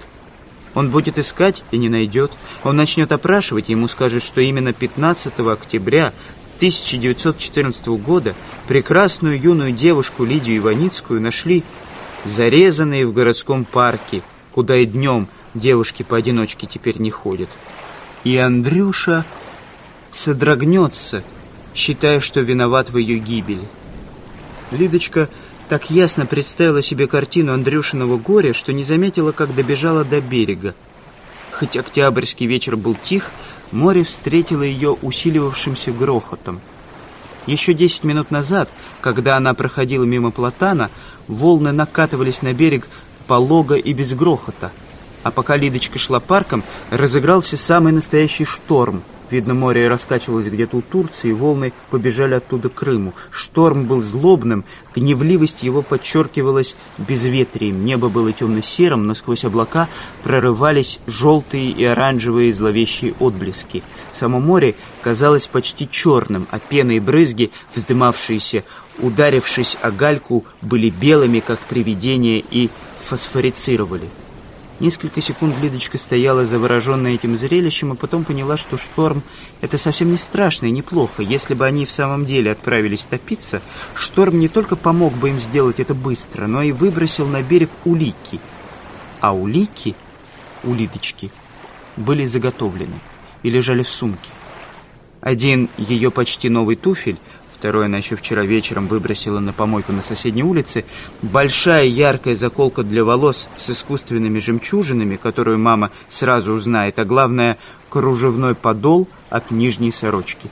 Он будет искать и не найдет. Он начнет опрашивать, и ему скажут, что именно 15 октября 1914 года прекрасную юную девушку Лидию Иваницкую нашли зарезанной в городском парке, куда и днем девушки поодиночке теперь не ходят. И Андрюша содрогнется, считая, что виноват в ее гибели. Лидочка – так ясно представила себе картину Андрюшиного горя, что не заметила, как добежала до берега. Хоть октябрьский вечер был тих, море встретило ее усиливавшимся грохотом. Еще десять минут назад, когда она проходила мимо платана, волны накатывались на берег полого и без грохота. А пока Лидочка шла парком, разыгрался самый настоящий шторм — Видно, море раскачивалось где-то у Турции, волны побежали оттуда к Крыму. Шторм был злобным, гневливость его подчеркивалась безветрием. Небо было темно-серым, но сквозь облака прорывались желтые и оранжевые зловещие отблески. Само море казалось почти черным, а пены и брызги, вздымавшиеся, ударившись о гальку, были белыми, как привидения, и фосфорицировали. Несколько секунд Лидочка стояла завороженная этим зрелищем, а потом поняла, что шторм — это совсем не страшно и неплохо. Если бы они в самом деле отправились топиться, шторм не только помог бы им сделать это быстро, но и выбросил на берег улики. А улики у Лидочки были заготовлены и лежали в сумке. Один ее почти новый туфель, второе она еще вчера вечером выбросила на помойку на соседней улице, большая яркая заколка для волос с искусственными жемчужинами, которую мама сразу узнает, а главное, кружевной подол от нижней сорочки.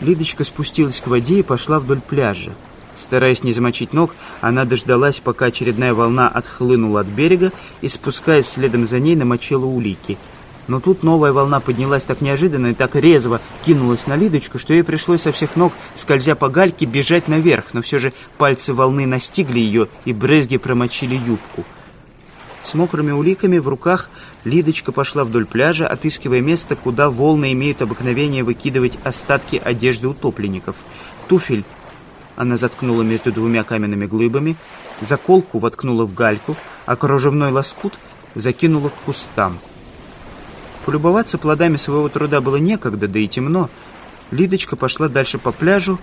Лидочка спустилась к воде и пошла вдоль пляжа. Стараясь не замочить ног, она дождалась, пока очередная волна отхлынула от берега и, спускаясь следом за ней, намочила улики – но тут новая волна поднялась так неожиданно и так резво кинулась на Лидочку, что ей пришлось со всех ног, скользя по гальке, бежать наверх. Но все же пальцы волны настигли ее, и брызги промочили юбку. С мокрыми уликами в руках Лидочка пошла вдоль пляжа, отыскивая место, куда волны имеют обыкновение выкидывать остатки одежды утопленников. Туфель она заткнула между двумя каменными глыбами, заколку воткнула в гальку, а кружевной лоскут закинула к кустам. Полюбоваться плодами своего труда было некогда, да и темно. Лидочка пошла дальше по пляжу,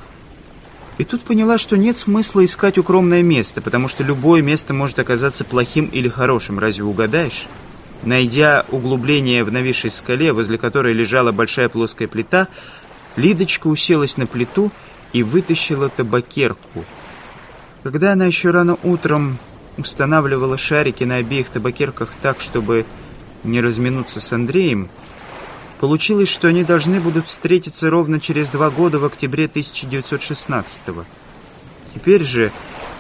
и тут поняла, что нет смысла искать укромное место, потому что любое место может оказаться плохим или хорошим, разве угадаешь? Найдя углубление в нависшей скале, возле которой лежала большая плоская плита, Лидочка уселась на плиту и вытащила табакерку. Когда она еще рано утром устанавливала шарики на обеих табакерках так, чтобы не разминуться с Андреем, получилось, что они должны будут встретиться ровно через два года в октябре 1916 -го. Теперь же,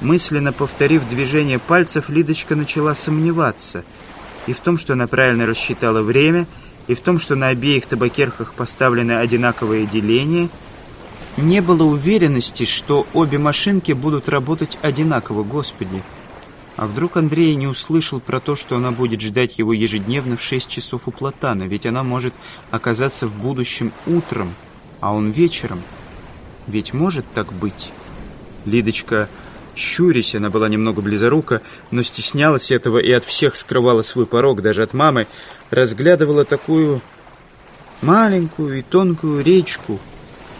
мысленно повторив движение пальцев, Лидочка начала сомневаться и в том, что она правильно рассчитала время, и в том, что на обеих табакерках поставлены одинаковые деления. Не было уверенности, что обе машинки будут работать одинаково, господи. А вдруг Андрей не услышал про то, что она будет ждать его ежедневно в 6 часов у Платана, ведь она может оказаться в будущем утром, а он вечером. Ведь может так быть? Лидочка, щурясь, она была немного близорука, но стеснялась этого и от всех скрывала свой порог, даже от мамы, разглядывала такую маленькую и тонкую речку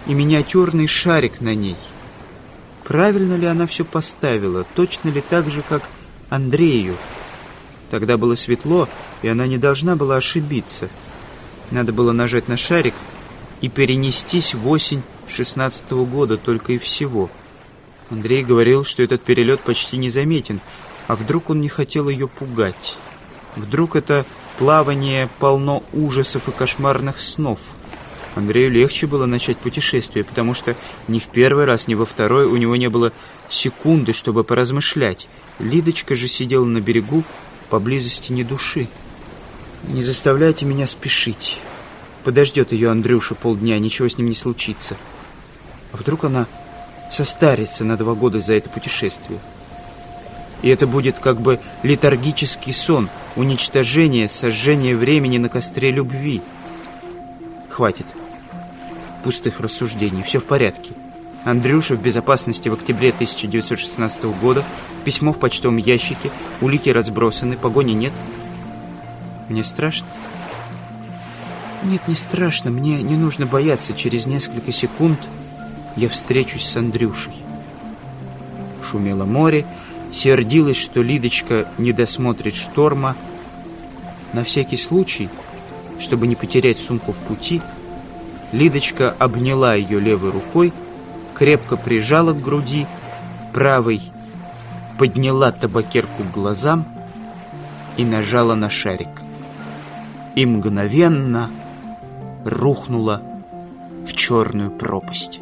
и миниатюрный шарик на ней. Правильно ли она все поставила? Точно ли так же, как Андрею. Тогда было светло, и она не должна была ошибиться. Надо было нажать на шарик и перенестись в осень шестнадцатого года только и всего. Андрей говорил, что этот перелет почти незаметен, а вдруг он не хотел ее пугать. Вдруг это плавание полно ужасов и кошмарных снов. Андрею легче было начать путешествие, потому что ни в первый раз, ни во второй у него не было секунды, чтобы поразмышлять. Лидочка же сидела на берегу, поблизости ни души. «Не заставляйте меня спешить. Подождет ее Андрюша полдня, ничего с ним не случится. А вдруг она состарится на два года за это путешествие?» И это будет как бы летаргический сон, уничтожение, сожжение времени на костре любви. Хватит пустых рассуждений, все в порядке. Андрюша в безопасности в октябре 1916 года, письмо в почтовом ящике, улики разбросаны, погони нет. Мне страшно? Нет, не страшно, мне не нужно бояться. Через несколько секунд я встречусь с Андрюшей. Шумело море, сердилась, что Лидочка не досмотрит шторма. На всякий случай, чтобы не потерять сумку в пути, Лидочка обняла ее левой рукой, крепко прижала к груди, правой подняла табакерку к глазам и нажала на шарик. И мгновенно рухнула в черную пропасть.